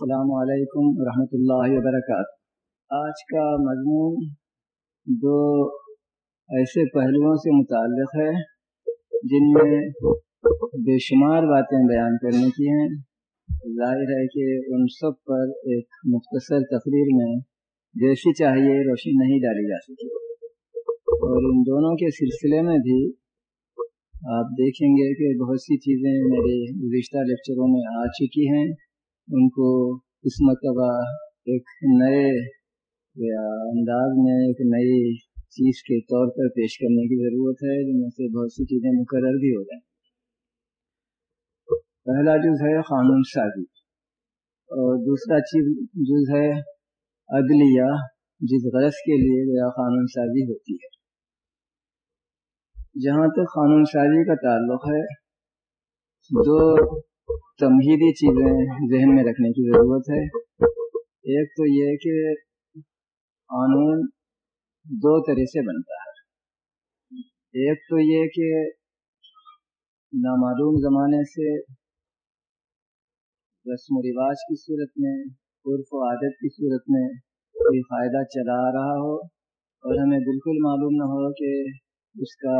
السلام علیکم ورحمۃ اللہ وبرکاتہ۔ آج کا مضمون دو ایسے پہلوؤں سے متعلق ہے، جن میں بے شمار باتیں بیان کرنے کی ہیں۔ ظاہر ہے کہ ان سب پر ایک مختصر تقریر میں جیسی چاہیے روشنی نہیں ڈالی جا سکی اور ان دونوں کے سلسلے میں بھی آپ دیکھیں گے کہ بہت سی چیزیں میرے گزشتہ لیکچروں میں آ چکی ہیں۔ ان کو اس مرتبہ ایک نئے یا انداز میں ایک نئی چیز کے طور پر پیش کرنے کی ضرورت ہے، جن میں سے بہت سی چیزیں مقرر بھی ہو جائیں۔ پہلا جز ہے قانون سازی اور دوسرا چیز جز ہے عدلیہ، جس غرض کے لیے یا قانون سازی ہوتی ہے۔ جہاں تک قانون سازی کا تعلق ہے، دو تمہیدی چیزیں ذہن میں رکھنے کی ضرورت ہے۔ ایک تو یہ کہ قانون دو طرح سے بنتا ہے۔ ایک تو یہ کہ نامعلوم زمانے سے رسم و رواج کی صورت میں، عرف و عادت کی صورت میں کوئی فائدہ چلا رہا ہو اور ہمیں بالکل معلوم نہ ہو کہ اس کا،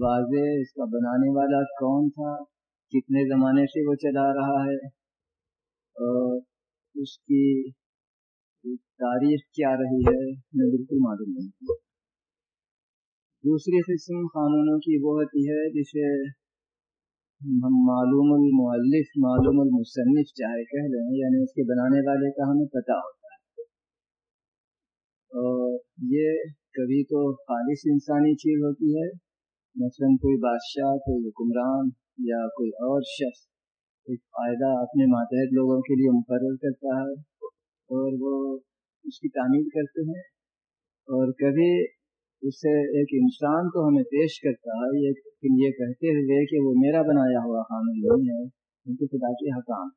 واضح، اس کا بنانے والا کون تھا۔ کتنے زمانے سے وہ چلا رہا ہے اور اس کی تاریخ کیا رہی ہے، میں بالکل معلوم نہیں دوسری قسم قانونوں کی وہ ہوتی ہے جسے ہم معلوم المعلف معلوم المصنف چاہے کہہ لیں یعنی اس کے بنانے والے کا ہمیں پتہ ہوتا ہے۔ اور یہ کبھی تو خالص انسانی چیز ہوتی ہے، مثلاً کوئی بادشاہ، کوئی حکمران یا کوئی اور شخص ایک فائدہ اپنے ماتحت لوگوں کے لیے مقرر کرتا ہے اور وہ اس کی تعمیر کرتے ہیں اور کبھی اسے ایک انسان تو ہمیں پیش کرتا ہے لیکن یہ کہتے ہوئے کہ وہ میرا بنایا ہوا قانون نہیں ہے، ان کے خدا کے حکام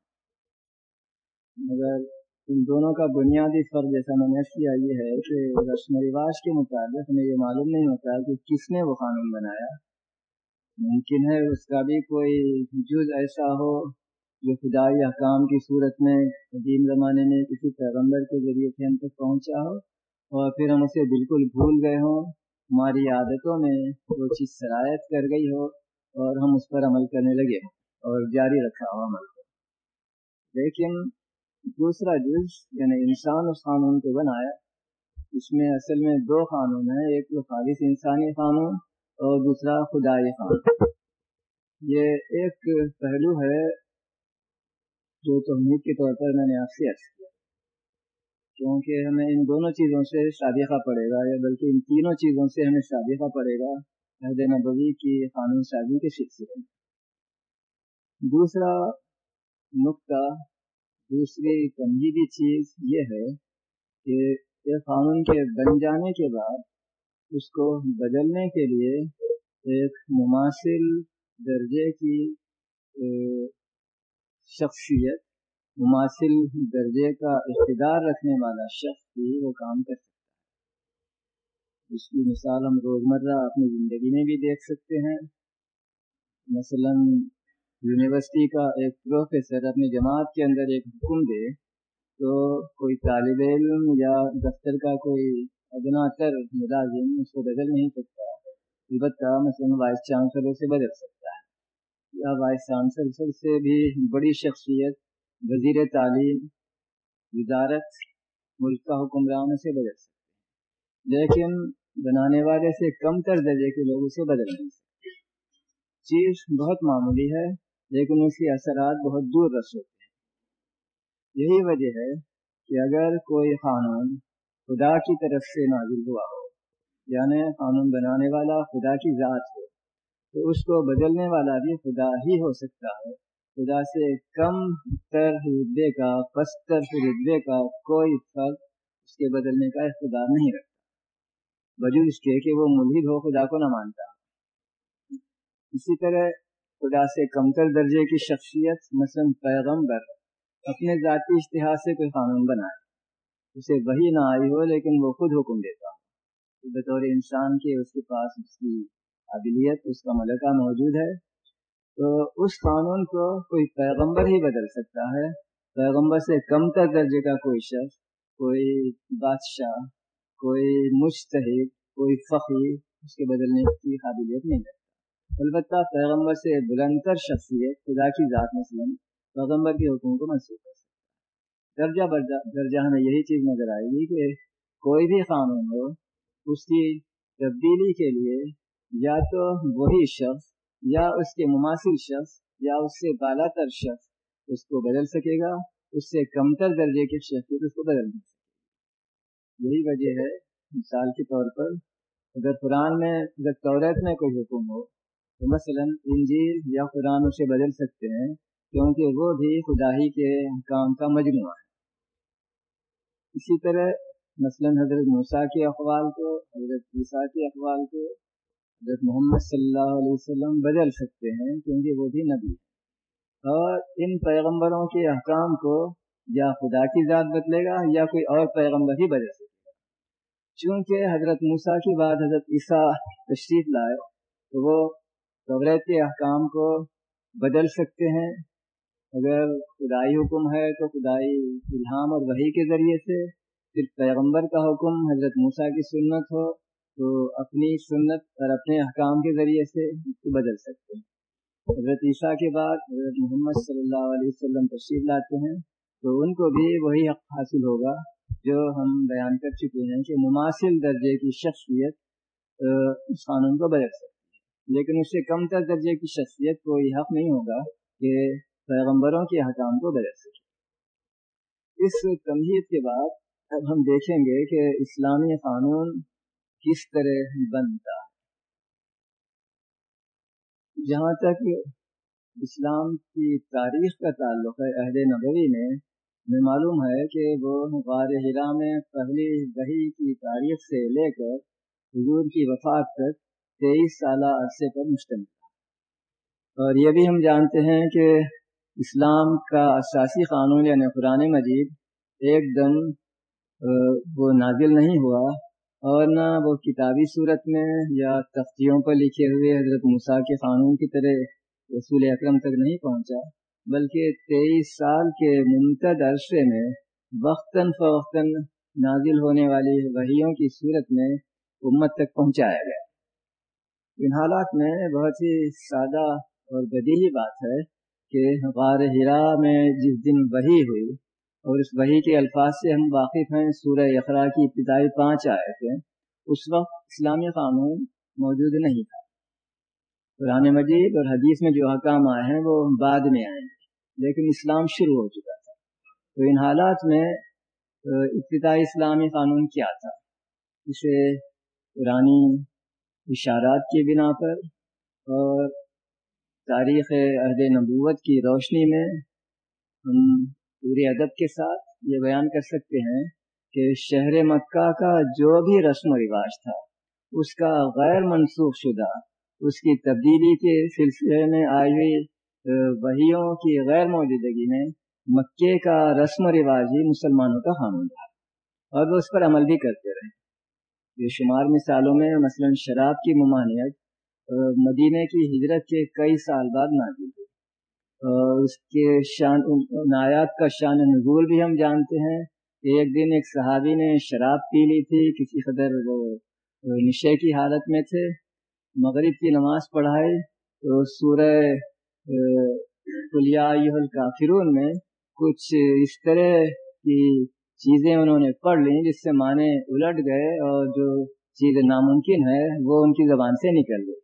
مگر ان دونوں کا بنیادی فرق جیسا میں نے کیا، یہ ہے کہ رسم و رواج کے مطابق ہمیں یہ معلوم نہیں ہوتا کہ کس نے وہ قانون بنایا۔ ممکن ہے اس کا بھی کوئی جز ایسا ہو جو خدائی احکام کی صورت میں قدیم زمانے میں کسی پیغمبر کے ذریعے سے ہم تک پہنچا ہو اور پھر ہم اسے بالکل بھول گئے ہوں، ہماری عادتوں میں وہ چیز شرائط کر گئی ہو اور ہم اس پر عمل کرنے لگے ہوں اور جاری رکھا ہو عمل کو۔ لیکن دوسرا جز یعنی انسان اس قانون کو بنایا، اس میں اصل میں دو قانون ہیں، ایک تو خالص انسانی قانون اور دوسرا خدائی خان۔ یہ ایک پہلو ہے جو تحمید کے طور پر میں نے آپ سے عرض کیا۔ کیونکہ ہمیں ان دونوں چیزوں سے شادیخہ پڑے گا، یا بلکہ ان تینوں چیزوں سے ہمیں شادیخہ پڑے گا۔ عہد نبوی کی قانون سازی کے سلسلے میں۔ دوسرا نقطہ، دوسری تمہیدی چیز یہ ہے کہ یہ قانون کے بن جانے کے بعد اس کو بدلنے کے لیے ایک مماثل درجے کی شخصیت، مماثل درجے کا اقتدار رکھنے والا شخص بھی وہ کام کر سکتا ہے۔ اس کی مثال ہم روزمرہ اپنی زندگی میں بھی دیکھ سکتے ہیں۔ مثلا یونیورسٹی کا ایک پروفیسر اپنی جماعت کے اندر ایک حکم دے تو کوئی طالب علم یا دفتر کا کوئی ادنا تر ملازم اس کو بدل نہیں سکتا البتہ مثلاً وائس چانسلر سے بدل سکتا ہے۔ یا وائس چانسلر سے بھی بڑی شخصیت، وزیر تعلیم، وزارت، ملک کا حکمران سے بدل سکتے لیکن بنانے والے سے کم تر درجے کے لوگ اسے بدل نہیں سکتے۔ چیز بہت معمولی ہے، لیکن اس کے اثرات بہت دور رس ہوتے ہیں۔ یہی وجہ ہے کہ اگر کوئی قانون خدا کی طرف سے نازل ہوا ہو۔ یعنی قانون بنانے والا خدا کی ذات ہو تو اس کو بدلنے والا بھی خدا ہی ہو سکتا ہے۔ خدا سے کم تر رتبے کا پستر رتبے کا کوئی فرق اس کے بدلنے کا اقتدار نہیں رکھتا۔ وجود اس کے کہ وہ ملحد ہو، خدا کو نہ مانتا۔ اسی طرح خدا سے کمتر درجے کی شخصیت مثلا پیغمبر اپنے ذاتی اشتہار سے کوئی قانون بنائے۔ اسے وہی نہ آئی ہو، لیکن وہ خود حکم دیتا ہو۔ بطور انسان کے اس کے پاس اس کی قابلیت، اس کا ملکہ موجود ہے۔ تو اس قانون کو کوئی پیغمبر ہی بدل سکتا ہے۔ پیغمبر سے کم تر درجے کا کوئی شخص، کوئی بادشاہ، کوئی مشتحد کوئی فخر اس کے بدلنے کی قابلیت نہیں رکھتا۔ البتہ پیغمبر سے بلندر شخصیت خدا کی ذات مثلاً پیغمبر کے حکم کو منسوخ کر سکتا درجہ درجہ ہمیں یہی چیز نظر آئے گی کہ کوئی بھی قانون ہو، اس کی تبدیلی کے لیے یا تو وہی شخص یا اس کے مماثل شخص یا اس سے بالا تر شخص اس کو بدل سکے گا، اس سے کمتر درجے کی شخصیت اس کو بدل نہیں سکے یہی وجہ ہے مثال کے طور پر، اگر قرآن میں، اگر طورت میں کوئی حکم ہو تو مثلا انجیل یا قرآن اسے بدل سکتے ہیں کیونکہ وہ بھی خدا ہی کے کام کا مجموعہ ہے۔ اسی طرح مثلا حضرت موسیٰ کے اقوال کو، حضرت عیسیٰ کے اقوال کو حضرت محمد صلی اللہ علیہ وسلم بدل سکتے ہیں کیونکہ وہ بھی نبی ہے اور ان پیغمبروں کے احکام کو یا خدا کی ذات بدلے گا یا کوئی اور پیغمبر ہی بدل سکے گا۔ چونکہ حضرت موسیٰ کی بعد حضرت عیسیٰ تشریف لائے تو وہ قبرت کے احکام کو بدل سکتے ہیں۔ اگر خدائی حکم ہے تو خدائی الہام اور وحی کے ذریعے سے، پھر پیغمبر کا حکم، حضرت موسیٰ کی سنت ہو، تو اپنی سنت اور اپنے احکام کے ذریعے سے اس کو بدل سکتے ہیں۔ حضرت عیسیٰ کے بعد حضرت محمد صلی اللہ علیہ وسلم تشریف لاتے ہیں، تو ان کو بھی وہی حق حاصل ہوگا جو ہم بیان کر چکے ہیں کہ مماثل درجے کی شخصیت اس قانون کو بدل سکتی ہے۔ لیکن اس سے کم تر درجے کی شخصیت کو یہ حق نہیں ہوگا کہ پیغمبروں کے حکام کو بدل سکے اس تمہید کے بعد اب ہم دیکھیں گے کہ اسلامی قانون کس طرح بنتا ہے۔ جہاں تک اسلام کی تاریخ کا تعلق ہے عہد نبوی میں میں معلوم ہے کہ وہ غار ہرا میں پہلی وحی کی تاریخ سے لے کر حضور کی وفات تک تیئیس سالہ عرصے پر مشتمل اور یہ بھی ہم جانتے ہیں کہ اسلام کا اساسی قانون یعنی قرآن مجید ایک دم وہ نازل نہیں ہوا اور نہ وہ کتابی صورت میں یا تختیوں پر لکھے ہوئے حضرت مسا کے قانون کی طرح رسول اکرم تک نہیں پہنچا، بلکہ تیئیس سال کے ممتد عرصے میں وقتاً فوقتاً نازل ہونے والی وحیوں کی صورت میں امت تک پہنچایا گیا۔ ان حالات میں بہت ہی سادہ اور بدیہی بات ہے کہ غار ہرا میں جس دن وہی ہوئی اور اس وحی کے الفاظ سے ہم واقف ہیں، سورہ اخرا کی ابتدائی پانچ آئے تھے اس وقت اسلامی قانون موجود نہیں تھا۔ قرآن مجید اور حدیث میں جو حکام آئے ہیں، وہ بعد میں آئے ہیں لیکن اسلام شروع ہو چکا تھا۔ تو ان حالات میں ابتدائی اسلامی قانون کیا تھا؟ اسے پرانی اشارات کی بنا پر اور تاریخ عہد نبوت کی روشنی میں ہم پورے ادب کے ساتھ یہ بیان کر سکتے ہیں کہ شہر مکہ کا جو بھی رسم و رواج تھا، اس کا غیر منسوخ شدہ، اس کی تبدیلی کے سلسلے میں آئی ہوئی وحیوں کی غیر موجودگی میں مکے کا رسم و رواج ہی مسلمانوں کا قانون تھا۔ اور وہ اس پر عمل بھی کرتے رہے۔ یہ شمار مثالوں میں مثلا شراب کی ممانعت مدینہ کی ہجرت کے کئی سال بعد نازل ہوئی۔ اور اس کے شان نایات کا شان نزول بھی ہم جانتے ہیں۔ ایک دن ایک صحابی نے شراب پی لی تھی، کسی قدر وہ نشے کی حالت میں تھے۔ مغرب کی نماز پڑھائے تو سورہ الکافرون میں کچھ اس طرح کی چیزیں انہوں نے پڑھ لیں جس سے معنی الٹ گئے اور جو چیز ناممکن ہے وہ ان کی زبان سے نکل گئی۔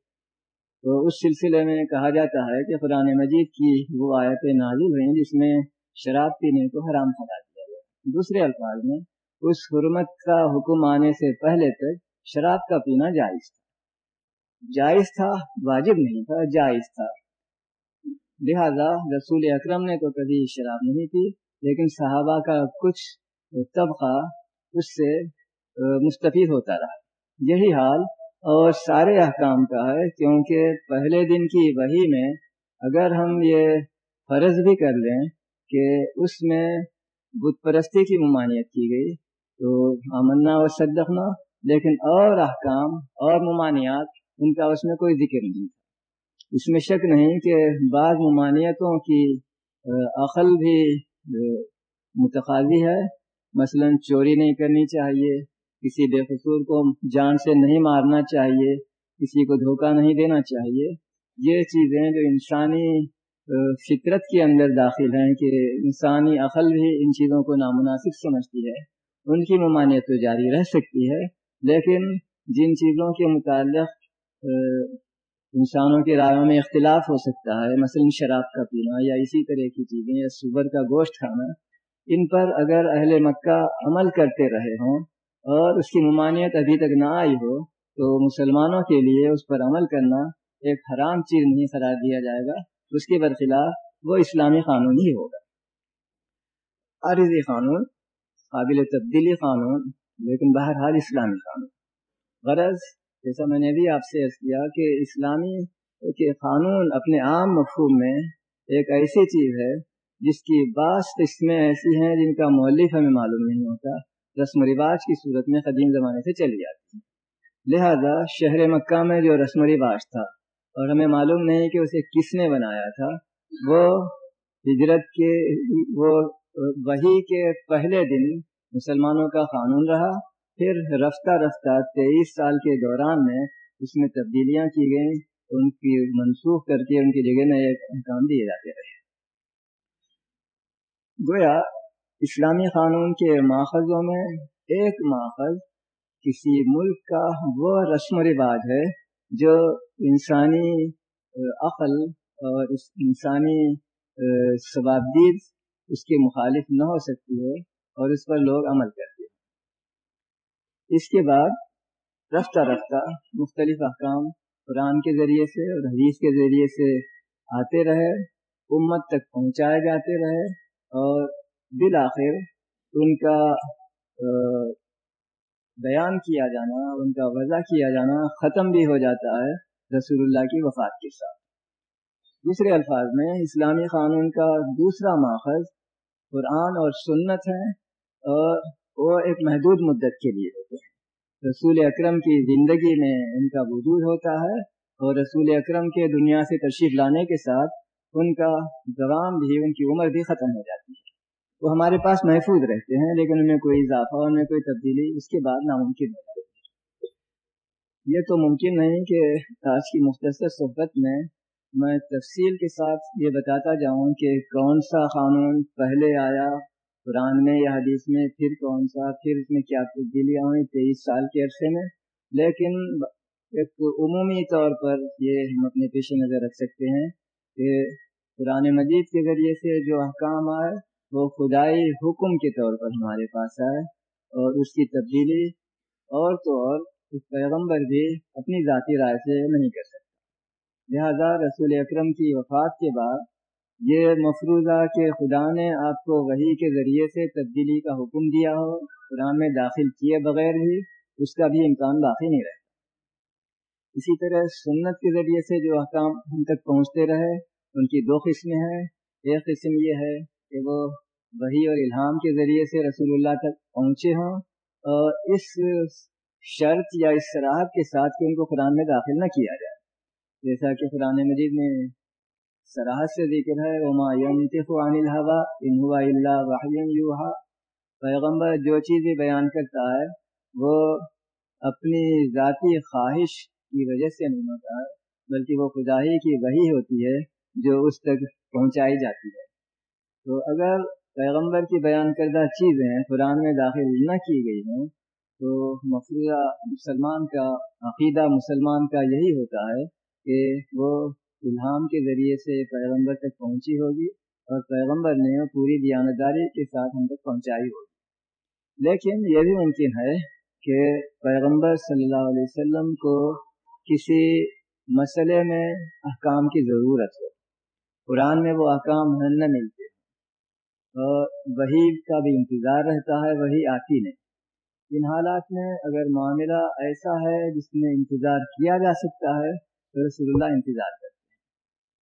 تو اس سلسلے میں کہا جاتا ہے کہ قرآن مجید کی وہ آیتیں نازل ہوئیں جس میں شراب پینے کو حرام کرا دیا گیا۔ دوسرے الفاظ میں، اس حرمت کا حکم آنے سے پہلے تک شراب کا پینا جائز تھا۔ جائز تھا، واجب نہیں تھا، جائز تھا۔ لہذا رسول اکرم نے تو کبھی شراب نہیں پی، لیکن صحابہ کا کچھ طبقہ اس سے مستفید ہوتا رہا۔ یہی حال اور سارے احکام کا ہے، کیونکہ پہلے دن کی وہی میں اگر ہم یہ فرض بھی کر لیں کہ اس میں بت پرستی کی ممانعت کی گئی، تو امنا اور صدقنا، لیکن اور احکام اور ممانعات، ان کا اس میں کوئی ذکر نہیں تھا۔ اس میں شک نہیں کہ بعض ممانعتوں کی عقل بھی متقاضی ہے۔ مثلا چوری نہیں کرنی چاہیے کسی بے قصور کو جان سے نہیں مارنا چاہیے، کسی کو دھوکہ نہیں دینا چاہیے۔ یہ چیزیں جو انسانی فطرت کے اندر داخل ہیں کہ انسانی عقل بھی ان چیزوں کو نامناسب سمجھتی ہے۔ ان کی ممانعت تو جاری رہ سکتی ہے، لیکن جن چیزوں کے متعلق انسانوں کے رائےوں میں اختلاف ہو سکتا ہے، مثلا شراب کا پینا یا اسی طرح کی چیزیں یا سور کا گوشت کھانا، ان پر اگر اہل مکہ عمل کرتے رہے ہوں اور اس کی ممانعت ابھی تک نہ آئی ہو، تو مسلمانوں کے لیے اس پر عمل کرنا ایک حرام چیز نہیں قرار دیا جائے گا۔ اس کے برخلاف وہ اسلامی قانون ہی ہوگا۔ عارضی قانون، قابل تبدیلی قانون، لیکن بہرحال اسلامی قانون۔ غرض، جیسا میں نے بھی آپ سے عرض کیا کہ اسلامی کے قانون اپنے عام مفہوم میں ایک ایسی چیز ہے جس کی بعض قسمیں ایسی ہیں جن کا مولف ہمیں معلوم نہیں ہوتا۔ رسم و رواج کی صورت میں قدیم زمانے سے چلی جاتی ہے لہذا شہر مکہ میں جو رسم و رواج تھا اور ہمیں معلوم نہیں کہ اسے کس نے بنایا تھا، وہ ہجرت کے، وہ وہی کے پہلے دن مسلمانوں کا قانون رہا۔ پھر رفتہ رفتہ تیئیس سال کے دوران میں اس میں تبدیلیاں کی گئیں، ان کی منسوخ کر کے ان کی جگہ میں ایک کام دیے جاتے رہے۔ گویا اسلامی قانون کے ماخذوں میں ایک ماخذ کسی ملک کا وہ رسم و رواج ہے جو انسانی عقل اور اس انسانی ثوابدید اس کے مخالف نہ ہو سکتی ہے اور اس پر لوگ عمل کرتے ہیں۔ اس کے بعد رفتہ رفتہ مختلف احکام قرآن کے ذریعے سے اور حدیث کے ذریعے سے آتے رہے، امت تک پہنچائے جاتے رہے اور بالآخر ان کا بیان کیا جانا، ان کا وضع کیا جانا ختم بھی ہو جاتا ہے رسول اللہ کی وفات کے ساتھ۔ دوسرے الفاظ میں، اسلامی قانون کا دوسرا ماخذ قرآن اور سنت ہے اور وہ ایک محدود مدت کے لیے ہوتے ہیں۔ رسول اکرم کی زندگی میں ان کا وجود ہوتا ہے اور رسول اکرم کے دنیا سے تشریف لانے کے ساتھ ان کا دوام بھی، ان کی عمر بھی ختم ہو جاتی ہے۔ وہ ہمارے پاس محفوظ رہتے ہیں، لیکن ان میں کوئی اضافہ ان میں کوئی تبدیلی اس کے بعد ناممکن ہو جاتی ہے۔ یہ تو ممکن نہیں کہ آج کی مختصر صحبت میں میں تفصیل کے ساتھ یہ بتاتا جاؤں کہ کون سا قانون پہلے آیا، قرآن میں یا حدیث میں، پھر کون سا، پھر اس میں کیا تبدیلیاں ہوئیں تیئیس سال کے عرصے میں۔ لیکن ایک عمومی طور پر یہ ہم اپنے پیش نظر رکھ سکتے ہیں کہ قرآن مجید کے ذریعے سے جو احکام آئے وہ خدائی حکم کے طور پر ہمارے پاس آئے اور اس کی تبدیلی اور تو اور اس پیغمبر بھی اپنی ذاتی رائے سے نہیں کر سکتا۔ لہذا رسول اکرم کی وفات کے بعد یہ مفروضہ کہ خدا نے آپ کو وہی کے ذریعے سے تبدیلی کا حکم دیا ہو، قرآن میں داخل کیے بغیر بھی اس کا بھی امکان باقی نہیں رہتا۔ اسی طرح سنت کے ذریعے سے جو احکام ہم تک پہنچتے رہے، ان کی دو قسمیں ہیں۔ ایک قسم یہ ہے کہ وہ وہی اور الہام کے ذریعے سے رسول اللہ تک پہنچے ہوں اور اس شرط یا اس سراحت کے ساتھ کہ ان کو قرآن میں داخل نہ کیا جائے۔ جیسا کہ قرآن مجید میں سراحت سے ذکر ہے پیغمبر جو چیزیں بیان کرتا ہے، وہ اپنی ذاتی خواہش کی وجہ سے نہیں ہوتا ہے، بلکہ وہ خدا ہی کی وہی ہوتی ہے جو اس تک پہنچائی جاتی ہے۔ تو اگر پیغمبر کی بیان کردہ چیزیں قرآن میں داخل نہ کی گئی ہوں، تو مفروضہ مسلمان کا، عقیدہ مسلمان کا یہی ہوتا ہے کہ وہ الہام کے ذریعے سے پیغمبر تک پہنچی ہوگی اور پیغمبر نے پوری دیانتداری کے ساتھ ہم تک پہنچائی ہوگی۔ لیکن یہ بھی ممکن ہے کہ پیغمبر صلی اللہ علیہ وسلم کو کسی مسئلے میں احکام کی ضرورت ہو۔ قرآن میں وہ احکام نہ ملتے۔ وہی کا بھی انتظار رہتا ہے، وہی آتی نہیں۔ ان حالات میں اگر معاملہ ایسا ہے جس میں انتظار کیا جا سکتا ہے، تو رسول اللہ انتظار کرتے ہیں۔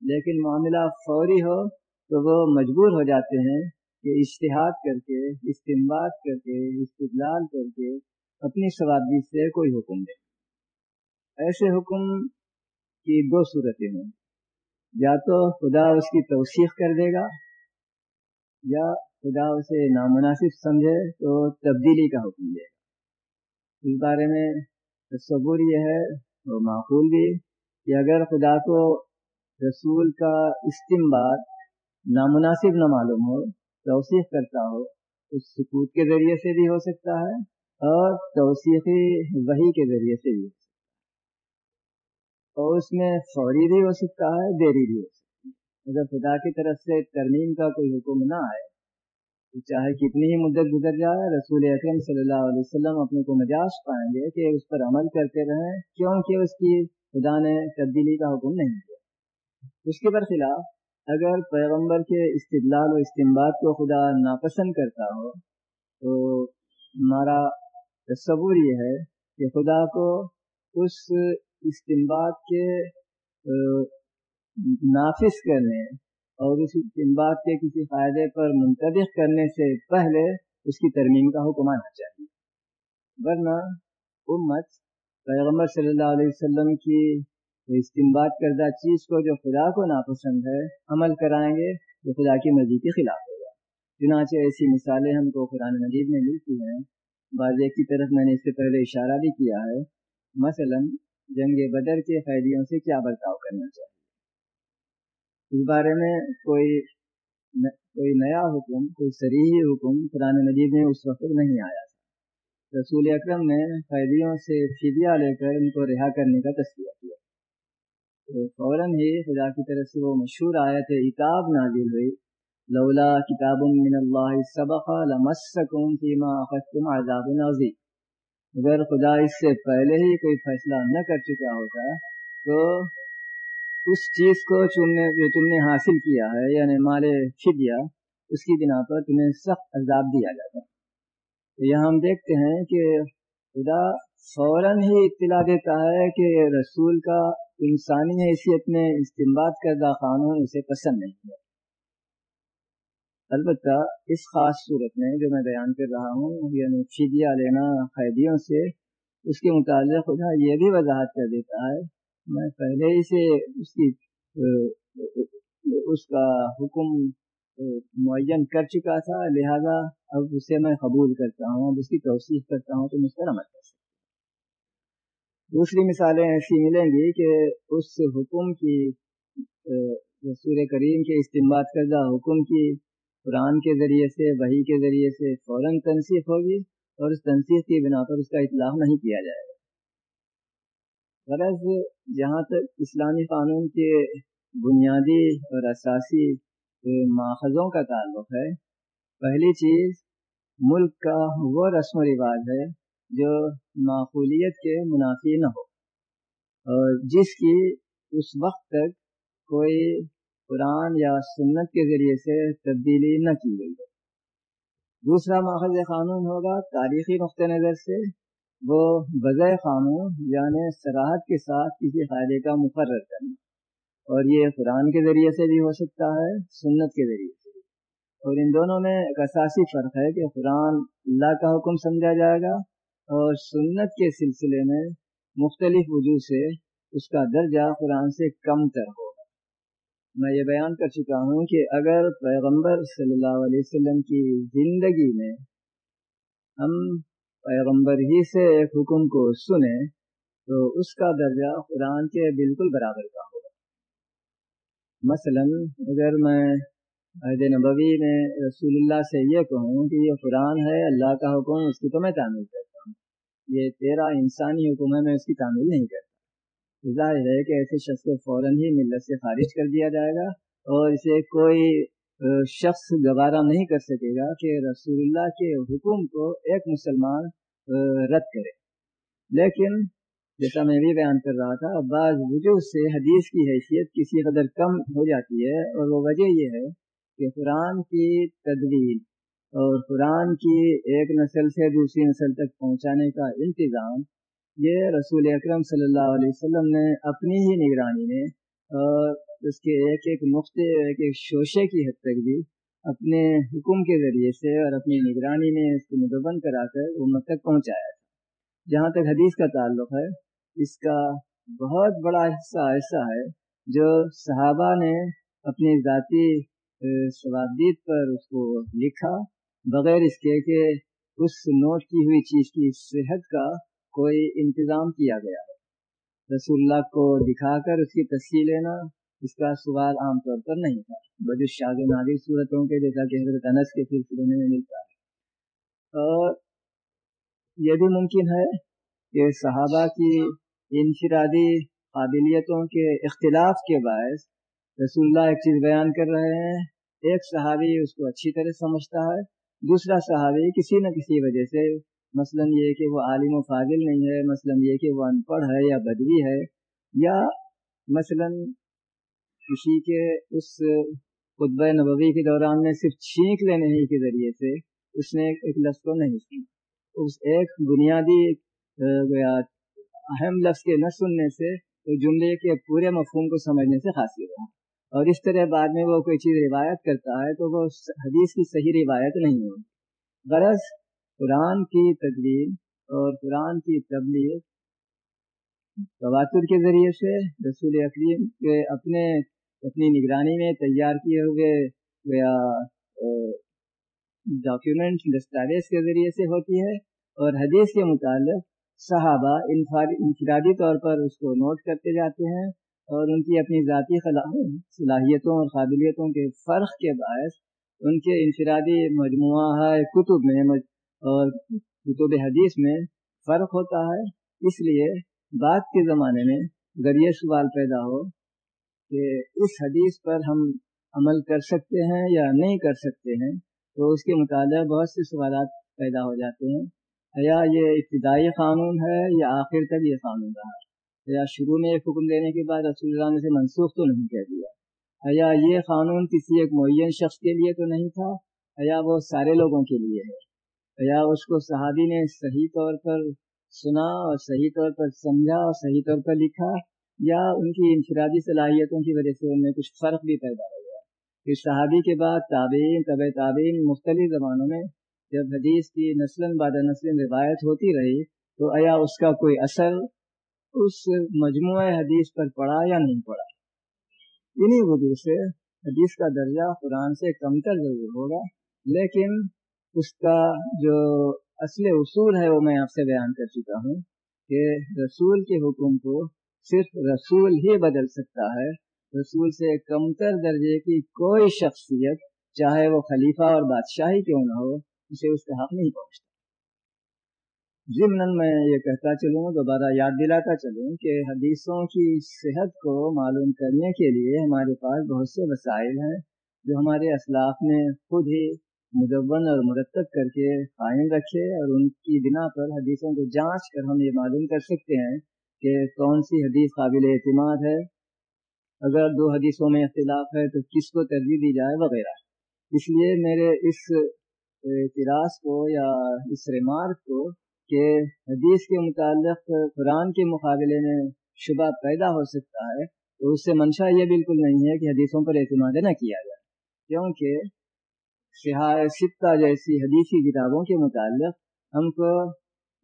لیکن معاملہ فوری ہو تو وہ مجبور ہو جاتے ہیں کہ اشتہاد کر کے استعمال کر کے، استدلال کر کے اپنی سوادی سے کوئی حکم دے۔ ایسے حکم کی دو صورتیں ہیں یا تو خدا اس کی توثیق کر دے گا یا خدا اسے نامناسب سمجھے تو تبدیلی کا حکم دے گا۔ اس بارے میں تصور یہ ہے اور معقول بھی کہ اگر خدا کو رسول کا استعمال نامناسب نہ معلوم ہو توثیق کرتا ہو تو سکوت کے ذریعے سے بھی ہو سکتا ہے اور توثیقی وہی کے ذریعے سے بھی ہو سکتا ہے۔ اور اس میں فوری بھی ہو سکتا ہے دیری بھی ہو سکتی ہے۔ اگر خدا کی طرف سے ترمیم کا کوئی حکم نہ آئے، تو چاہے کتنی ہی مدت گزر جائے، رسول اکرم صلی اللہ علیہ وسلم اپنے کو مجاز پائیں گے کہ اس پر عمل کرتے رہیں، کیونکہ اس کی خدا نے تبدیلی کا حکم نہیں دیا۔ اس کے برخلاف، اگر پیغمبر کے استدلال و استعمال کو خدا ناپسند کرتا ہو، تو ہمارا تصور یہ ہے کہ خدا کو اس استعمال کے نافذ کرنے اور اس استعمال کے کسی فائدے پر منتخب کرنے سے پہلے اس کی ترمیم کا حکم آنا چاہیے۔ ورنہ امت پیغمبر صلی اللہ علیہ وسلم کی استعمال کردہ چیز کو جو خدا کو ناپسند ہے، عمل کرائیں گے جو خدا کی مرضی کے خلاف ہوگا۔ چنانچہ ایسی مثالیں ہم کو قرآن مجید میں ملتی ہیں۔ بعض ایک کی طرف میں نے اس سے پہلے اشارہ بھی کیا ہے۔ مثلا جنگ بدر کے قیدیوں سے کیا برتاؤ کرنا چاہیے؟ اس بارے میں کوئی کوئی نیا حکم، کوئی سریحی حکم قرآن مجید میں اس وقت نہیں آیا تھا۔ رسول اکرم نے قیدیوں سے فدیہ لے کر ان کو رہا کرنے کا تصویر کیا۔ تو فوراً ہی خدا کی طرف سے وہ مشہور آیت اتاب نازل ہوئی۔ لولا کتاب من اللہ سبق لمسکم فیما اخذتم عذاب عظیم۔ اگر خدا اس سے پہلے ہی کوئی فیصلہ نہ کر چکا ہوتا تو اس چیز کو چننے جو تم نے حاصل کیا ہے یعنی مال فدیہ، اس کی بنا پر تمہیں سخت عذاب دیا جاتا تو یہاں ہم دیکھتے ہیں کہ خدا فوراً ہی اطلاع دیتا ہے کہ رسول کا انسانی حیثیت میں استعمال کردہ قانون اسے پسند نہیں ہے البتہ اس خاص صورت میں جو میں بیان کر رہا ہوں یعنی فدیہ لینا قیدیوں سے، اس کے متعلق خدا یہ بھی وضاحت کر دیتا ہے میں پہلے ہی سے اس کی، اس کا حکم، معین کر چکا تھا، لہذا اب اسے میں قبول کرتا ہوں، اب اس کی توصیف کرتا ہوں، تو مجھ پر عمل کر سکتا دوسری مثالیں ایسی ملیں گی کہ اس حکم کی رسول کریم کے استعمال کردہ حکم کی قرآن کے ذریعے سے وہی کے ذریعے سے فوراً تنسیخ ہوگی اور اس تنسیخ کی بنا پر اس کا اطلاع نہیں کیا جائے گا۔ غرض جہاں تک اسلامی قانون کے بنیادی اور اساسی ماخذوں کا تعلق ہے۔ پہلی چیز، ملک کا وہ رسم و رواج ہے جو معقولیت کے منافی نہ ہو اور جس کی اس وقت تک کوئی قرآن یا سنت کے ذریعے سے تبدیلی نہ کی گئی ہو۔ دوسرا ماخذ قانون ہوگا تاریخی نقطۂ نظر سے۔ وہ بذۂ قانون یعنی سراحت کے ساتھ کسی فائدے کا مقرر کرنا۔ اور یہ قرآن کے ذریعے سے بھی ہو سکتا ہے، سنت کے ذریعے سے بھی۔ اور ان دونوں میں ایک اساسی فرق ہے کہ قرآن اللہ کا حکم سمجھا جائے گا اور سنت کے سلسلے میں مختلف وجوہ سے اس کا درجہ قرآن سے کم تر ہوگا۔ میں یہ بیان کر چکا ہوں کہ اگر پیغمبر صلی اللہ علیہ وسلم کی زندگی میں ہم پیغمبر ہی سے ایک حکم کو سنیں تو اس کا درجہ قرآن کے بالکل برابر کا ہوگا۔ مثلا اگر میں عہد نبوی میں رسول اللہ سے یہ کہوں کہ یہ قرآن ہے، اللہ کا حکم، اس کی تو میں تعمیر کرتا ہوں۔ یہ تیرا انسانی حکم ہے، میں اس کی تعمیل نہیں کرتا۔ ظاہر ہے کہ ایسے شخص کو فوراً ہی ملت سے خارج کر دیا جائے گا اور اسے کوئی شخص گوارا نہیں کر سکے گا کہ رسول اللہ کے حکم کو ایک مسلمان رد کرے۔ لیکن جیسا میں بھی بیان کر رہا تھا، بعض وجوہ سے حدیث کی حیثیت کسی قدر کم ہو جاتی ہے اور وہ وجہ یہ ہے کہ قرآن کی تدویل اور قرآن کی ایک نسل سے دوسری نسل تک پہنچانے کا انتظام یہ رسول اکرم صلی اللہ علیہ وسلم نے اپنی ہی نگرانی میں اور اس کے ایک ایک نقطے، ایک ایک شوشے کی حد تک بھی اپنے حکم کے ذریعے سے اور اپنی نگرانی میں اس کو مدبن کرا کر امت تک پہنچایا تھا۔ جہاں تک حدیث کا تعلق ہے، اس کا بہت بڑا حصہ ایسا ہے جو صحابہ نے اپنی ذاتی ثوابدید پر اس کو لکھا، بغیر اس کے کہ اس نوٹ کی ہوئی چیز کی صحت کا کوئی انتظام کیا گیا۔ ہے رسول اللہ کو دکھا کر اس کی تصویر لینا اس کا سوال عام طور پر نہیں تھا۔ بجو شاگ نادی صورتوں کے جیسا کہ حضرت انس کے سلسلے میں ملتا ہے۔ اور یہ بھی ممکن ہے کہ صحابہ کی انفرادی قابلیتوں کے اختلاف کے باعث رسول اللہ ایک چیز بیان کر رہے ہیں۔ ایک صحابی اس کو اچھی طرح سمجھتا ہے، دوسرا صحابی کسی نہ کسی وجہ سے، مثلا یہ کہ وہ عالم و فاضل نہیں ہے، مثلا یہ کہ وہ ان پڑھ ہے یا بدوی ہے، یا مثلا کسی کے اس خطبہ نبوی کے دوران میں صرف چھینک لینے ہی کے ذریعے سے اس نے ایک لفظ کو نہیں سنا۔ اس ایک بنیادی اہم لفظ کے نہ سننے سے تو جملے کے پورے مفہوم کو سمجھنے سے حاصل رہا۔ اور اس طرح بعد میں وہ کوئی چیز روایت کرتا ہے تو وہ حدیث کی صحیح روایت نہیں ہوگی۔ غرض قرآن کی تدلیل اور قرآن کی تبلیغ تواتر کے ذریعے سے رسول اقلیم کے اپنے اپنی نگرانی میں تیار کیے ہوئے یا ڈاکیومنٹ دستاویز کے ذریعے سے ہوتی ہے اور حدیث کے متعلق صحابہ انفرادی طور پر اس کو نوٹ کرتے جاتے ہیں اور ان کی اپنی ذاتی صلاحیتوں اور قابلیتوں کے فرق کے باعث ان کے انفرادی مجموعہ ہے، کتب میں اور کتب حدیث میں فرق ہوتا ہے۔ اس لیے بعد کے زمانے میں اگر یہ سوال پیدا ہو کہ اس حدیث پر ہم عمل کر سکتے ہیں یا نہیں کر سکتے ہیں، تو اس کے متعلق بہت سے سوالات پیدا ہو جاتے ہیں۔ یا یہ ابتدائی قانون ہے یا آخر تک یہ قانون رہا؟ یا شروع میں ایک حکم دینے کے بعد رسول اللہ نے سے منسوخ تو نہیں کہہ دیا؟ یا یہ قانون کسی ایک معین شخص کے لیے تو نہیں تھا؟ یا وہ سارے لوگوں کے لیے ہے؟ یا اس کو صحابی نے صحیح طور پر سنا اور صحیح طور پر سمجھا اور صحیح طور پر لکھا؟ یا ان کی انفرادی صلاحیتوں کی وجہ سے ان میں کچھ فرق بھی پیدا ہو گیا۔ پھر صحابی کے بعد تابعین طب تعبین مختلف زبانوں میں جب حدیث کی نسل بعد نسل روایت ہوتی رہی تو آیا اس کا کوئی اثر اس مجموعہ حدیث پر پڑھا یا نہیں پڑھا انہی وجہ سے حدیث کا درجہ قرآن سے کمتر ضرور ہوگا، لیکن اس کا جو اصل اصول ہے وہ میں آپ سے بیان کر چکا ہوں کہ رسول کے حکم کو صرف رسول ہی بدل سکتا ہے۔ رسول سے کمتر درجے کی کوئی شخصیت، چاہے وہ خلیفہ اور بادشاہی کیوں نہ ہو، اسے اس کا حق نہیں پہنچتا۔ ضمن میں یہ کہتا چلوں، دوبارہ یاد دلاتا چلوں کہ حدیثوں کی صحت کو معلوم کرنے کے لیے ہمارے پاس بہت سے وسائل ہیں جو ہمارے اسلاف نے خود ہی مدون اور مرتب کر کے قائم رکھے اور ان کی بنا پر حدیثوں کو جانچ کر ہم یہ معلوم کر سکتے ہیں کہ کون سی حدیث قابل اعتماد ہے؟ اگر دو حدیثوں میں اختلاف ہے تو کس کو ترجیح دی جائے وغیرہ۔ اس لیے میرے اس اعتراض کو یا اس ریمارک کو کہ حدیث کے متعلق قرآن کے مقابلے میں شبہ پیدا ہو سکتا ہے تو اس سے منشا یہ بالکل نہیں ہے کہ حدیثوں پر اعتماد نہ کیا جائے۔ کیونکہ سطح جیسی حدیثی کتابوں کے متعلق ہم کو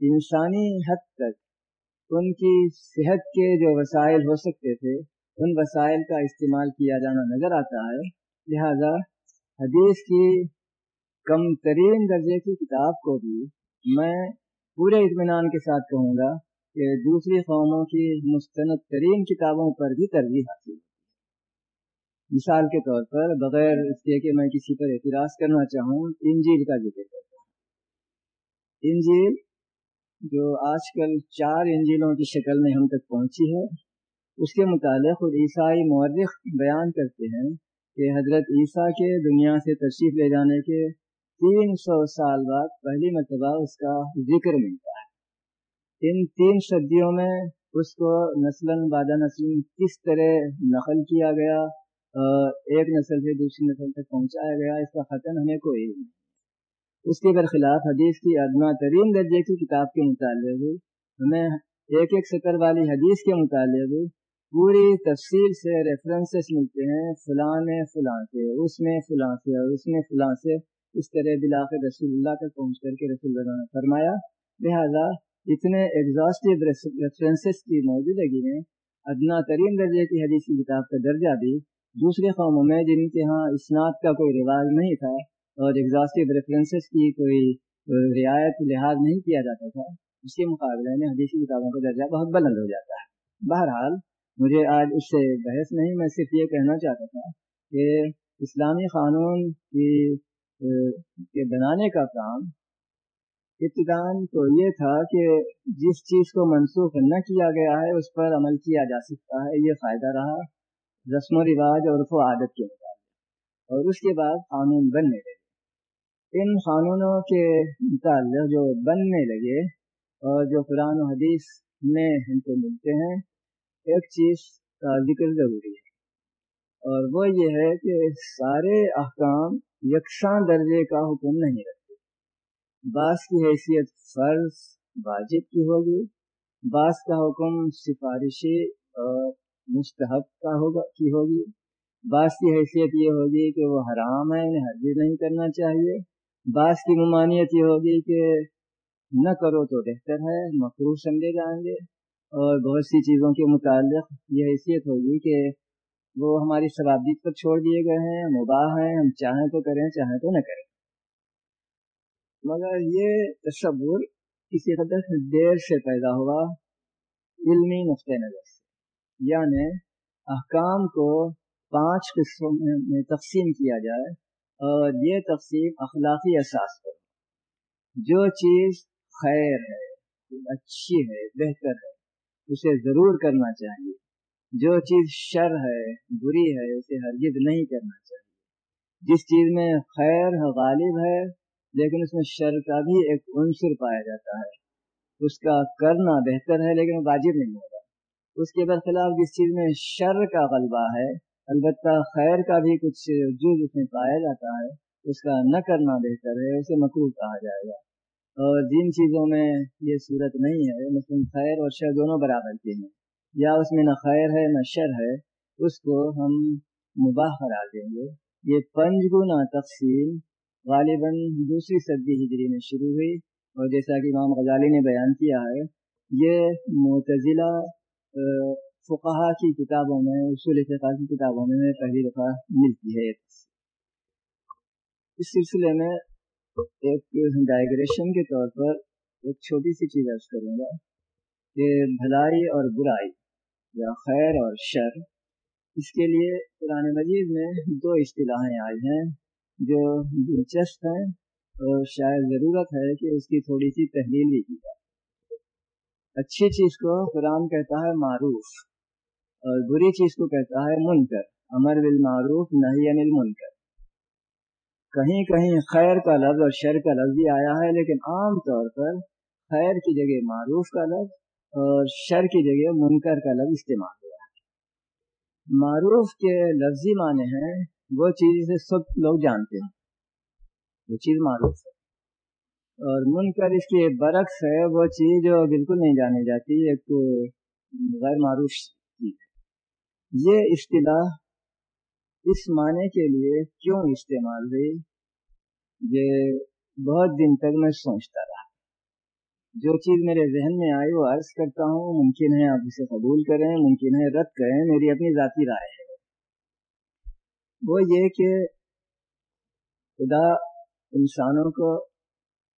انسانی حد تک ان کی صحت کے جو وسائل ہو سکتے تھے، ان وسائل کا استعمال کیا جانا نظر آتا ہے۔ لہذا حدیث کی کم ترین درجے کی کتاب کو بھی میں پورے اطمینان کے ساتھ کہوں گا کہ دوسری قوموں کی مستند ترین کتابوں پر بھی ترجیح حاصل مثال کے طور پر بغیر اس کے کہ میں کسی پر اعتراض کرنا چاہوں، انجیل کا ذکر کرتا ہوں۔ انجیل جو آج کل چار انجیلوں کی شکل میں ہم تک پہنچی ہے، اس کے متعلق خود عیسائی مورخ بیان کرتے ہیں کہ حضرت عیسیٰ کے دنیا سے تشریف لے جانے کے تین سو سال بعد پہلی مرتبہ اس کا ذکر ملتا ہے۔ ان تین صدیوں میں اس کو نسل بعد نسل کس طرح نقل کیا گیا ایک نسل سے دوسری نسل تک پہنچایا گیا، اس کا ختم ہمیں کوئی نہیں۔ اس کے برخلاف حدیث کی ادنا ترین درجے کی کتاب کے متعلق ہمیں ایک ایک سطر والی حدیث کے متعلق پوری تفصیل سے ریفرنسز ملتے ہیں۔ فلاں فلاں سے، اس میں فلاں سے اور اس میں فلاں سے۔ اس طرح بلاخ رسول اللہ تک پہنچ کر کے رسول اللہ نے فرمایا۔ لہٰذا اتنے ایگزاسٹو ریفرنسز کی موجودگی میں ادنا ترین درجے کی حدیث کی کتاب کا درجہ بھی دوسرے قوموں میں جن کے ہاں اسناد کا کوئی رواج نہیں تھا اور ایگزاسٹو ریفرنسز کی کوئی رعایت لحاظ نہیں کیا جاتا تھا، اس کے مقابلے میں حدیثی کتابوں کا درجہ بہت بلند ہو جاتا ہے۔ بہرحال، مجھے آج اس سے بحث نہیں، میں صرف یہ کہنا چاہتا تھا کہ اسلامی قانون کی کے بنانے کا کام ابتدان تو یہ تھا کہ جس چیز کو منسوخ نہ کیا گیا ہے، اس پر عمل کیا جا سکتا ہے، یہ فائدہ رہا رسم و رواج اور رف و عادت کے مطابق۔ اور اس کے بعد قانون بننے لگے ان قانونوں کے متعلق جو بننے لگے اور جو قرآن و حدیث میں ہم کو ملتے ہیں، ایک چیز کا ذکر ضروری ہے۔ اور وہ یہ ہے کہ سارے احکام یکساں درجے کا حکم نہیں رکھتے۔ بعض کی حیثیت فرض واجب کی ہوگی، بعض کا حکم سفارشی اور مستحب کا ہوگا، کی ہوگی۔ بعض کی حیثیت یہ ہوگی کہ وہ حرام ہے، انہیں حرض نہیں کرنا چاہیے۔ بعض کی ممانعت یہ ہوگی کہ نہ کرو تو بہتر ہے، مقروض سمجھے جائیں گے۔ اور بہت سی چیزوں کے متعلق یہ حیثیت ہوگی کہ وہ ہماری ثوابیت پر چھوڑ دیے گئے ہیں مباح ہیں، ہم چاہیں تو کریں، چاہیں تو نہ کریں۔ مگر یہ تصور کسی قدر دیر سے پیدا ہوا علمی نقطۂ نظر سے۔ یعنی احکام کو پانچ قسموں میں تقسیم کیا جائے۔ اور یہ تقسیم اخلاقی احساس پر جو چیز خیر ہے، اچھی ہے، بہتر ہے، اسے ضرور کرنا چاہیے۔ جو چیز شر ہے، بری ہے، اسے ہرگز نہیں کرنا چاہیے۔ جس چیز میں خیر غالب ہے، لیکن اس میں شر کا بھی ایک عنصر پایا جاتا ہے۔ اس کا کرنا بہتر ہے، لیکن واجب نہیں ہوگا۔ اس کے برخلاف جس چیز میں شر کا غلبہ ہے البتہ خیر کا بھی کچھ جز اس میں پایا جاتا ہے، اس کا نہ کرنا بہتر ہے، اسے مقروب کہا جائے گا۔ اور جن چیزوں میں یہ صورت نہیں ہے، مثلاً خیر اور شر دونوں برابر کے ہیں۔ یا اس میں نہ خیر ہے، نہ شر ہے، اس کو ہم مباح قرار دیں گے۔ یہ پنج گنا تقسیم غالباً دوسری صدی ہجری میں شروع ہوئی۔ اور جیسا کہ امام غزالی نے بیان کیا ہے، یہ معتزلہ فقہا کی کتابوں میں، اصول فقہ کی کتابوں میں پہلی دفعہ ملتی ہے اس سلسلے میں ایک ڈائگریشن کے طور پر ایک چھوٹی سی چیز عرض کروں گا کہ بھلائی اور برائی یا خیر اور شر، اس کے لیے قرآن مجید میں دو اصطلاحیں آئی ہیں جو دلچسپ ہیں اور شاید ضرورت ہے کہ اس کی تھوڑی سی تحلیل بھی کی جائے۔ اچھی چیز کو قرآن کہتا ہے معروف۔ اور بری چیز کو کہتا ہے منکر، امر بالمعروف نہیں انل منکر کہیں کہیں خیر کا لفظ اور شر کا لفظ بھی آیا ہے، لیکن عام طور پر خیر کی جگہ معروف کا لفظ اور شر کی جگہ منکر کا لفظ استعمال ہوا ہے۔ معروف کے لفظی معنی ہیں، وہ چیز سے سب لوگ جانتے ہیں۔ وہ چیز معروف ہے۔ اور من کر اس کی برعکس ہے، وہ چیز جو بالکل نہیں جانی جاتی، ایک غیر معروف یہ اصطلاح اس معنی کے لیے کیوں استعمال ہوئی؟ یہ بہت دن تک میں سوچتا رہا۔ جو چیز میرے ذہن میں آئی وہ عرض کرتا ہوں، ممکن ہے آپ اسے قبول کریں، ممکن ہے رد کریں، میری اپنی ذاتی رائے ہے۔ وہ یہ کہ خدا انسانوں کو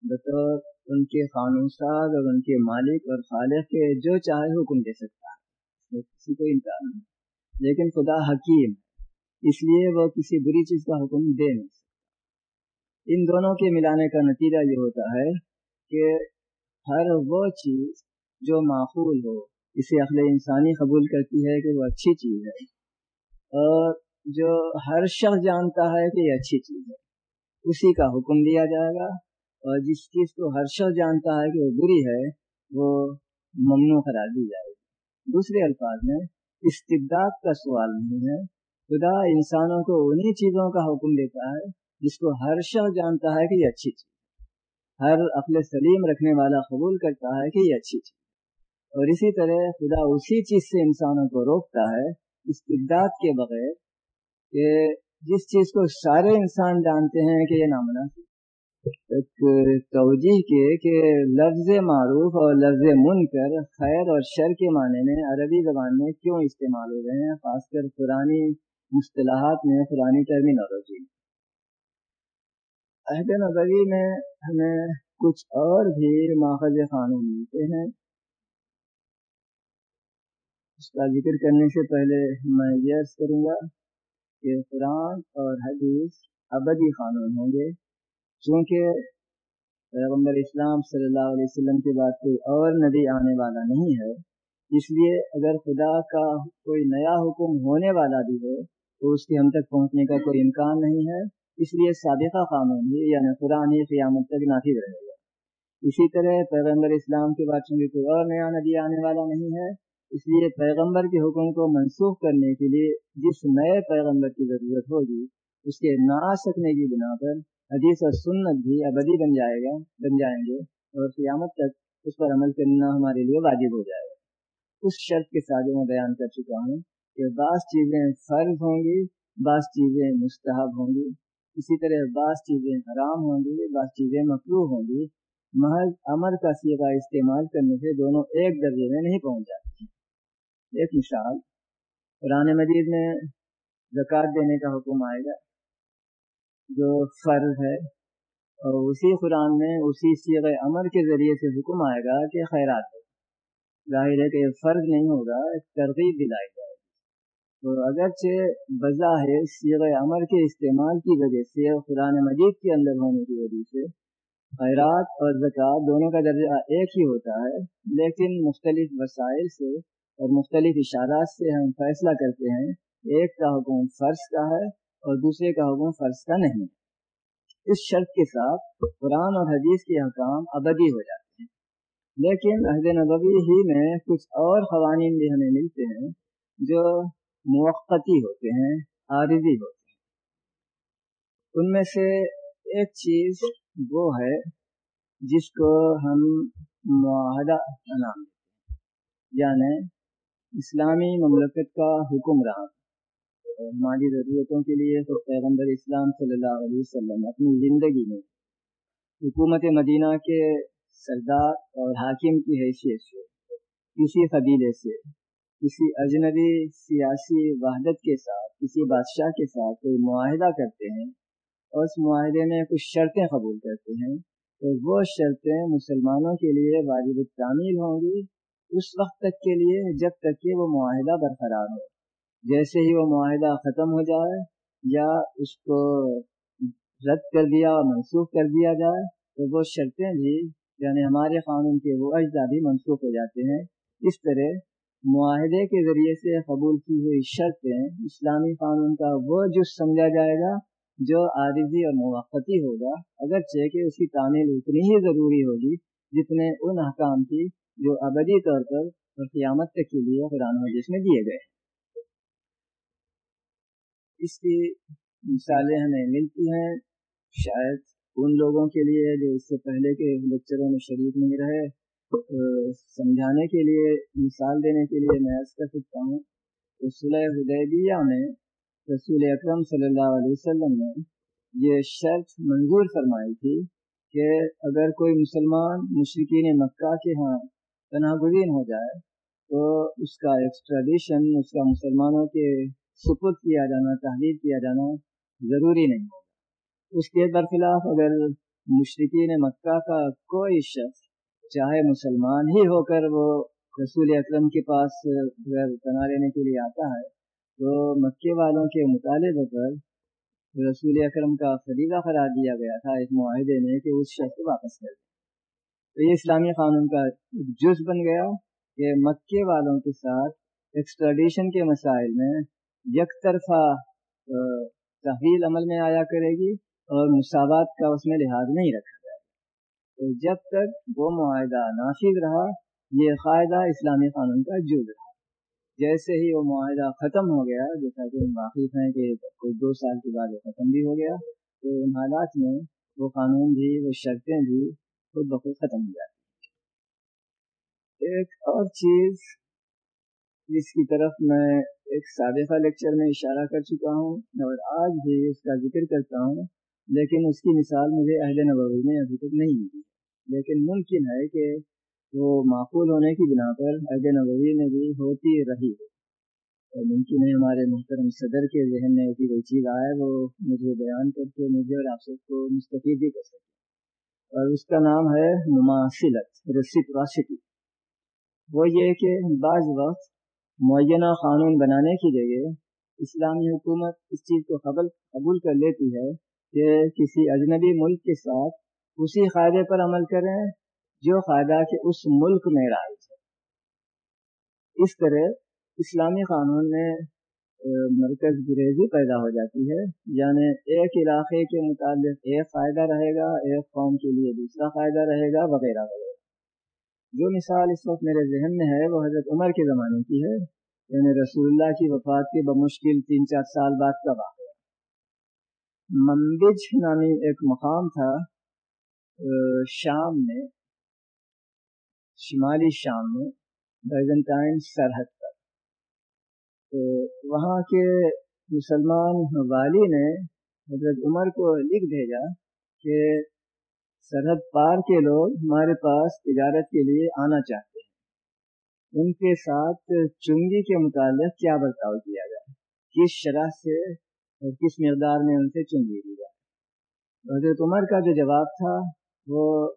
بطور ان کے قانون ساز اور ان کے مالک اور خالق کے جو چاہے حکم دے سکتا ہے کسی کو انکار نہیں۔ لیکن خدا حکیم اس لیے وہ کسی بری چیز کا حکم دے نہیں سکتا۔ ان دونوں کے ملانے کا نتیجہ یہ ہوتا ہے کہ ہر وہ چیز جو معقول ہو، اسے عقل انسانی قبول کرتی ہے کہ وہ اچھی چیز ہے۔ اور جو ہر شخص جانتا ہے کہ یہ اچھی چیز ہے، اسی کا حکم دیا جائے گا۔ اور جس چیز کو ہر شخص جانتا ہے کہ وہ بری ہے، وہ ممنوع قرار دی جائے گی۔ دوسرے الفاظ میں استبداد کا سوال نہیں ہے۔ خدا انسانوں کو انہی چیزوں کا حکم دیتا ہے جس کو ہر شخص جانتا ہے کہ یہ اچھی چیز ہر عقل سلیم رکھنے والا قبول کرتا ہے کہ یہ اچھی چیز اور اسی طرح خدا اسی چیز سے انسانوں کو روکتا ہے استبداد کے بغیر کہ جس چیز کو سارے انسان جانتے ہیں کہ یہ نامناسب توجہ کے کہ لفظ معروف اور لفظ من کر خیر اور شر کے معنی میں عربی زبان میں کیوں استعمال ہو رہے ہیں، خاص کر پرانی مصطلحات میں، پرانی ٹرمینالوجی عہد نبوی میں ہمیں کچھ اور بھی ماخذ قانون ملتے ہیں۔ اس کا ذکر کرنے سے پہلے میں یہ عرض کروں گا کہ قرآن اور حدیث ابدی قانون ہوں گے۔ چونکہ پیغمبر اسلام صلی اللہ علیہ وسلم کے بعد کوئی اور نبی آنے والا نہیں ہے، اس لیے اگر خدا کا کوئی نیا حکم ہونے والا بھی ہو، تو اس کے ہم تک پہنچنے کا کوئی امکان نہیں ہے۔ اس لیے سابقہ قانون ہی یعنی قرآن ہی قیامت تک نافذ رہے گا۔ اسی طرح پیغمبر اسلام کے بعد چونکہ کوئی اور نیا نبی آنے والا نہیں ہے، اس لیے پیغمبر کے حکم کو منسوخ کرنے کے لیے جس نئے پیغمبر کی ضرورت ہوگی، اس کے نہ آ سکنے کی بنا پر حدیث اور سنت بھی ابدی بن جائے گا، بن جائیں گے اور قیامت تک اس پر عمل کرنا ہمارے لیے واجب ہو جائے گا۔ اس شرط کے ساتھ میں بیان کر چکا ہوں کہ بعض چیزیں فرض ہوں گی، بعض چیزیں مستحب ہوں گی۔ اسی طرح بعض چیزیں حرام ہوں گی، بعض چیزیں مقروع ہوں گی۔ محض امر کا سیگا استعمال کرنے سے دونوں ایک درجے میں نہیں پہنچ جاتی ایک مثال، قرآن مجید میں زکوٰۃ دینے کا حکم آئے گا۔ جو فرض ہے۔ اور اسی قرآن میں اسی سیغ عمر کے ذریعے سے حکم آئے گا کہ خیرات ہو ظاہر ہے کہ یہ فرض نہیں ہوگا، ترغیب دلائی جائے گی۔ تو اگرچہ بظاہر سیغ عمر کے استعمال کی وجہ سے قرآن مجید کے اندر ہونے کی وجہ سے خیرات اور زکوٰۃ دونوں کا درجہ ایک ہی ہوتا ہے، لیکن مختلف وسائل سے اور مختلف اشارات سے ہم فیصلہ کرتے ہیں، ایک کا حکم فرض کا ہے اور دوسرے کا حکم فرض کا نہیں۔ اس شرط کے ساتھ قرآن اور حدیث کے حکام ابدی ہو جاتے ہیں۔ لیکن عہد نبوی ہی میں کچھ اور قوانین بھی ہمیں ملتے ہیں جو موقتی ہوتے ہیں، عارضی ہوتے ہیں۔ ان میں سے ایک چیز وہ ہے جس کو ہم معاہدہ نام دیتے ہیں یعنی اسلامی مملکت کا حکمران۔ ہماری ضرورتوں کے لیے تو پیغمبر اسلام صلی اللہ علیہ وسلم اپنی زندگی میں حکومت مدینہ کے سردار اور حاکم کی حیثیت سے، کسی قبیلے سے، کسی اجنبی سیاسی وحدت کے ساتھ، کسی بادشاہ کے ساتھ کوئی معاہدہ کرتے ہیں اور اس معاہدے میں کچھ شرطیں قبول کرتے ہیں، تو وہ شرطیں مسلمانوں کے لیے واجب تعمیل ہوں گی، اس وقت تک کے لیے، جب تک کہ وہ معاہدہ برقرار ہو۔ جیسے ہی وہ معاہدہ ختم ہو جائے یا اس کو رد کر دیا اور منسوخ کر دیا جائے، تو وہ شرطیں بھی یعنی ہمارے قانون کے وہ اجزا بھی منسوخ ہو جاتے ہیں۔ اس طرح معاہدے کے ذریعے سے قبول کی ہوئی شرطیں اسلامی قانون کا وہ جز سمجھا جائے گا جو عارضی اور موقعی ہوگا، اگرچہ کہ اس کی تعمیل اتنی ہی ضروری ہوگی جتنے ان احکام کی جو ابدی طور پر اور قیامت تک کے لیے قرآن حدیث میں دیے گئے۔ ہیں اس کی مثالیں ہمیں ملتی ہیں۔ شاید ان لوگوں کے لیے جو اس سے پہلے کے لیکچروں میں شریک نہیں رہے سمجھانے کے لیے، مثال دینے کے لیے میں عرض کر سکتا ہوں کہ صلح حدیبیہ میں رسول اکرم صلی اللہ علیہ وسلم نے یہ شرط منظور فرمائی تھی کہ اگر کوئی مسلمان مشرقین مکہ کے ہاں پناہ گزین ہو جائے تو اس کا ایکسٹریڈیشن اس کا مسلمانوں کے سپرد کیا جانا، تحریر کیا جانا ضروری نہیں ہوگا۔ اس کے برخلاف اگر مشرقین مکہ کا کوئی شخص چاہے مسلمان ہی ہو کر وہ رسول اکرم کے پاس اگر بنا لینے کے لیے آتا ہے، تو مکے والوں کے مطالبے پر رسول اکرم کا فریضہ قرار دیا گیا تھا اس معاہدے میں کہ اس شخص کو واپس کر دیں۔ تو یہ اسلامی قانون کا جز بن گیا کہ مکے والوں کے ساتھ ایکسٹریڈیشن کے مسائل میں یک طرفہ تحویل عمل میں آیا کرے گی اور مساوات کا اس میں لحاظ نہیں رکھا جائے گا۔ تو جب تک وہ معاہدہ نافذ رہا، یہ قاعدہ اسلامی قانون کا جز رہا۔ جیسے ہی وہ معاہدہ ختم ہو گیا، جیسا کہ ہم واقف ہیں کہ کوئی دو سال کے بعد وہ ختم بھی ہو گیا، تو ان حالات میں وہ قانون بھی، وہ شرطیں بھی خود بخود ختم ہو جاتی ایک اور چیز، جس کی طرف میں ایک سابقہ لیکچر میں اشارہ کر چکا ہوں اور آج بھی اس کا ذکر کرتا ہوں، لیکن اس کی مثال مجھے اہل نبوی میں ابھی تک نہیں ملی۔ لیکن ممکن ہے کہ وہ معقول ہونے کی بنا پر اہل نبوی میں بھی ہوتی رہی ہو۔ اور ممکن ہے ہمارے محترم صدر کے ذہن میں ایسی کوئی چیز آئے، وہ مجھے بیان کر کے مجھے اور آپ سب کو مستفید بھی کر سکے۔ اور اس کا نام ہے مماثلت ریسیپراسٹی وہ یہ کہ بعض وقت معینہ قانون بنانے کی جگہ اسلامی حکومت اس چیز کو قبل قبول کر لیتی ہے کہ کسی اجنبی ملک کے ساتھ اسی قاعدے پر عمل کریں جو قاعدہ کہ اس ملک میں رائج ہے۔ اس طرح اسلامی قانون میں مرکز گریزی پیدا ہو جاتی ہے۔ یعنی ایک علاقے کے متعلق ایک فائدہ رہے گا، ایک قوم کے لیے دوسرا فائدہ رہے گا، وغیرہ وغیرہ۔ جو مثال اس وقت میرے ذہن میں ہے وہ حضرت عمر کے زمانے کی ہے۔ یعنی رسول اللہ کی وفات کے بمشکل تین چار سال بعد کا واقعہ۔ منبج نامی ایک مقام تھا شام میں، شمالی شام میں بیزنٹائن سرحد پر۔ تو وہاں کے مسلمان والی نے حضرت عمر کو لکھ بھیجا کہ سرحد پار کے لوگ ہمارے پاس تجارت کے لیے آنا چاہتے ہیں۔ ان کے ساتھ چنگی کے متعلق کیا برتاؤ کیا جائے؟ کس شرح سے اور کس مقدار میں ان سے چنگی دی جائے؟ حضرت عمر کا جو جواب تھا، وہ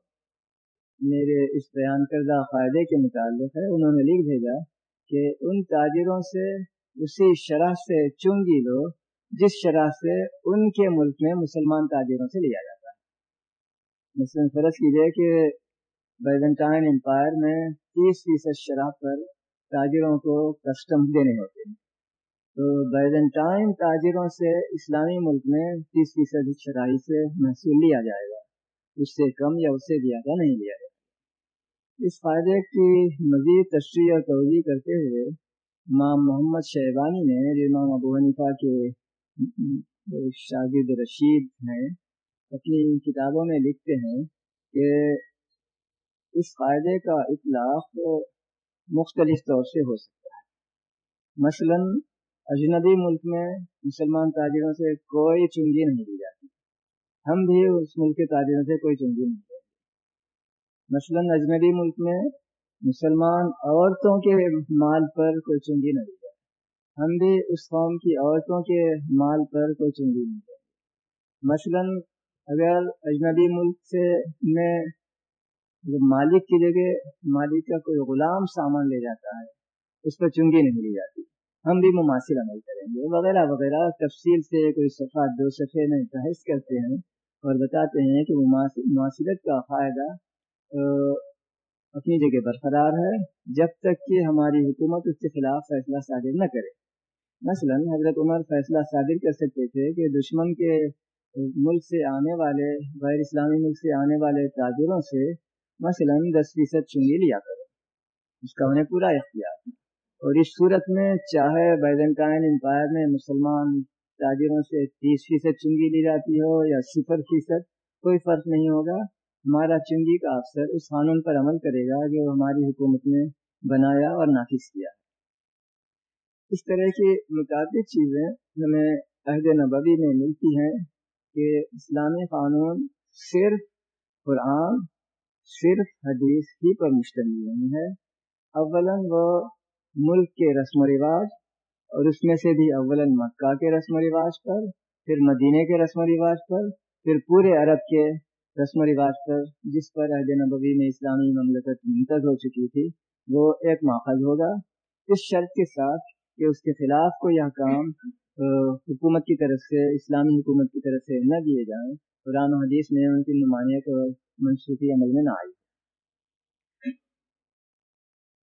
میرے اس بیان کردہ فائدے کے متعلق ہے۔ انہوں نے لکھ بھیجا کہ ان تاجروں سے، اسی شرح سے چنگی لو جس شرح سے ان کے ملک میں مسلمان تاجروں سے لیا جاتا ہے۔ مثلاً فرض کیجیے کہ بیزنٹائن امپائر میں تیس فیصد شرح پر تاجروں کو کسٹم دینے ہوتے ہیں۔ تو بیزنٹائن تاجروں سے اسلامی ملک میں تیس فیصد شرحی سے محصول لیا جائے گا۔ اس سے کم یا اس سے زیادہ نہیں لیا جائے گا۔ اس فائدے کی مزید تشریح اور توجہ کرتے ہوئے امام محمد شہبانی نے امام ابو حنیفہ کے شاگرد رشید ہیں۔ اپنی کتابوں میں لکھتے ہیں کہ اس فائدے کا اطلاق مختلف طور سے ہو سکتا ہے۔ مثلا، اجنبی ملک میں مسلمان تاجروں سے کوئی چنگی نہیں دی جاتی۔ ہم بھی اس ملک کے تاجروں سے کوئی چنگی نہیں دیتے مثلا، اجنبی ملک میں مسلمان عورتوں کے مال پر کوئی چنگی نہیں دی جاتی۔ ہم بھی اس قوم کی عورتوں کے مال پر کوئی چنگی نہیں دیتے مثلا اگر اجنبی ملک سے میں مالک کی جگہ مالک کا کوئی غلام سامان لے جاتا ہے، اس پر چنگی نہیں دی جاتی۔ ہم بھی مماثل عمل کریں گے۔ وغیرہ وغیرہ۔ تفصیل سے کوئی صفحہ، دو صفحے میں بحث کرتے ہیں اور بتاتے ہیں کہ مماثلت کا فائدہ اپنی جگہ برقرار ہے۔ جب تک کہ ہماری حکومت اس کے خلاف فیصلہ صادر نہ کرے۔ مثلا، حضرت عمر فیصلہ صادر کر سکتے تھے کہ دشمن کے ملک سے آنے والے، غیر اسلامی ملک سے آنے والے تاجروں سے مثلا دس فیصد چنگی لیا کرو۔ اس کا انہیں پورا اختیار۔ ہے اور اس صورت میں چاہے بیزنٹائن امپائر میں مسلمان تاجروں سے تیس فیصد چنگی لی جاتی ہو یا صفر فیصد، کوئی فرق نہیں ہوگا۔ ہمارا چنگی کا افسر اس قانون پر عمل کرے گا جو ہماری حکومت نے بنایا اور نافذ کیا۔ اس طرح کی متعدد چیزیں ہمیں عہد نبوی میں ملتی ہیں۔ کہ اسلامی قانون صرف قرآن، صرف حدیث ہی پر مشتمل نہیں ہے۔ اولاً وہ ملک کے رسم و رواج اور اس میں سے بھی اول مکہ کے رسم و رواج پر، پھر مدینہ کے رسم و رواج پر، پھر پورے عرب کے رسم و رواج پر، جس پر عہد نبوی میں اسلامی مملکت منتظ ہو چکی تھی، وہ ایک ماخذ ہوگا۔ اس شرط کے ساتھ کہ اس کے خلاف کوئی احکام حکومت کی طرف سے، اسلامی حکومت کی طرف سے نہ دیے جائیں قرآن و حدیث میں ان کی نمایاں اور منصوخی عمل میں نہ آئی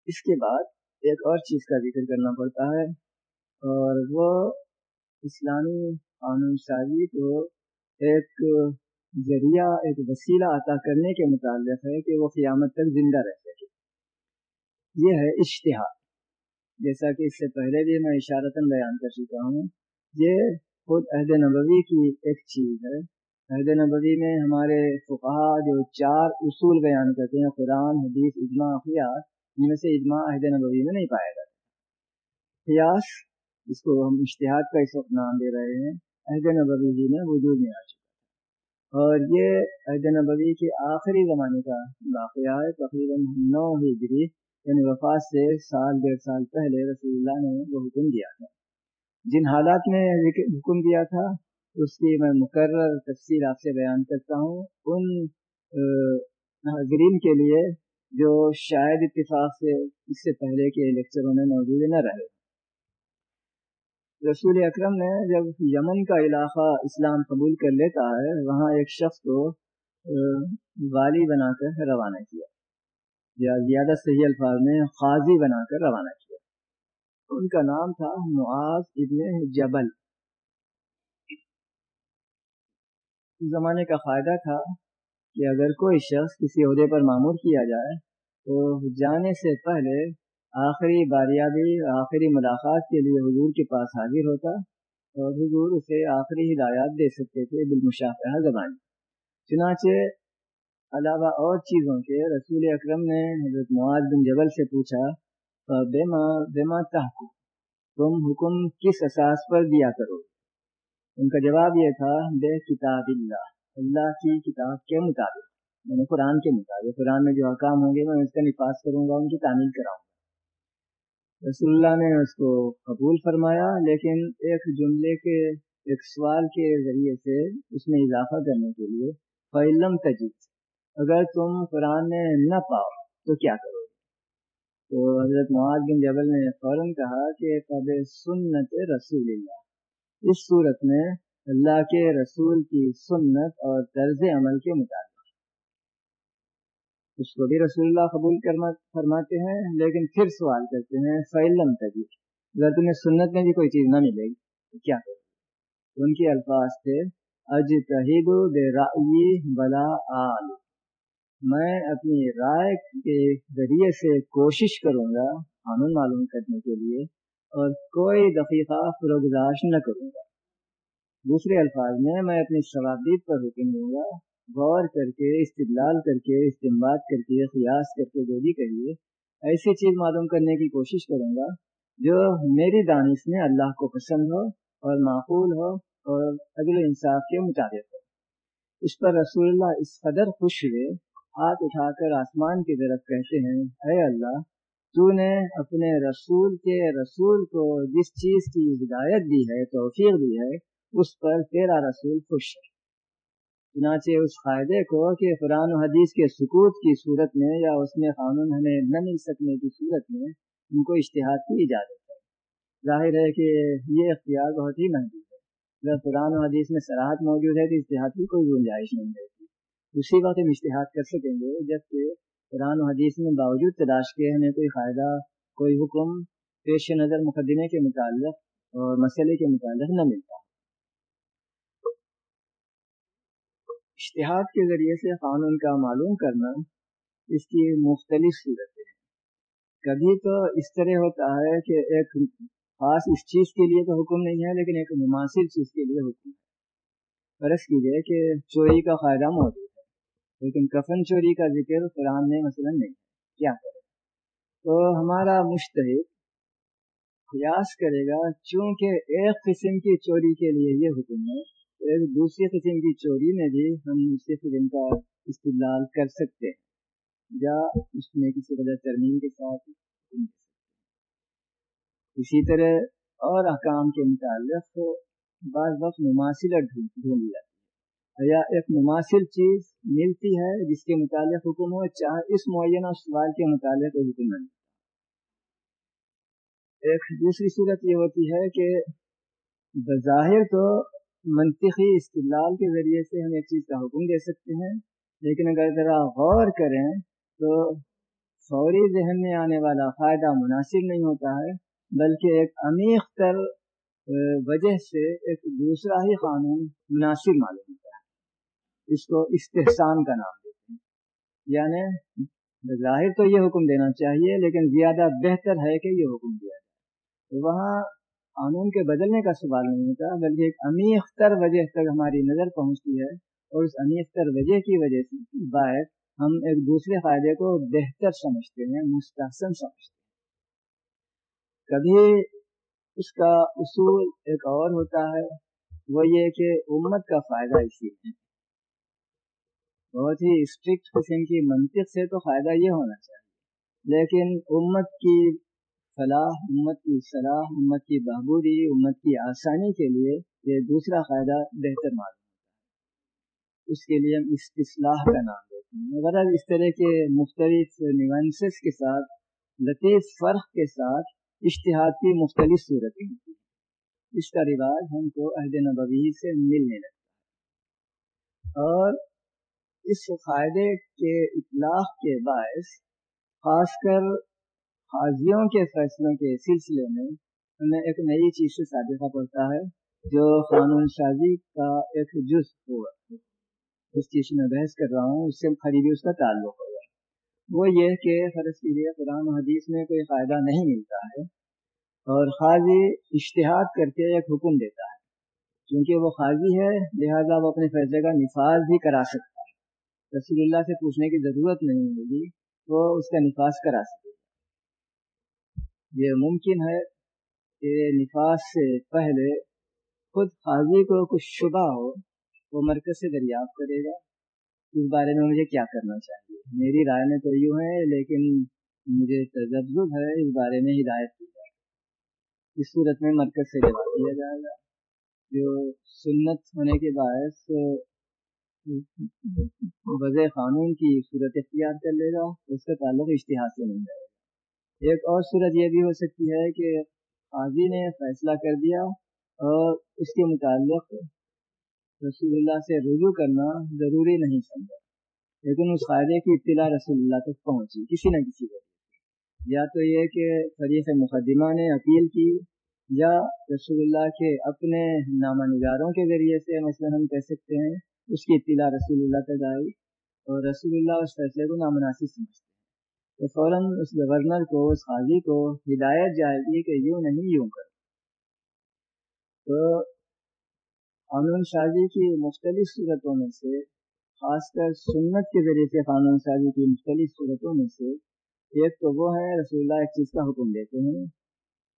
اس کے بعد ایک اور چیز کا ذکر کرنا پڑتا ہے اور وہ اسلامی قانون سازی کو ایک ذریعہ، ایک وسیلہ عطا کرنے کے متعلق ہے کہ وہ قیامت تک زندہ رہ سکے۔ یہ ہے اشتہار جیسا کہ اس سے پہلے بھی میں اشارتاً بیان کر چکا ہوں یہ خود عہد نبوی کی ایک چیز ہے۔ عہد نبوی میں ہمارے فقہ جو چار اصول بیان کرتے ہیں، قرآن، حدیث، اجماع خیات ان میں سے اجماع عہد نبوی میں نہیں پایا جاتا۔ قیاس جس کو ہم اشتہاد کا اس وقت نام دے رہے ہیں، عہد نبوی جی میں وجود میں آ چکا اور یہ عہد نبوی کے آخری زمانے کا واقعہ ہے۔ تقریباً نو ہجری یعنی وفات سے سال، ڈیڑھ سال پہلے رسول اللہ نے وہ حکم دیا تھا۔ جن حالات میں حکم دیا تھا، اس کی میں مقرر تفصیل آپ سے بیان کرتا ہوں۔ ان حاضرین کے لیے جو شاید اتفاق سے اس سے پہلے کے لیکچروں میں موجود نہ رہے۔ رسول اکرم نے جب یمن کا علاقہ اسلام قبول کر لیتا ہے، وہاں ایک شخص کو والی بنا کر روانہ کیا۔ یا زیادہ صحیح الفاظ میں قاضی بنا کر روانہ کیا۔ ان کا نام تھا معاذ ابن جبل۔ زمانے کا فائدہ تھا کہ اگر کوئی شخص کسی عہدے پر معمور کیا جائے، تو جانے سے پہلے آخری باریابی، آخری ملاقات کے لیے حضور کے پاس حاضر ہوتا اور حضور اسے آخری ہدایات دے سکتے تھے بالمشافہ زبان۔ چنانچہ علاوہ اور چیزوں کے رسول اکرم نے حضرت معاذ بن جبل سے پوچھا بے ماں بے ماں تم حکم کس اساس پر دیا کرو؟ ان کا جواب یہ تھا، بے کتاب اللہ۔ اللہ کی کتاب کے مطابق۔ میں نے قرآن کے مطابق۔ قرآن میں جو حکام ہوں گے، میں اس کا نفاذ کروں گا، ان کی تعمیل کراؤں گا۔ رسول اللہ نے اس کو قبول فرمایا، لیکن ایک جملے کے، ایک سوال کے ذریعے سے اس میں اضافہ کرنے کے لیے فعلم تجید اگر تم قرآن میں نہ پاؤ، تو کیا کرو؟ تو حضرت معاذ بن جبل نے فوراً کہا کہ قب سنت رسول اللہ۔ اس صورت میں اللہ کے رسول کی سنت اور طرز عمل کے مطابق اس کو بھی رسول اللہ قبول کرنا فرماتے ہیں، لیکن پھر سوال کرتے ہیں فعلم تجیب اگر تمہیں سنت میں بھی کوئی چیز نہ ملے گی تو کیا کرو؟ ان کے الفاظ تھے اج تحید بلا آل۔ میں اپنی رائے کے ذریعے سے کوشش کروں گا قانون معلوم کرنے کے لیے اور کوئی دقیقہ فروغداش نہ کروں گا۔ دوسرے الفاظ میں میں اپنی ثوابیت پر حکم دوں گا، غور کر کے، استدلال کر کے استعمال کر کے، قیاس کر کے، جو بھی کریے ایسی چیز معلوم کرنے کی کوشش کروں گا جو میری دانش میں اللہ کو پسند ہو اور معقول ہو اور اگلے انصاف کے مطابق ہو۔ اس پر رسول اللہ اس قدر خوش ہوئے ہاتھ اٹھا کر آسمان کی طرف کہتے ہیں، اے اللہ، تو نے اپنے رسول کے رسول کو جس چیز کی ہدایت دی ہے، توفیق دی ہے، اس پر تیرا رسول خوش ہے۔ چنانچہ اس فائدے کو کہ قرآن و حدیث کے سکوت کی صورت میں یا اس میں قانون ہمیں نہ مل سکنے کی صورت میں ان کو اشتہاد کی اجازت ہے۔ ظاہر ہے کہ یہ اختیار بہت ہی محدود ہے۔ اگر قرآن و حدیث میں سراحت موجود ہے تو اشتہاد کی کوئی گنجائش نہیں رہتی اسی وقت ہم اشتہاد کر سکیں گے جبکہ قرآن و حدیث میں باوجود تلاش کے ہمیں کوئی فائدہ، کوئی حکم پیش نظر مقدمے کے متعلق اور مسئلے کے متعلق نہ ملتا۔ اشتہاد کے ذریعے سے قانون کا معلوم کرنا اس کی مختلف صورتیں ہیں۔ کبھی تو اس طرح ہوتا ہے کہ ایک خاص اس چیز کے لیے تو حکم نہیں ہے، لیکن ایک مناسب چیز کے لیے حکم ہے۔ فرض کیجیے کہ چوری کا فائدہ موجود ہے۔ لیکن کفن چوری کا ذکر قرآن میں مثلا نہیں کیا کرے؟ تو ہمارا مشتحد قیاس کرے گا چونکہ ایک قسم کی چوری کے لیے یہ حکم ہے، ایک دوسری قسم کی چوری میں بھی ہم اسی قسم کا استعمال کر سکتے ہیں۔ یا اس میں کسی قدر ترمیم کے ساتھ اسی طرح اور احکام کے متعلق بعض وقت مماثلت ڈھونڈی جاتی ہے یا ایک مماثل چیز ملتی ہے جس کے متعلق حکم ہو، چاہے اس معینہ سوال کے متعلق حکم نہ ایک دوسری صورت یہ ہوتی ہے کہ بظاہر تو منطقی استدلال کے ذریعے سے ہم ایک چیز کا حکم دے سکتے ہیں، لیکن اگر ذرا غور کریں تو فوری ذہن میں آنے والا فائدہ مناسب نہیں ہوتا ہے، بلکہ ایک عمیق تر وجہ سے ایک دوسرا ہی قانون مناسب معلوم ہوتا ہے۔ اس کو استحسان کا نام دیتے ہیں۔ یعنی ظاہر تو یہ حکم دینا چاہیے، لیکن زیادہ بہتر ہے کہ یہ حکم دیا جائے۔ وہاں قانون کے بدلنے کا سوال نہیں ہوتا، بلکہ ایک عمیق تر وجہ تک ہماری نظر پہنچتی ہے۔ اور اس عمیق تر وجہ کی وجہ سے باعث ہم ایک دوسرے فائدے کو بہتر سمجھتے ہیں، مستحسن سمجھتے ہیں۔ کبھی اس کا اصول ایک اور ہوتا ہے، وہ یہ کہ امت کا فائدہ اسی ہے۔ بہت ہی اسٹرکٹ قسم کی منطق سے تو فائدہ یہ ہونا چاہیے۔ لیکن امت کی فلاح، امت کی صلاح، امت کی بہبودی، امت کی آسانی کے لیے یہ دوسرا فائدہ بہتر معلوم ہوتا ہے۔ اس کے لیے ہم استصلاح کا نام دیتے ہیں۔ غرض اس طرح کے مختلف نوانسز کے ساتھ، لطیف فرق کے ساتھ اشتہاد کی مختلف صورتیں ہوتی ہیں، اس کا رواج ہم کو عہد نبوی سے ملنے لگتا ہے۔ اور اس فائدے کے اطلاق کے باعث خاص کر حاضیوں کے فیصلوں کے سلسلے میں ہمیں ایک نئی چیز سے سابقہ پڑتا ہے، جو قانون سازی کا ایک جز ہوا۔ جس چیز میں بحث کر رہا ہوں، اس سے قریبی اس کا تعلق ہوگا وہ یہ کہ فرض کیجیے قرآن و حدیث میں کوئی فائدہ نہیں ملتا ہے اور خاضی اشتہاد کر کے ایک حکم دیتا ہے۔ کیونکہ وہ خاضی ہے، لہذا وہ اپنے فیصلے کا نفاذ بھی کرا سکتا رسول اللہ سے پوچھنے کی ضرورت نہیں ہوگی، وہ اس کا نفاذ کرا سکتا یہ ممکن ہے کہ نفاذ سے پہلے خود قاضی کو کچھ شبہ ہو، وہ مرکز سے دریافت کرے گا۔ اس بارے میں مجھے کیا کرنا چاہیے؟ میری رائے میں تو یوں ہے، لیکن مجھے تجزب ہے، اس بارے میں ہدایت کی جائے۔ اس صورت میں مرکز سے جواب دیا جائے گا۔ جو سنت ہونے کے باعث وضع قانون کی صورت اختیار کر لے گا، اس کا تعلق اشتہار سے نہیں جائے گا۔ ایک اور صورت یہ بھی ہو سکتی ہے کہ قاضی نے فیصلہ کر دیا اور اس کے متعلق رسول اللہ سے رجوع کرنا ضروری نہیں سمجھا۔ لیکن اس فائدے کی اطلاع رسول اللہ تک پہنچی، کسی نہ کسی وجہ یا تو یہ کہ فریق مقدمہ نے اپیل کی، یا رسول اللہ کے اپنے نامہ نگاروں کے ذریعے سے مثلا ہم کہہ سکتے ہیں اس کی اطلاع رسول اللہ تک آئی اور رسول اللہ اس فیصلے کو نامناسب سمجھتے تو فوراً اس گورنر کو، اس قاضی کو ہدایت جائے گی کہ یوں نہیں، یوں کر تو قانون سازی کی مختلف صورتوں میں سے، خاص کر سنت کے ذریعے سے قانون سازی کی مختلف صورتوں میں سے، ایک تو وہ ہے رسول اللہ ایک چیز کا حکم دیتے ہیں۔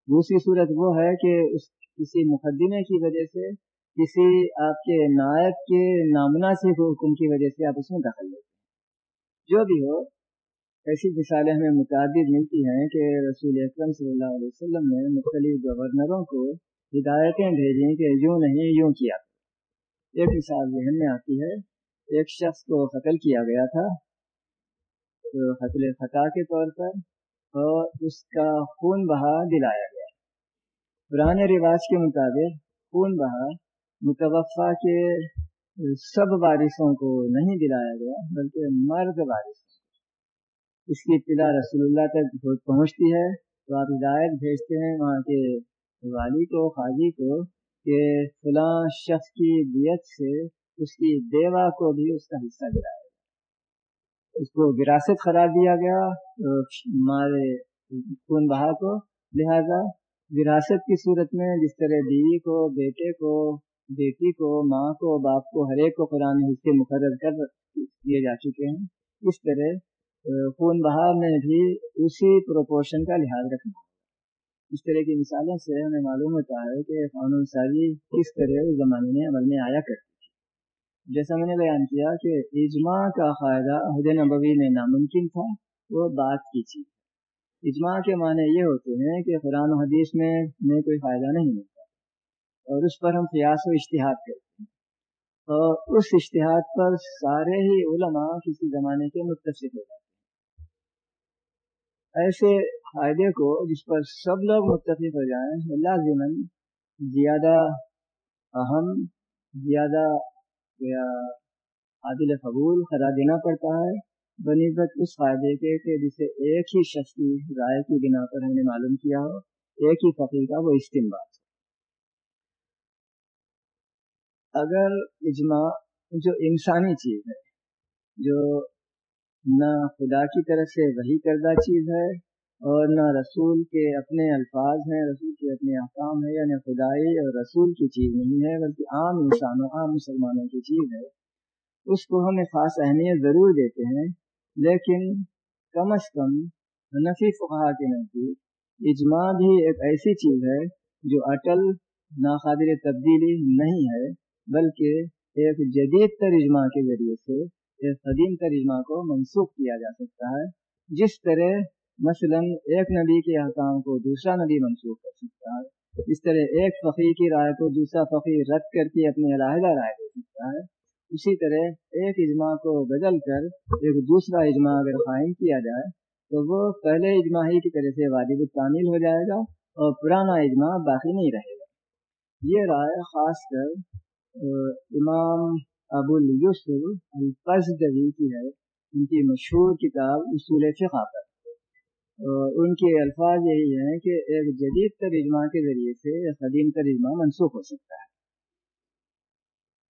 دوسری صورت وہ ہے کہ اس کسی مقدمے کی وجہ سے کسی آپ کے نائب کے نامناسب حکم کی وجہ سے آپ اس میں دخل لیتے ہیں۔ جو بھی ہو، ایسی مثالیں ہمیں متعدد ملتی ہیں کہ رسول اکرم صلی اللہ علیہ وسلم نے مختلف گورنروں کو ہدایتیں بھیجیں کہ یوں نہیں، یوں کیا۔ ایک مثال ذہن میں آتی ہے، ایک شخص کو قتل کیا گیا تھا، تو قتل خطا کے طور پر اور اس کا خون بہا دلایا گیا۔ پرانے رواج کے مطابق خون بہا متوفع کے سب وارثوں کو نہیں دلایا گیا، بلکہ مرد وارث اس کی اطلاع رسول اللہ تک پہنچتی ہے۔ تو آپ ہدایت بھیجتے ہیں وہاں کے والی کو خاجی کو، کہ فلاں شخص کی دیت سے اس کی بیوہ کو بھی اس کا حصہ گرایا گیا۔ اس کو وراثت قرار دیا گیا ہمارے خون بہا کو۔ لہذا وراثت کی صورت میں جس طرح بیوی کو، بیٹے کو بیٹی کو، ماں کو، باپ کو، ہر ایک کو قرآن حصے مقرر کر دیے جا چکے ہیں۔ اس طرح، خون بہا میں بھی اسی پروپورشن کا لحاظ رکھنا اس طرح کی مثالوں سے ہمیں معلوم ہوتا ہے کہ قانون سازی کس طرح اس زمانے میں عمل میں آیا کرتی تھی جیسا میں نے بیان کیا کہ اجماع کا فائدہ عہد نبوی میں ناممکن تھا، وہ بات کی چیز۔ اجماع کے معنی یہ ہوتے ہیں کہ قرآن و حدیث میں ہمیں کوئی فائدہ نہیں ملتا اور اس پر ہم قیاس و اشتہاد کرتے ہیں۔ اور اس اشتہاد پر سارے ہی علماء کسی زمانے کے متفق ہو جاتے ہیں۔ ایسے فائدے کو جس پر سب لوگ متفق ہو جائیں لازمن زیادہ اہم، زیادہ یا عادل قبول قرار دینا پڑتا ہے۔ بنسبت اس فائدے کے کہ جسے ایک ہی شخص کی رائے کی بنا پر ہم نے معلوم کیا ہو، ایک ہی فقیر کا وہ استعمال اگر اجماع جو انسانی چیز ہے، جو نہ خدا کی طرف سے وہی کردہ چیز ہے اور نہ رسول کے اپنے الفاظ ہیں، رسول کے اپنے احکام ہے یعنی خدائی اور رسول کی چیز نہیں ہے، بلکہ عام انسانوں عام مسلمانوں کی چیز ہے، اس کو ہمیں خاص اہمیت ضرور دیتے ہیں۔ لیکن کم از کم نفی فقہ کے نزدیک اجماع بھی ایک ایسی چیز ہے جو اٹل، ناقابل تبدیلی نہیں ہے۔ بلکہ ایک جدید تر اجماع کے ذریعے سے قدیم ترجمہ کو منسوخ کیا جا سکتا ہے، جس طرح مثلا ایک نبی کے احکام کو دوسرا نبی منسوخ کر سکتا ہے، اس طرح ایک فقیر کی رائے کو دوسرا فقیر رد کر کے اپنی علیحدہ رائے دے سکتا ہے، اسی طرح ایک اجماع کو بدل کر ایک دوسرا اجماع اگر قائم کیا جائے، تو وہ پہلے اجماع ہی کی طرح سے واجب التعمیل ہو جائے گا اور پرانا اجماع باقی نہیں رہے گا۔ یہ رائے خاص کر امام ابو السر الفظی کی ہے۔ ان کی مشہور کتاب اصول فقہ پر۔ ان کے الفاظ یہی ہیں کہ ایک جدید ترجمہ کے ذریعے سے قدیم ترجمہ منسوخ ہو سکتا ہے۔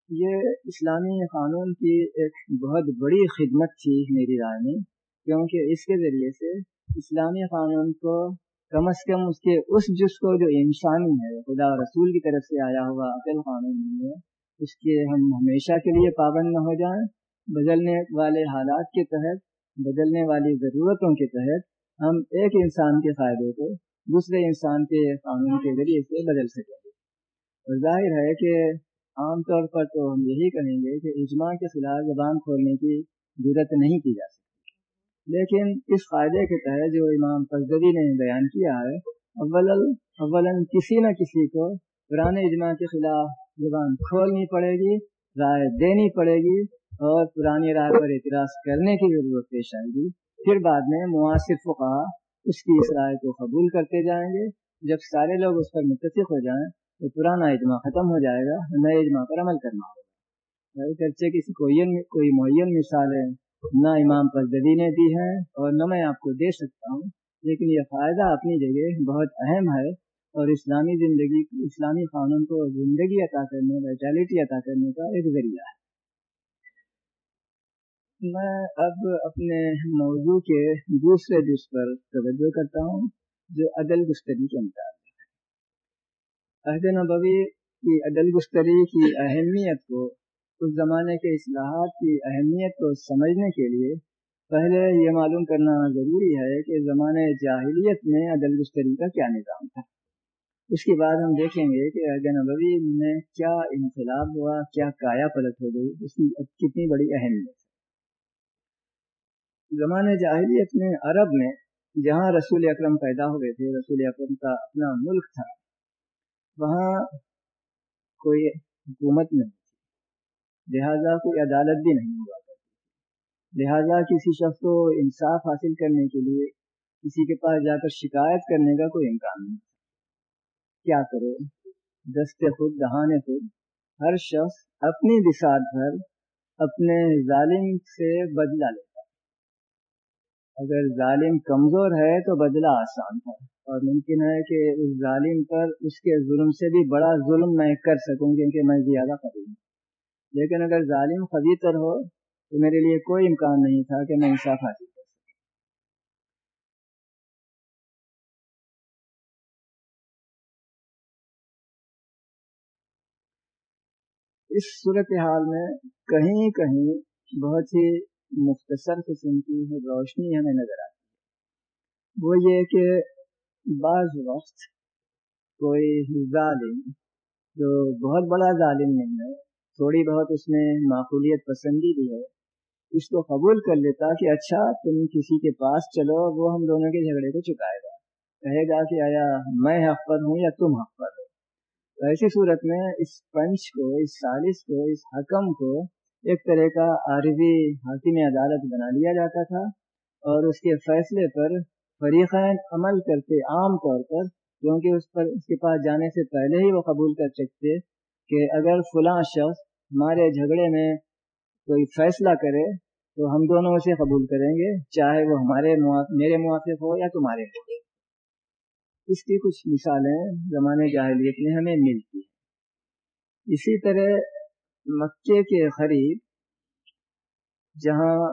یہ اسلامی قانون کی ایک بہت بڑی خدمت تھی میری رائے میں، کیونکہ اس کے ذریعے سے اسلامی قانون کو کم از کم اس کے اس جس کو جو انسانی ہے، خدا رسول کی طرف سے آیا ہوا عقل قانون نہیں ہے اس کے ہم ہمیشہ کے لیے پابند نہ ہو جائیں۔ بدلنے والے حالات کے تحت، بدلنے والی ضرورتوں کے تحت ہم ایک انسان کے فائدے کو دوسرے انسان کے قانون کے ذریعے سے بدل سکیں گے۔ اور ظاہر ہے کہ عام طور پر تو ہم یہی کہیں گے کہ اجماع کے خلاف زبان کھولنے کی ضرورت نہیں کی جا سکتی۔ لیکن اس فائدے کے تحت جو امام فضدی نے بیان کیا ہے اول اول کسی نہ کسی کو پرانے اجماع کے خلاف زبان کھولنی پڑے گی، رائے دینی پڑے گی اور پرانی رائے پر اعتراض کرنے کی ضرورت پیش آئے گی۔ پھر بعد میں معاصر فقہ اس کی اس رائے کو قبول کرتے جائیں گے۔ جب سارے لوگ اس پر متفق ہو جائیں تو پرانا اجماع ختم ہو جائے گا، نئے اجماع پر عمل کرنا ہوگا۔ چرچے کسی کوئی کوئی معین مثال ہے نہ امام پر دلی نے دی ہے اور نہ میں آپ کو دے سکتا ہوں، لیکن یہ فائدہ اپنی جگہ بہت اہم ہے۔ اور اسلامی زندگی اسلامی قانون کو زندگی عطا کرنے ویٹیلٹی عطا کرنے کا ایک ذریعہ ہے۔ میں اب اپنے موضوع کے دوسرے جز پر توجہ کرتا ہوں، جو عدل گستری کے مطابق ہے۔ عہد نبوی کی عدل گستری کی اہمیت کو، اس زمانے کے اصلاحات کی اہمیت کو سمجھنے کے لیے پہلے یہ معلوم کرنا ضروری ہے کہ زمانے جاہلیت میں عدل گستری کا کیا نظام تھا۔ اس کے بعد ہم دیکھیں گے کہ عہد نبوی میں کیا انقلاب ہوا، کیا کایا پلٹ ہو گئی، اس کی کتنی بڑی اہمیت زمانے جاہلیت میں، عرب میں جہاں رسول اکرم پیدا ہوئے تھے، رسول اکرم کا اپنا ملک تھا، وہاں کوئی حکومت نہیں تھی۔ لہٰذا کوئی عدالت بھی نہیں ہوا کرتی لہٰذا کسی شخص کو انصاف حاصل کرنے کے لیے، کسی کے پاس جا کر شکایت کرنے کا کوئی امکان نہیں۔ کیا کرے؟ دست خود دہانے خود۔ ہر شخص اپنی بساط پر اپنے ظالم سے بدلہ لے اگر ظالم کمزور ہے تو بدلہ آسان ہے اور ممکن ہے کہ اس ظالم پر اس کے ظلم سے بھی بڑا ظلم میں کر سکوں کیونکہ میں زیادہ قبی ہوں۔ لیکن اگر ظالم قبی تر ہو تو میرے لیے کوئی امکان نہیں تھا کہ میں انصاف حاصل اس صورت حال میں کہیں کہیں بہت ہی مختصر قسم کی روشنی ہمیں نظر آتی ہے۔ وہ یہ کہ بعض وقت کوئی ظالم جو بہت بڑا ظالم نہیں ہے، تھوڑی بہت اس میں معقولیت پسندی بھی ہے، اس کو قبول کر لیتا کہ اچھا تم کسی کے پاس چلو، وہ ہم دونوں کے جھگڑے کو چکائے گا۔ کہے گا کہ آیا میں حق پر ہوں یا تم حق پر ہو؟ ایسی صورت میں اس پنچ کو، اس سالس کو، اس حکم کو ایک طرح کا عارضی حاکم عدالت بنا لیا جاتا تھا اور اس کے فیصلے پر فریقین عمل کرتے عام طور پر، کیونکہ اس پر، اس کے پاس جانے سے پہلے ہی وہ قبول کر سکتے کہ اگر فلاں شخص ہمارے جھگڑے میں کوئی فیصلہ کرے تو ہم دونوں اسے قبول کریں گے، چاہے وہ ہمارے میرے موافق ہو یا تمہارے ہو۔ اس کی کچھ مثالیں زمانے جاہلیت میں ہمیں ملتی ہیں۔ اسی طرح مکے کے قریب جہاں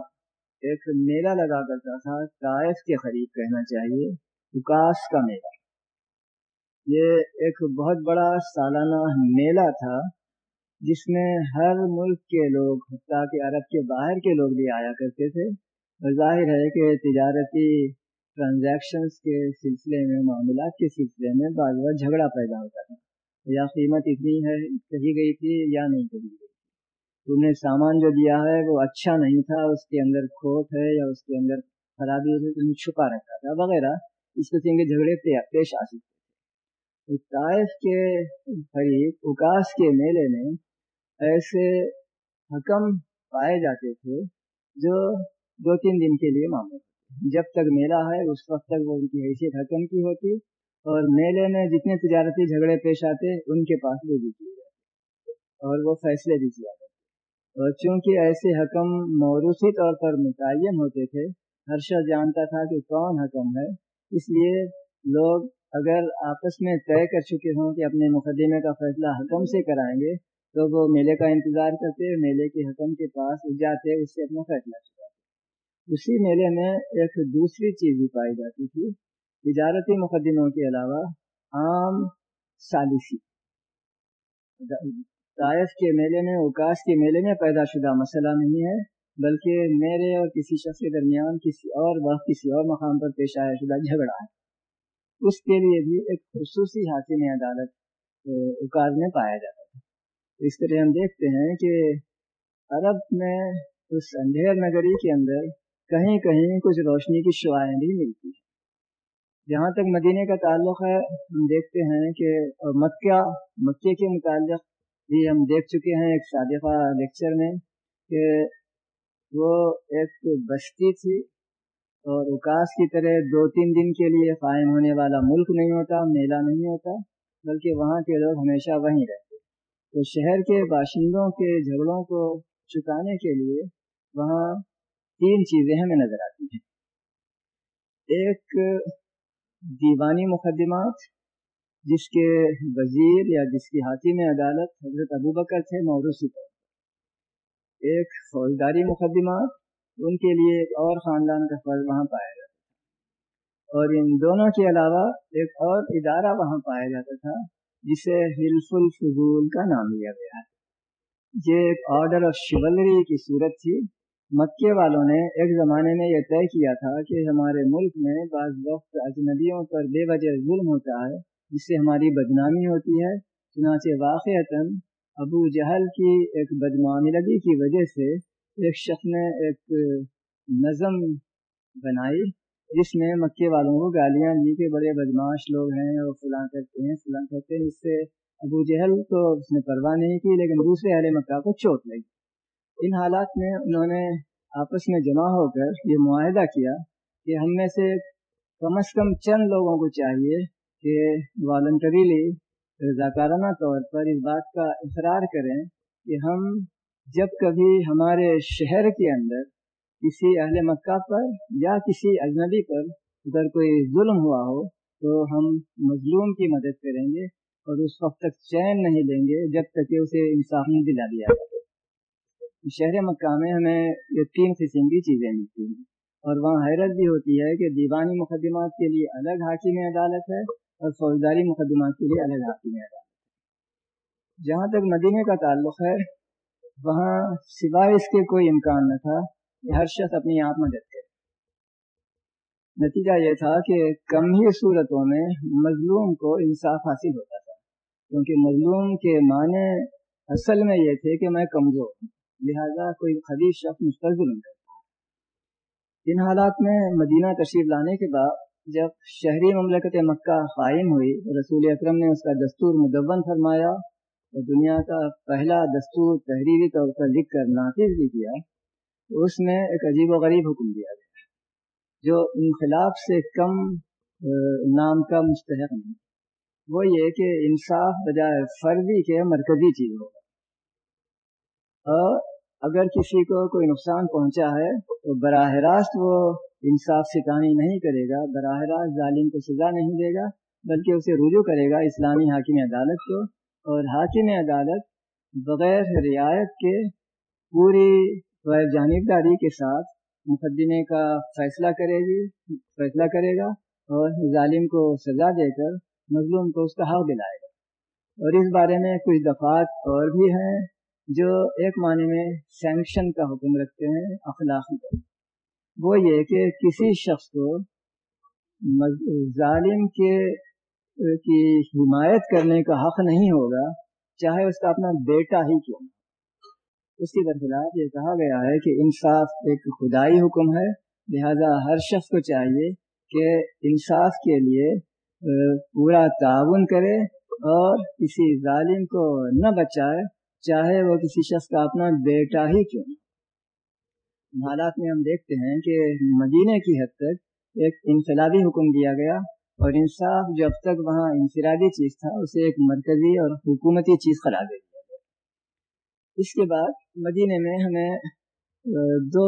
ایک میلہ لگا کرتا تھا، طائف کے قریب کہنا چاہیے، اکاس کا میلہ۔ یہ ایک بہت بڑا سالانہ میلہ تھا، جس میں ہر ملک کے لوگ، حتیٰ کہ عرب کے باہر کے لوگ بھی آیا کرتے تھے۔ ظاہر ہے کہ تجارتی ٹرانزیکشنز کے سلسلے میں، معاملات کے سلسلے میں بعض بار جھگڑا پیدا ہوتا تھا۔ یا قیمت اتنی ہے، کہی گئی تھی یا نہیں کہی گئی تم نے سامان جو دیا ہے وہ اچھا نہیں تھا، اس کے اندر کھوٹ ہے یا اس کے اندر خرابی چھپا رکھا تھا، وغیرہ۔ اس قسم کے جھگڑے پیش آ سکتے تھے۔ طائف کے قریب اکاس کے میلے میں ایسے حکم پائے جاتے تھے جو دو تین دن کے لیے معمول جب تک میلہ ہے، اس وقت تک وہ ان کی حیثیت حکم کی ہوتی، اور میلے میں جتنے تجارتی جھگڑے پیش آتے، ان کے پاس رجوع کیے جاتے اور وہ فیصلے بھی کیا کرتے اور چونکہ ایسے حکم موروثی طور پر متعین ہوتے تھے ہر شخص جانتا تھا کہ کون حکم ہے، اس لیے لوگ اگر آپس میں طے کر چکے ہوں کہ اپنے مقدمے کا فیصلہ حکم سے کرائیں گے، تو وہ میلے کا انتظار کرتے، میلے کے حکم کے پاس جاتے، اس سے اپنا فیصلہ چکاتے اسی میلے میں ایک دوسری چیز بھی پائی جاتی تھی، تجارتی مقدموں کے علاوہ عام سالسی طائف کے میلے میں، اوکاس کے میلے میں پیدا شدہ مسئلہ نہیں ہے، بلکہ میرے اور کسی شخص کے درمیان کسی اور وقت، کسی اور مقام پر پیش آیا شدہ جھگڑا ہے۔ اس کے لیے بھی ایک خصوصی حاکم عدالت اوکاس میں پایا جاتا تھا۔ اس طرح ہم دیکھتے ہیں کہ عرب میں، اس اندھیر نگری کے اندر کہیں کہیں کچھ روشنی کی شعائیں بھی ملتی ہیں۔ جہاں تک مدینہ کا تعلق ہے، ہم دیکھتے ہیں کہ مکہ مکے کے متعلق بھی ہم دیکھ چکے ہیں ایک صادقہ لیکچر میں کہ وہ ایک بستی تھی اور اکاس کی طرح دو تین دن کے لیے قائم ہونے والا ملک نہیں ہوتا، میلہ نہیں ہوتا، بلکہ وہاں کے لوگ ہمیشہ وہیں رہتے۔ تو شہر کے باشندوں کے جھگڑوں کو چکانے کے لیے وہاں تین چیزیں ہمیں نظر آتی ہیں۔ ایک دیوانی مقدمات، جس کے وزیر یا جس کی حاکم عدالت حضرت ابو بکر تھے موروثی طور پر۔ ایک فوجداری مقدمات، ان کے لیے ایک اور خاندان کا فرض وہاں پایا جاتا تھا۔ اور ان دونوں کے علاوہ ایک اور ادارہ وہاں پایا جاتا تھا، جسے حلف الفضول کا نام لیا گیا۔ ہے یہ ایک آرڈر آف شیولری کی صورت تھی۔ مکے والوں نے ایک زمانے میں یہ طے کیا تھا کہ ہمارے ملک میں بعض وقت اجنبیوں پر بے وجہ ظلم ہوتا ہے، جس سے ہماری بدنامی ہوتی ہے۔ چنانچہ واقع ابو جہل کی ایک بدمعاملگی کی وجہ سے ایک شخص نے ایک نظم بنائی، جس میں مکے والوں کو گالیاں دی کہ بڑے بدماش لوگ ہیں اور فلاں کرتے ہیں، فلاں کرتے ہیں۔ اس سے ابو جہل تو اس نے پرواہ نہیں کی، لیکن دوسرے اہل مکہ کو چوٹ لگی۔ ان حالات میں انہوں نے آپس میں جمع ہو کر یہ معاہدہ کیا کہ ہم میں سے کم از کم چند لوگوں کو چاہیے کہ والنٹریلی رضاکارانہ طور پر اس بات کا اقرار کریں کہ ہم جب کبھی ہمارے شہر کے اندر کسی اہل مکہ پر یا کسی اجنبی پر اگر کوئی ظلم ہوا ہو تو ہم مظلوم کی مدد کریں گے اور اس وقت تک چین نہیں لیں گے جب تک کہ اسے انصاف نہیں دلا دیا جائے۔ شہر مکہ میں ہمیں یہ تین قسم کی چیزیں ملتی ہیں۔ اور وہاں حیرت بھی ہوتی ہے کہ دیوانی مقدمات کے لیے الگ حاکم عدالت ہے اور فوجداری مقدمات کے لیے الگ حاکم عدالت ہے۔ جہاں تک مدینہ کا تعلق ہے، وہاں سوائے اس کے کوئی امکان نہ تھا کہ ہر شخص اپنی آپ مدد کرے۔ نتیجہ یہ تھا کہ کم ہی صورتوں میں مظلوم کو انصاف حاصل ہوتا تھا۔ کیونکہ مظلوم کے معنی اصل میں یہ تھے کہ میں کمزور ہوں۔ لہذا کوئی خبیص شخص مستقبل کرتا۔ ہے ان حالات میں مدینہ تشریف لانے کے بعد جب شہری مملکت مکہ قائم ہوئی، رسول اکرم نے اس کا دستور مدون فرمایا اور دنیا کا پہلا دستور تحریری طور پر لکھ کر نافذ بھی کیا، تو اس میں ایک عجیب و غریب حکم دیا گیا جو انخلاف سے کم نام کا مستحق نہیں۔ وہ یہ کہ انصاف بجائے فرضی کے مرکزی چیز ہوگا۔ اور اگر کسی کو کوئی نقصان پہنچا ہے، تو براہ راست وہ انصاف ستانی نہیں کرے گا، براہ راست ظالم کو سزا نہیں دے گا، بلکہ اسے رجوع کرے گا اسلامی حاکم عدالت کو۔ اور حاکم عدالت بغیر رعایت کے پوری غیر جانبداری کے ساتھ مقدمے کا فیصلہ کرے گی، فیصلہ کرے گا اور ظالم کو سزا دے کر مظلوم کو اس کا حق دلائے گا۔ اور اس بارے میں کچھ دفعات اور بھی ہیں۔ جو ایک معنی میں سینکشن کا حکم رکھتے ہیں اخلاقی طور وہ یہ کہ کسی شخص کو ظالم کے، کی حمایت کرنے کا حق نہیں ہوگا، چاہے اس کا اپنا بیٹا ہی کیوں اس کی برخلاف یہ کہا گیا ہے کہ انصاف ایک خدائی حکم ہے، لہذا ہر شخص کو چاہیے کہ انصاف کے لیے پورا تعاون کرے اور کسی ظالم کو نہ بچائے۔ چاہے وہ کسی شخص کا اپنا بیٹا ہی کیوں حالات میں ہم دیکھتے ہیں کہ مدینہ کی حد تک ایک انقلابی حکم دیا گیا اور انصاف جو اب تک وہاں انفرادی چیز تھا، اسے ایک مرکزی اور حکومتی چیز قرار دے دیا گیا۔ اس کے بعد مدینہ میں ہمیں دو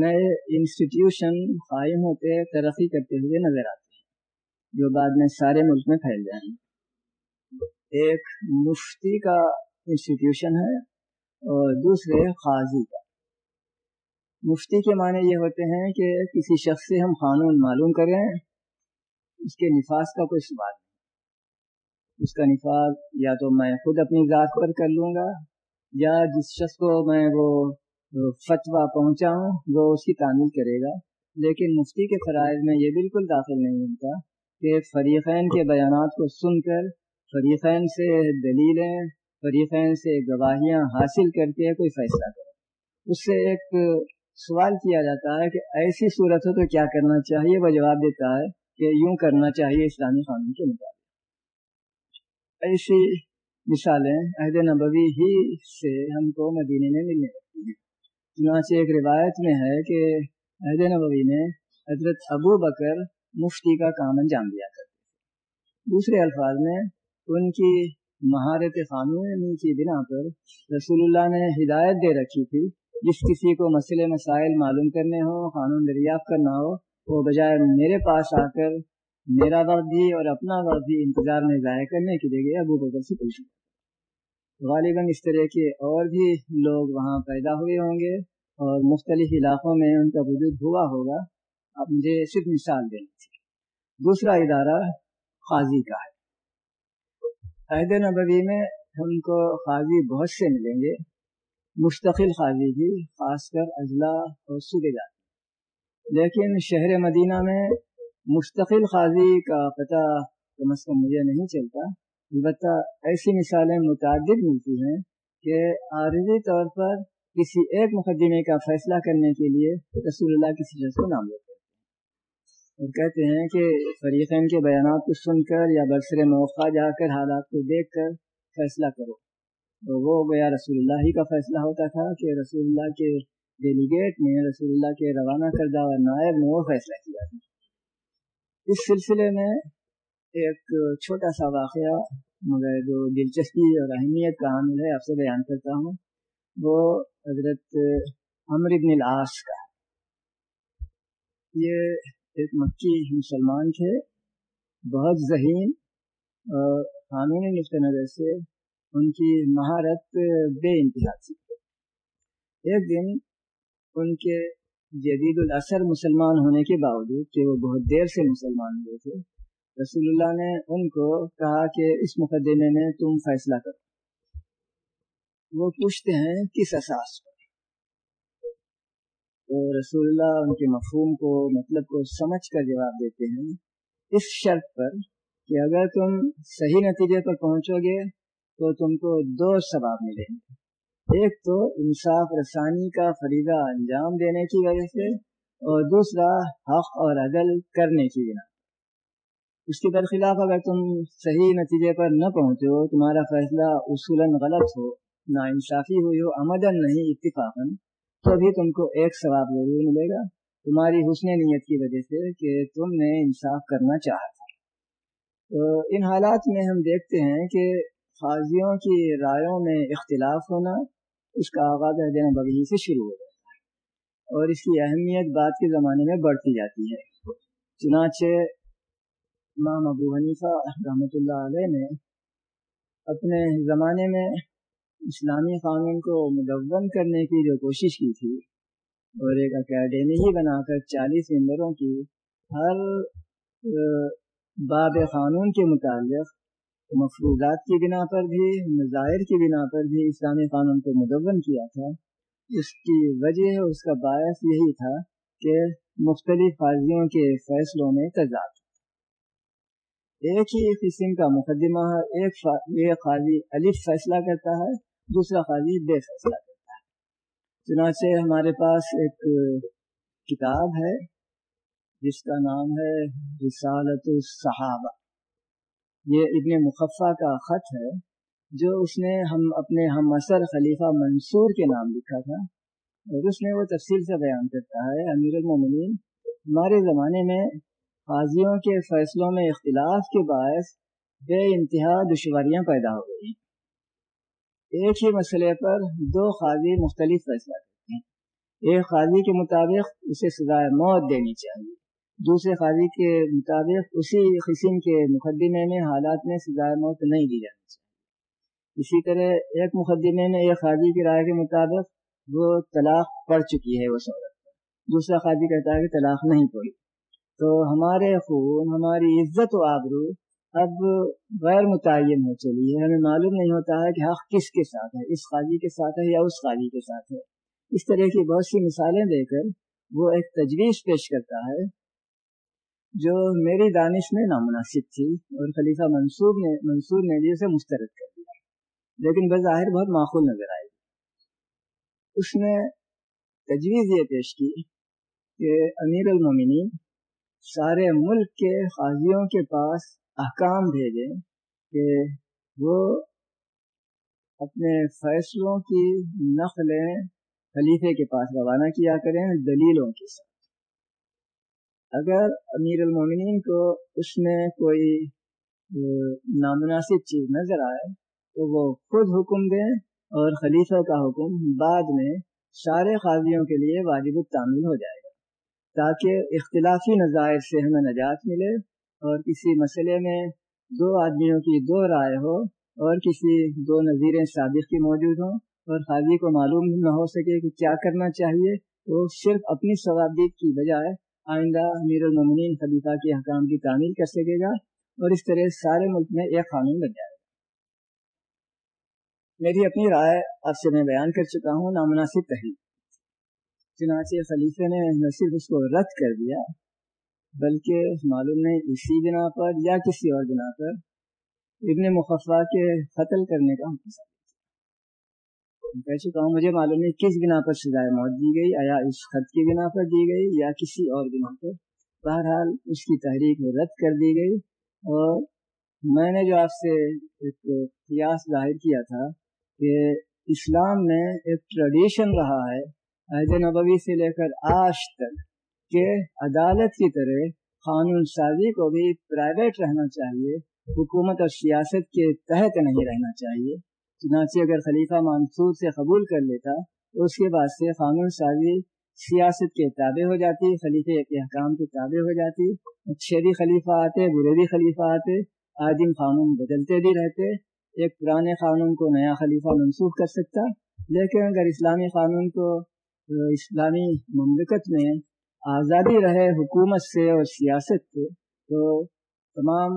نئے انسٹیٹیوشن قائم ہوتے، ترقی کرتے ہوئے نظر آتے ہیں، جو بعد میں سارے ملک میں پھیل جائیں۔ گے ایک مفتی کا انسٹیٹیوشن ہے اور دوسرے قاضی کا۔ مفتی کے معنی یہ ہوتے ہیں کہ کسی شخص سے ہم قانون معلوم کریں، اس کے نفاذ کا کوئی سوال نہیں۔ اس کا نفاذ یا تو میں خود اپنی ذات پر کر لوں گا، یا جس شخص کو میں وہ فتویٰ پہنچاؤں، وہ اس کی تعمیل کرے گا۔ لیکن مفتی کے فرائض میں یہ بالکل داخل نہیں ہوتا کہ فریقین کے بیانات کو سن کر، فریقین سے دلیلیں فریقین سے گواہیاں حاصل کر کے کوئی فیصلہ کرے۔ اس سے ایک سوال کیا جاتا ہے کہ ایسی صورت ہو تو کیا کرنا چاہیے؟ وہ جواب دیتا ہے کہ یوں کرنا چاہیے اسلامی قانون کے مطابق۔ ایسی مثالیں عہد نبوی ہی سے ہم کو مدینے میں ملنے لگتی ہیں۔ چنانچہ ایک روایت میں ہے کہ عہد نبوی نے حضرت ابو بکر مفتی کا کام انجام دیا کرتے دوسرے الفاظ میں ان کی مہارت قانونی کی بنا پر رسول اللہ نے ہدایت دے رکھی تھی۔ جس کسی کو مسئلے مسائل معلوم کرنے ہو، قانون دریافت کرنا ہو، وہ بجائے میرے پاس آ کر میرا وقت بھی اور اپنا وقت بھی انتظار میں ضائع کرنے کے لیے گئے ابو بکر سے پوچھوں غالباً اس طرح کے اور بھی لوگ وہاں پیدا ہوئے ہوں گے اور مختلف علاقوں میں ان کا وجود ہوا ہوگا۔ اب مجھے صرف مثال دینی تھی۔ دوسرا ادارہ قاضی کا ہے۔ عہد نبوی میں ہم کو قاضی بہت سے ملیں گے، مستقل قاضی بھی، خاص کر اضلاع اور صوبے جاتے لیکن شہر مدینہ میں مستقل قاضی کا پتہ کم از کم مجھے نہیں چلتا۔ البتہ ایسی مثالیں متعدد ملتی ہیں کہ عارضی طور پر کسی ایک مقدمے کا فیصلہ کرنے کے لیے رسول اللہ کسی شخص کو نام لیتے ہیں کہتے ہیں کہ فریقین کے بیانات کو سن کر یا برسر موقع جا کر حالات کو دیکھ کر فیصلہ کرو۔ تو وہ گیا رسول اللہ ہی کا فیصلہ ہوتا تھا کہ رسول اللہ کے ڈیلیگیٹ نے رسول اللہ کے روانہ کردہ اور نائب نے وہ فیصلہ کیا تھا۔ اس سلسلے میں ایک چھوٹا سا واقعہ، مگر جو دلچسپی اور اہمیت کا حامل ہے، آپ سے بیان کرتا ہوں۔ وہ حضرت عمر بن العاص کا۔ یہ ایک مکی مسلمان تھے، بہت ذہین، اور قانونی نقطۂ نظر سے ان کی مہارت بے انتہا تھی۔ ایک دن ان کے جدید الاثر مسلمان ہونے کے باوجود کہ وہ بہت دیر سے مسلمان ہوئے تھے، رسول اللہ نے ان کو کہا کہ اس مقدمے میں تم فیصلہ کرو۔ وہ پوچھتے ہیں، کس اساس پر؟ تو رسول اللہ ان کے مفہوم کو مطلب کو سمجھ کر جواب دیتے ہیں۔ اس شرط پر کہ اگر تم صحیح نتیجے پر پہنچو گے تو تم کو دو ثواب ملیں گے۔ ایک تو انصاف رسانی کا فریضہ انجام دینے کی وجہ سے اور دوسرا حق اور عدل کرنے کی بنا۔ اس کے برخلاف اگر تم صحیح نتیجے پر نہ پہنچو، تمہارا فیصلہ اصولاً غلط ہو نا انصافی ہوئی ہو، آمدن نہیں، اتفاقاً۔ تو بھی تم کو ایک ثواب ضرور ملے گا۔ تمہاری حسن نیت کی وجہ سے کہ تم نے انصاف کرنا چاہا تھا۔ تو ان حالات میں ہم دیکھتے ہیں کہ قاضیوں کی رائےوں میں اختلاف ہونا اس کا آغاز دینا بغیر سے شروع ہو جاتا ہے اور اس کی اہمیت بعد کے زمانے میں بڑھتی جاتی ہے۔ چنانچہ امام ابو حنیفہ رحمۃ اللہ علیہ نے اپنے زمانے میں اسلامی قانون کو مدون کرنے کی جو کوشش کی تھی، اور ایک اکیڈمی ہی بنا کر چالیس ممبروں کی ہر باب قانون کے متعلق مفروضات کی بنا پر بھی، مظاہر کی بنا پر بھی اسلامی قانون کو مدون کیا تھا۔ اس کی وجہ، اس کا باعث یہی تھا کہ مختلف قاضیوں کے فیصلوں میں تضاد۔ ایک ہی قسم کا مقدمہ ہے ایک ایک قاضی الف فیصلہ کرتا ہے دوسرا قاضی بے فیصلہ کرتا ہے۔ چنانچہ ہمارے پاس ایک کتاب ہے، جس کا نام ہے رسالت الصحابہ۔ یہ ابن مخفہ کا خط ہے، جو اس نے ہم اپنے ہم اثر خلیفہ منصور کے نام لکھا تھا۔ اور اس میں وہ تفصیل سے بیان کرتا ہے، امیر المومنین، ہمارے زمانے میں قاضیوں کے فیصلوں میں اختلاف کے باعث بے انتہا دشواریاں پیدا ہو گئی۔ ایک ہی مسئلے پر دو قاضی مختلف فیصلہ کرتے ہیں۔ ایک قاضی کے مطابق اسے سزائے موت دینی چاہیے۔ دوسرے قاضی کے مطابق اسی قسم کے مقدمے میں حالات میں سزائے موت نہیں دی جانی چاہیے۔ اسی طرح ایک مقدمے میں ایک قاضی کی رائے کے مطابق وہ طلاق پڑ چکی ہے اس عورت دوسرا قاضی کہتا ہے کہ طلاق نہیں پڑی۔ تو ہمارے خون، ہماری عزت و آبرو اب غیر متعین ہو چلی ہے ہمیں معلوم نہیں ہوتا ہے کہ حق کس کے ساتھ ہے، اس قاضی کے ساتھ ہے یا اس قاضی کے ساتھ ہے۔ اس طرح کی بہت سی مثالیں دے کر وہ ایک تجویز پیش کرتا ہے جو میری دانش میں نامناسب تھی اور خلیفہ منصور نے منصور نے بھی اسے مسترد کر دیا۔ لیکن بظاہر بہت معقول نظر آئی۔ اس نے تجویز یہ پیش کی کہ امیر المومنین سارے ملک کے قاضیوں کے پاس احکام بھیجیں کہ وہ اپنے فیصلوں کی نقلیں خلیفے کے پاس روانہ کیا کریں دلیلوں کے ساتھ۔ اگر امیر المومنین کو اس میں کوئی نامناسب چیز نظر آئے تو وہ خود حکم دیں اور خلیفہ کا حکم بعد میں سارے قاضیوں کے لیے واجب التعمیل ہو جائے گا تاکہ اختلافی نظائر سے ہمیں نجات ملے اور کسی مسئلے میں دو آدمیوں کی دو رائے ہو اور کسی دو نظیریں سابق کی موجود ہوں اور قاضی کو معلوم نہ ہو سکے کہ کیا کرنا چاہیے تو صرف اپنی ثوابدید کی بجائے آئندہ امیر المومنین خلیفہ کے حکام کی تعمیل کر سکے گا اور اس طرح سارے ملک میں ایک قانون بن جائے گا۔ میری اپنی رائے آپ سے میں بیان کر چکا ہوں نامناسب تحریر چنانچہ خلیفے نے نہ صرف اس کو رد کر دیا بلکہ معلوم نہیں اسی بنا پر یا کسی اور بنا پر ابن مخفا کے قتل کرنے کا کہہ چکا ہوں، مجھے معلوم نہیں کس بنا پر سزائے موت دی گئی یا اس خط کی بنا پر دی گئی یا کسی اور بنا پر۔ بہرحال اس کی تحریک رد کر دی گئی اور میں نے جو آپ سے ایک قیاس ظاہر کیا تھا کہ اسلام میں ایک ٹریڈیشن رہا ہے، عہد نبوی سے لے کر آج تک۔ کہ عدالت کی طرح قانون سازی کو بھی پرائیویٹ رہنا چاہیے، حکومت اور سیاست کے تحت نہیں رہنا چاہیے۔ چنانچہ اگر خلیفہ منصور سے قبول کر لیتا تو اس کے بعد سے قانون سازی سیاست کے تابع ہو جاتی، خلیفے کے حکام کے تابع ہو جاتی۔ اچھے بھی خلیفہ آتے، برے بھی خلیفہ آتے آدم قانون بدلتے بھی رہتے۔ ایک پرانے قانون کو نیا خلیفہ منسوخ کر سکتا، لیکن اگر اسلامی قانون کو، اسلامی مملکت میں آزادی رہے حکومت سے اور سیاست سے، تو تمام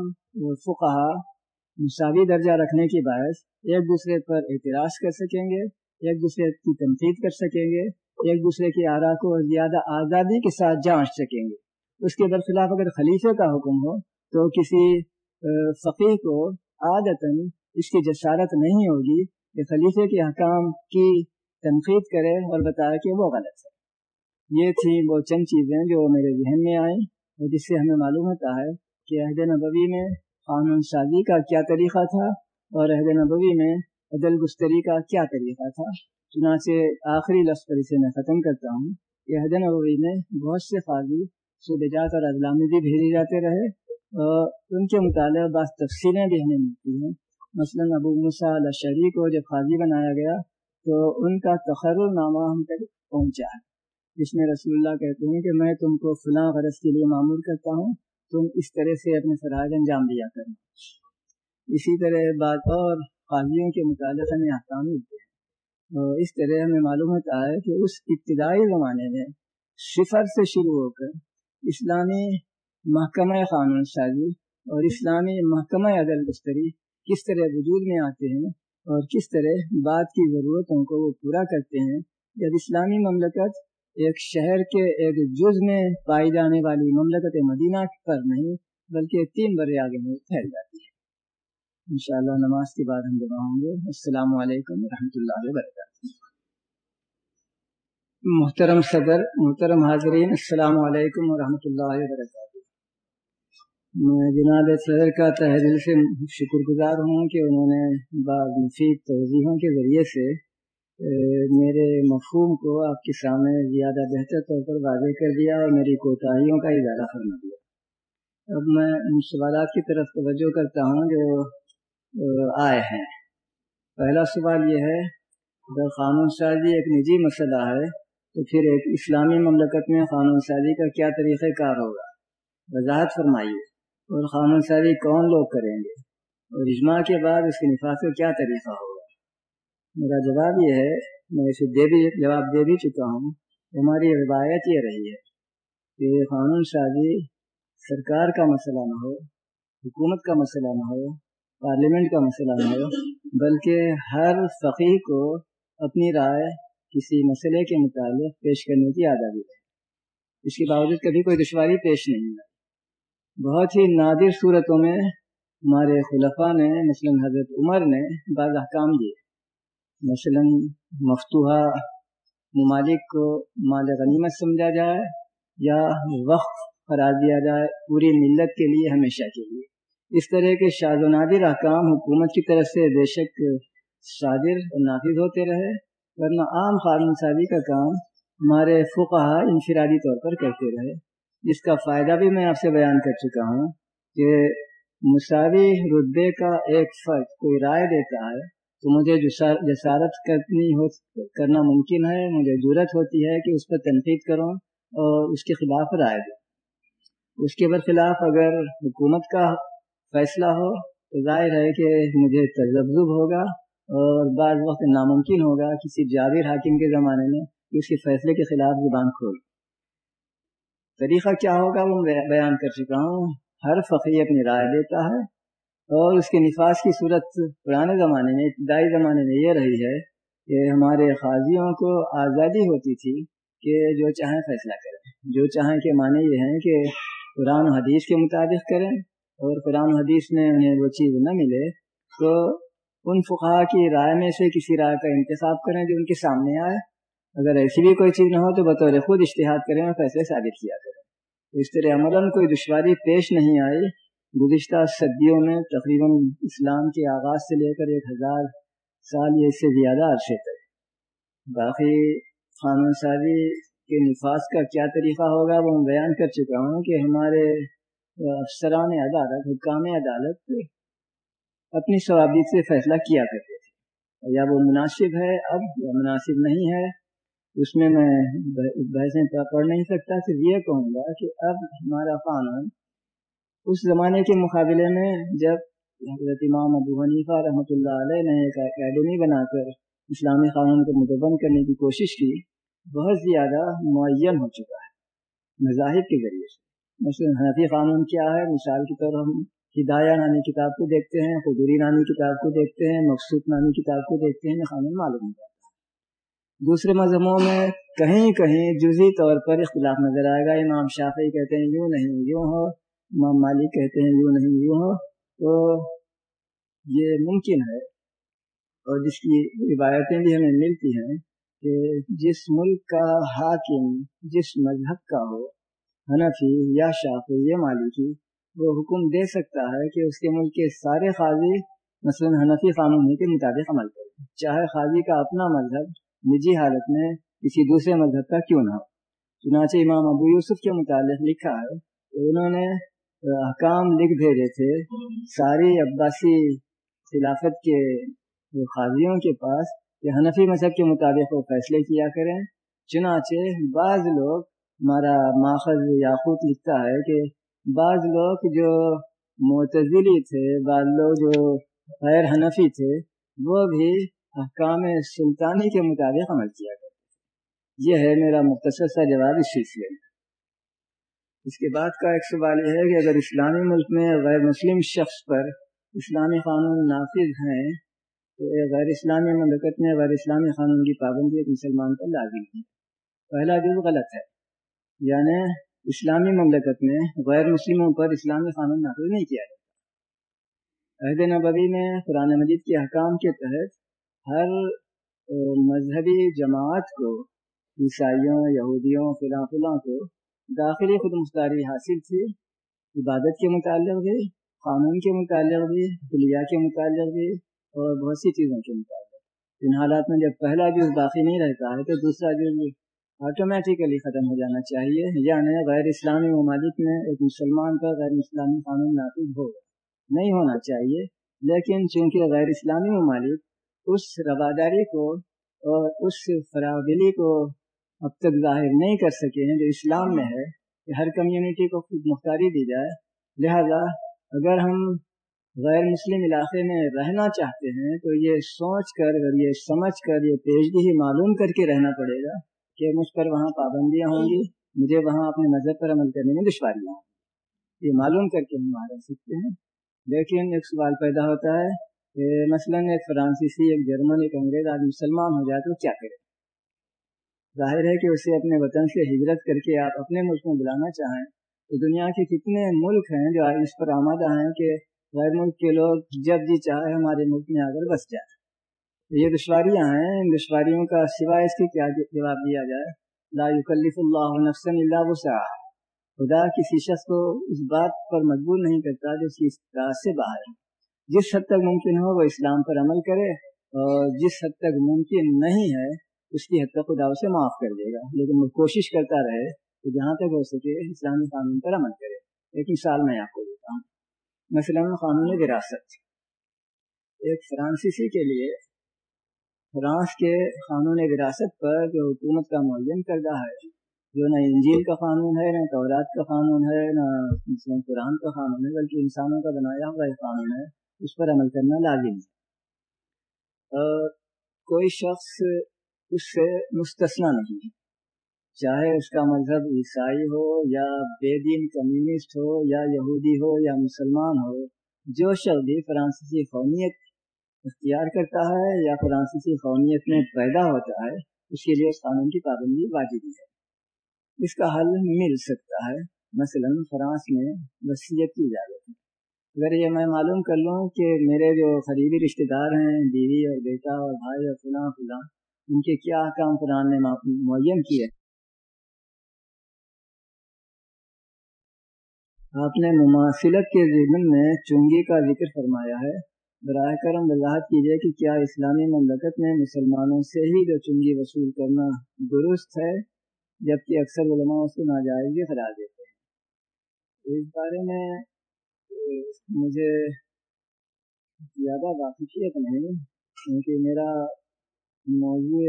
فقہ مساوی درجہ رکھنے کی باعث ایک دوسرے پر اعتراض کر سکیں گے، ایک دوسرے کی تنقید کر سکیں گے، ایک دوسرے کی آرا کو زیادہ آزادی کے ساتھ جانچ سکیں گے۔ اس کے برخلاف اگر خلیفے کا حکم ہو، تو کسی فقیر کو عادتاً اس کی جسارت نہیں ہوگی کہ خلیفے کے حکام کی تنقید کرے اور بتائے کہ وہ غلط ہے۔ یہ تھی وہ چند چیزیں جو میرے ذہن میں آئیں اور جس سے ہمیں معلوم ہوتا ہے کہ عہد نبوی میں قانون سازی کا کیا طریقہ تھا اور عہد نبوی میں عدل گستری کا کیا طریقہ تھا۔ چنانچہ آخری لفظ پر اسے میں ختم کرتا ہوں۔ کہ عہد نبوی میں بہت سے قاضی صوبجات اور اضلاع میں بھی بھیجے جاتے رہے اور ان کے مطالعہ بعض تفصیلیں بھی ہمیں ملتی ہیں۔ مثلا ابو الشری کو جب قاضی بنایا گیا تو ان کا تقرر نامہ ہم تک پہنچا ہے۔ جس میں رسول اللہ کہتے ہیں کہ میں تم کو فلاں غرض کے لیے معمول کرتا ہوں، تم اس طرح سے اپنے فرائض انجام دیا کرنا اسی طرح بعض اور قاضیوں کے متعلق ہمیں احکام ملتے ہیں۔ اور اس طرح ہمیں معلوم ہوتا ہے کہ اس ابتدائی زمانے میں صفر سے شروع ہو کر اسلامی محکمہ قانون سازی اور اسلامی محکمہ عدل بستری کس طرح وجود میں آتے ہیں اور کس طرح بات کی ضرورتوں کو وہ پورا کرتے ہیں، جب اسلامی مملکت ایک شہر کے ایک جز میں پائی جانے والی مملکت مدینہ پر نہیں، بلکہ تین بر آگے میں پھیل جاتی ہے۔ انشاءاللہ نماز کے بعد ہم جمع ہوں گے۔ السلام علیکم و اللہ وبرکاتہ۔ محترم صدر، محترم حاضرین، السلام علیکم ورحمۃ اللہ وبرکاتہ۔ میں جناب صدر کا تحریر سے شکر گزار ہوں کہ انہوں نے بعض مفید توضیحوں کے ذریعے سے میرے مفہوم کو آپ کے سامنے زیادہ بہتر طور پر واضح کر دیا اور میری کوتاہیوں کا اضافہ فرما دیا۔ اب میں ان سوالات کی طرف توجہ کرتا ہوں جو آئے ہیں۔ پہلا سوال یہ ہے، اگر قانون سازی ایک نجی مسئلہ ہے، تو پھر ایک اسلامی مملکت میں قانون سازی کا کیا طریقہ کار ہوگا؟ وضاحت فرمائیے۔ اور قانون سازی کون لوگ کریں گے؟ اور اجماع کے بعد اس کے نفاذ کا کیا طریقہ ہوگا؟ میرا جواب یہ ہے، میں اسے دے بھی جواب دے بھی چکا ہوں۔ ہماری روایت یہ رہی ہے کہ قانون سازی سرکار کا مسئلہ نہ ہو، حکومت کا مسئلہ نہ ہو، پارلیمنٹ کا مسئلہ نہ ہو، بلکہ ہر فقیر کو اپنی رائے کسی مسئلے کے متعلق پیش کرنے کی آزادی ہے۔ اس کے باوجود کبھی کوئی دشواری پیش نہیں آئی بہت ہی نادر صورتوں میں ہمارے خلفاء نے، مثلا حضرت عمر نے بعض احکام دیے۔ مثلا مفتوحہ ممالک کو مال غنیمت سمجھا جائے یا وقف قرار دیا جائے پوری ملت کے لیے ہمیشہ کے لیے۔ اس طرح کے شاد و نادر احکام حکومت کی طرف سے بے شک صادر اور نافذ ہوتے رہے، ورنہ عام قانون سازی کا کام ہمارے فقہ انفرادی طور پر کرتے رہے۔ جس کا فائدہ بھی میں آپ سے بیان کر چکا ہوں کہ مساوی رتبے کا ایک فرق کوئی رائے دیتا ہے تو مجھے جسارت کرنی ہو کرنا ممکن ہے، مجھے ضرورت ہوتی ہے کہ اس پر تنقید کروں اور اس کے خلاف رائے دوں۔ اس کے برخلاف اگر حکومت کا فیصلہ ہو تو ظاہر ہے کہ مجھے تجزب ہوگا اور بعض وقت ناممکن ہوگا کسی جاویر حاکم کے زمانے میں کہ اس کے فیصلے کے خلاف زبان کھول۔ طریقہ کیا ہوگا وہ بیان کر چکا ہوں۔ ہر فقیر اپنی رائے دیتا ہے۔ اور اس کے نفاذ کی صورت پرانے زمانے میں، ابتدائی زمانے میں یہ رہی ہے کہ ہمارے قاضیوں کو آزادی ہوتی تھی کہ جو چاہیں فیصلہ کریں۔ جو چاہیں کہ معنی یہ ہیں کہ قرآن حدیث کے مطابق کریں اور قرآن حدیث میں انہیں وہ چیز نہ ملے تو ان فقہ کی رائے میں سے کسی رائے کا انتخاب کریں جو ان کے سامنے آئے۔ اگر ایسی بھی کوئی چیز نہ ہو تو بطور خود اشتہاد کریں اور فیصلے ثابت کیا کریں۔ تو اس طرح عملاً کوئی دشواری پیش نہیں آئی۔ گزشتہ صدیوں میں تقریباً اسلام کے آغاز سے لے کر ایک ہزار سال یا اس سے زیادہ عرصے تک۔ باقی قانون سازی کے نفاذ کا کیا طریقہ ہوگا وہ میں بیان کر چکا ہوں کہ ہمارے افسران عدالت، حکام عدالت اپنی ثوابیت سے فیصلہ کیا کرتے تھے۔ یا وہ مناسب ہے اب یا مناسب نہیں ہے، اس میں میں بحثیں پڑھ نہیں سکتا، صرف یہ کہوں گا کہ اب ہمارا قانون اس زمانے کے مقابلے میں جب حضرت امام ابو حنیفہ رحمۃ اللہ علیہ نے ایک اکیڈمی بنا کر اسلامی قانون کو متبن کرنے کی کوشش کی، بہت زیادہ معین ہو چکا ہے، مذاہب کے ذریعے سے۔ مثلاً حنفی قانون کیا ہے؟ مثال کے طور ہم ہدایہ نامی کتاب کو دیکھتے ہیں، قدوری نامی کتاب کو دیکھتے ہیں، مقصود نامی کتاب کو دیکھتے ہیں قانون معلوم ہو جاتا ہے۔ دوسرے مذہبوں میں کہیں کہیں جزی طور پر اختلاف نظر آئے گا۔ امام شافعی کہتے ہیں، یوں نہیں، یوں ہو۔ امام مالک کہتے ہیں یوں نہیں یوں ہاں، ہو تو یہ ممکن ہے۔ اور جس کی روایتیں بھی ہمیں ملتی ہیں کہ جس ملک کا حاکم، جس مذہب کا ہو، حنفی یا شافی یا مالکی، وہ حکم دے سکتا ہے کہ اس کے ملک کے سارے قاضی مثلا حنفی قانون کے مطابق عمل کریں۔ چاہے قاضی کا اپنا مذہب نجی حالت میں کسی دوسرے مذہب کا کیوں نہ ہو۔ چنانچہ امام ابو یوسف کے متعلق لکھا ہے کہ انہوں نے احکام لکھ بھیجے تھے، ساری عباسی خلافت کے قاضیوں کے پاس کہ حنفی مذہب کے مطابق وہ فیصلے کیا کریں۔ چنانچہ بعض لوگ، ہمارا ماخذ یاقوت لکھتا ہے کہ بعض لوگ جو معتزلی تھے، بعض لوگ جو غیر حنفی تھے، وہ بھی احکام سلطانی کے مطابق عمل کیا کرتے یہ ہے میرا مختصر سا جواب اس سلسلے میں اس کے بعد کا ایک سوال یہ ہے کہ اگر اسلامی ملک میں غیر مسلم شخص پر اسلامی قانون نافذ ہیں، تو ایک غیر اسلامی مملکت میں غیر اسلامی قانون کی پابندی ایک مسلمان پر لازم ہے۔ پہلا جو غلط ہے یعنی اسلامی مملکت میں غیر مسلموں پر اسلامی قانون نافذ نہیں کیا جاتا۔ عہد نبوی میں قرآن مجید کے حکام کے تحت ہر مذہبی جماعت کو، عیسائیوں، یہودیوں، فلاں فلاں کو داخلی خود مختاری حاصل تھی، عبادت کے متعلق بھی، قانون کے متعلق بھی، کلیہ کے متعلق بھی، اور بہت سی چیزوں کے متعلق۔ ان حالات میں جب پہلا جز باقی نہیں رہتا ہے تو دوسرا جز آٹومیٹیکلی ختم ہو جانا چاہیے یعنی غیر اسلامی ممالک میں ایک مسلمان کا غیر اسلامی قانون نافذ ہوگا نہیں ہونا چاہیے، لیکن چونکہ غیر اسلامی ممالک اس رواداری کو اور اس فراغلی کو اب تک ظاہر نہیں کر سکے ہیں جو اسلام میں ہے کہ ہر کمیونٹی کو خود مختاری دی جائے۔ لہذا اگر ہم غیر مسلم علاقے میں رہنا چاہتے ہیں تو یہ سوچ کر اور یہ سمجھ کر یہ پیشگی ہی معلوم کر کے رہنا پڑے گا کہ مجھ پر وہاں پابندیاں ہوں گی، مجھے وہاں اپنے مذہب پر عمل کرنے میں دشواریاں ہوں گی۔ یہ معلوم کر کے ہم وہاں رہ سکتے ہیں۔ لیکن ایک سوال پیدا ہوتا ہے کہ مثلاً ایک فرانسیسی، ایک جرمن، ایک انگریز آدمی مسلمان ہو جائے تو کیا کرے؟ ظاہر ہے کہ اسے اپنے وطن سے ہجرت کر کے آپ اپنے ملک میں بلانا چاہیں تو دنیا کے کتنے ملک ہیں جو اس پر آمادہ ہیں کہ غیر ملک کے لوگ جب جی چاہے ہمارے ملک میں آ کر بس جائے یہ دشواریاں ہیں، ان دشواریوں کا سوائے اس کے کیا جی- جواب دیا جائے؟ لا یکلف اللہ نفسن اللہ وسعہ خدا کسی شخص کو اس بات پر مجبور نہیں کرتا جو اس کی راہ سے باہر ہے۔ جس حد تک ممکن ہو وہ اسلام پر عمل کرے اور جس حد تک ممکن نہیں ہے اس کی حد تک خدا اسے معاف کر دے گا۔ لیکن وہ کوشش کرتا رہے کہ جہاں تک ہو سکے اسلامی قانون پر عمل کرے۔ ایک مثال میں آپ کو دیتا ہوں۔ مثلاً قانون وراثت۔ ایک فرانسیسی کے لیے فرانس کے قانون وراثت پر جو حکومت کا معین کردہ ہے، جو نہ انجیل کا قانون ہے، نہ تورات کا قانون ہے، نہ مسلم قرآن کا قانون ہے، بلکہ انسانوں کا بنایا ہوا ایک قانون ہے، اس پر عمل کرنا لازم ہے۔ اور کوئی شخص اس سے مستثنا نہیں ہے۔ چاہے اس کا مذہب عیسائی ہو یا بے دین کمیونسٹ ہو یا یہودی ہو یا مسلمان ہو، جو شخص بھی فرانسیسی قومیت اختیار کرتا ہے یا فرانسیسی قومیت میں پیدا ہوتا ہے، اس کے لیے اس قانون کی پابندی واجبی ہے۔ اس کا حل مل سکتا ہے۔ مثلا فرانس میں وصیت کی اجازت ہے اگر یہ میں معلوم کر لوں کہ میرے جو قریبی رشتہ دار ہیں، بیوی اور بیٹا اور بھائی اور فلاں فلاں ان کے کیا احکام قرآن نے معین کیے؟ آپ نے مماثلت کے ذہن میں چنگی کا ذکر فرمایا ہے۔ براہ کرم وضاحت کیجیے کہ کیا اسلامی مملکت میں مسلمانوں سے ہی جو چنگی وصول کرنا درست ہے، جبکہ اکثر علماء اس کو ناجائز بھی قرار دیتے ہیں۔ اس بارے میں، مجھے زیادہ واقفیت نہیں، کیونکہ میرا موضوع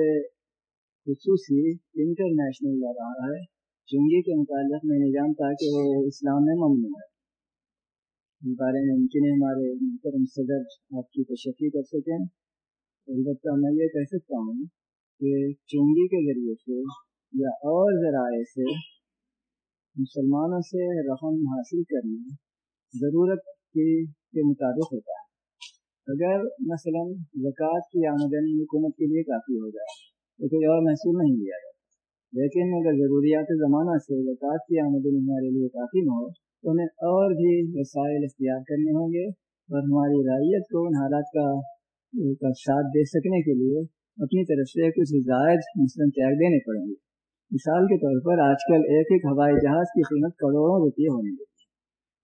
خصوصی انٹرنیشنل لگ رہا ہے چنگی کے متعلق میں نے جانتا کہ وہ اسلام میں ممنوع ہے۔ اس بارے میں ممکن ہے ہمارے محترم صدر آپ کی تشفی کر سکیں۔ البتہ میں یہ کہہ سکتا ہوں کہ چنگی کے ذریعے سے یا اور ذرائع سے مسلمانوں سے رقم حاصل کرنا ضرورت کے مطابق ہوتا ہے۔ اگر مثلا زکوٰۃ کی آمدنی حکومت کے لیے کافی ہو جائے، تو کوئی اور محسوس نہیں لیا جاتا۔ لیکن اگر ضروریات زمانہ سے زکوٰۃ کی آمدنی ہمارے لیے کافی نہ ہو، تو انہیں اور بھی وسائل اختیار کرنے ہوں گے اور ہماری رعیت کو ان حالات کا کا ساتھ دے سکنے کے لیے اپنی طرف سے کچھ زائد مثلاً تیار دینے پڑیں گے۔ مثال کے طور پر آج کل ایک ایک ہوائی جہاز کی قیمت کروڑوں روپئے ہونے لگی۔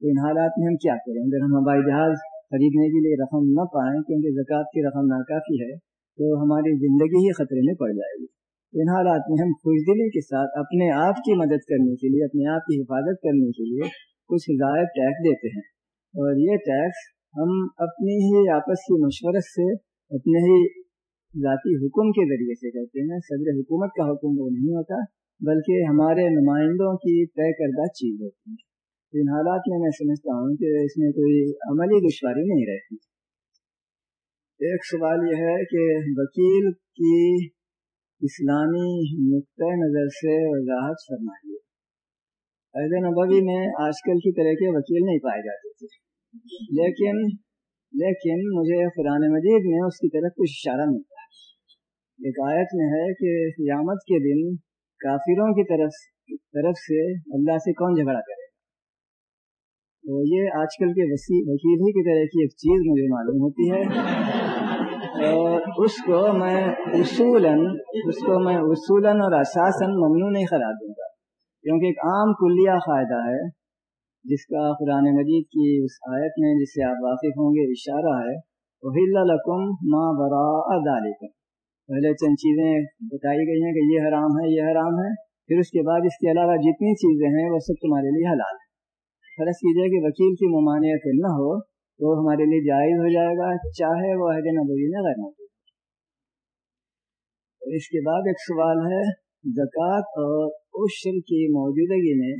تو ان حالات میں ہم کیا کریں؟ اگر ہم ہوائی جہاز خریدنے کے لیے رقم نہ پائیں کیونکہ زکوٰۃ کی رقم ناکافی ہے، تو ہماری زندگی ہی خطرے میں پڑ جائے گی۔ ان حالات میں ہم خوش دلی کے ساتھ اپنے آپ کی مدد کرنے کے لیے، اپنے آپ کی حفاظت کرنے کے لیے کچھ زائد ٹیکس دیتے ہیں۔ اور یہ ٹیکس ہم اپنی ہی آپس کی مشورت سے، اپنے ہی ذاتی حکم کے ذریعے سے کرتے ہیں۔ صدر حکومت کا حکم وہ نہیں ہوتا، بلکہ ہمارے نمائندوں کی طے کردہ چیز ہوتی ہے۔ ان حالات میں میں سمجھتا ہوں کہ اس میں کوئی عملی دشواری نہیں رہتی۔ ایک سوال یہ ہے کہ وکیل کی اسلامی نقطۂ نظر سے وضاحت فرمائیے۔ عہد نبوی میں آج کل کی طرح کے وکیل نہیں پائے جاتے تھے۔ لیکن لیکن مجھے قرآن مجید میں اس کی طرف کچھ اشارہ ملتا ہے۔ ایک آیت میں ہے کہ قیامت کے دن کافروں کی طرف طرف سے اللہ سے کون جھگڑا کرے؟ تو یہ آج کل کے وسیع وکیل ہی کی طرح کی ایک چیز مجھے معلوم ہوتی ہے۔ اور اس کو میں اصولاً اس کو میں اصولاً اور اساساً ممنوع نہیں قرار دوں گا۔ کیونکہ ایک عام کلیہ فائدہ ہے، جس کا قرآن مجید کی اس آیت میں جس سے آپ واقف ہوں گے اشارہ ہے وہی لکم ماں برا ادالکم پہلے چند چیزیں بتائی گئی ہیں کہ یہ حرام ہے، یہ حرام ہے۔ پھر اس کے بعد اس کے علاوہ جتنی چیزیں ہیں، وہ سب تمہارے لیے حلال ہیں۔ فرض کیجیے کہ وکیل کی ممانعت نہ ہو تو ہمارے لیے جائز ہو جائے گا، چاہے وہ عہد نبوی میں غیر موجود اس کے بعد ایک سوال ہے، زکوٰۃ اور عشر کی موجودگی میں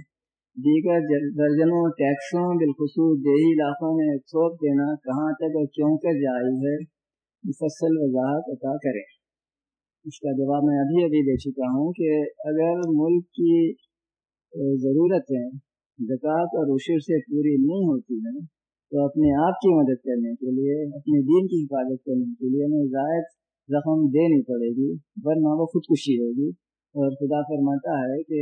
دیگر درجنوں ٹیکسوں، بالخصوص دیہی علاقوں میں تھوک دینا کہاں تک اور کیوں کر جائز ہے، مفصل وضاحت عطا کریں۔ اس کا جواب میں ابھی ابھی دے چکا ہوں کہ اگر ملک کی ضرورتیں زکوٰۃ اور عشر سے پوری نہیں ہوتی ہیں تو اپنے آپ کی مدد کرنے کے لیے، اپنے دین کی حفاظت کرنے کے لیے ہمیں زائد رقم دینی پڑے گی، ورنہ وہ خودکشی ہوگی۔ اور خدا فرماتا ہے کہ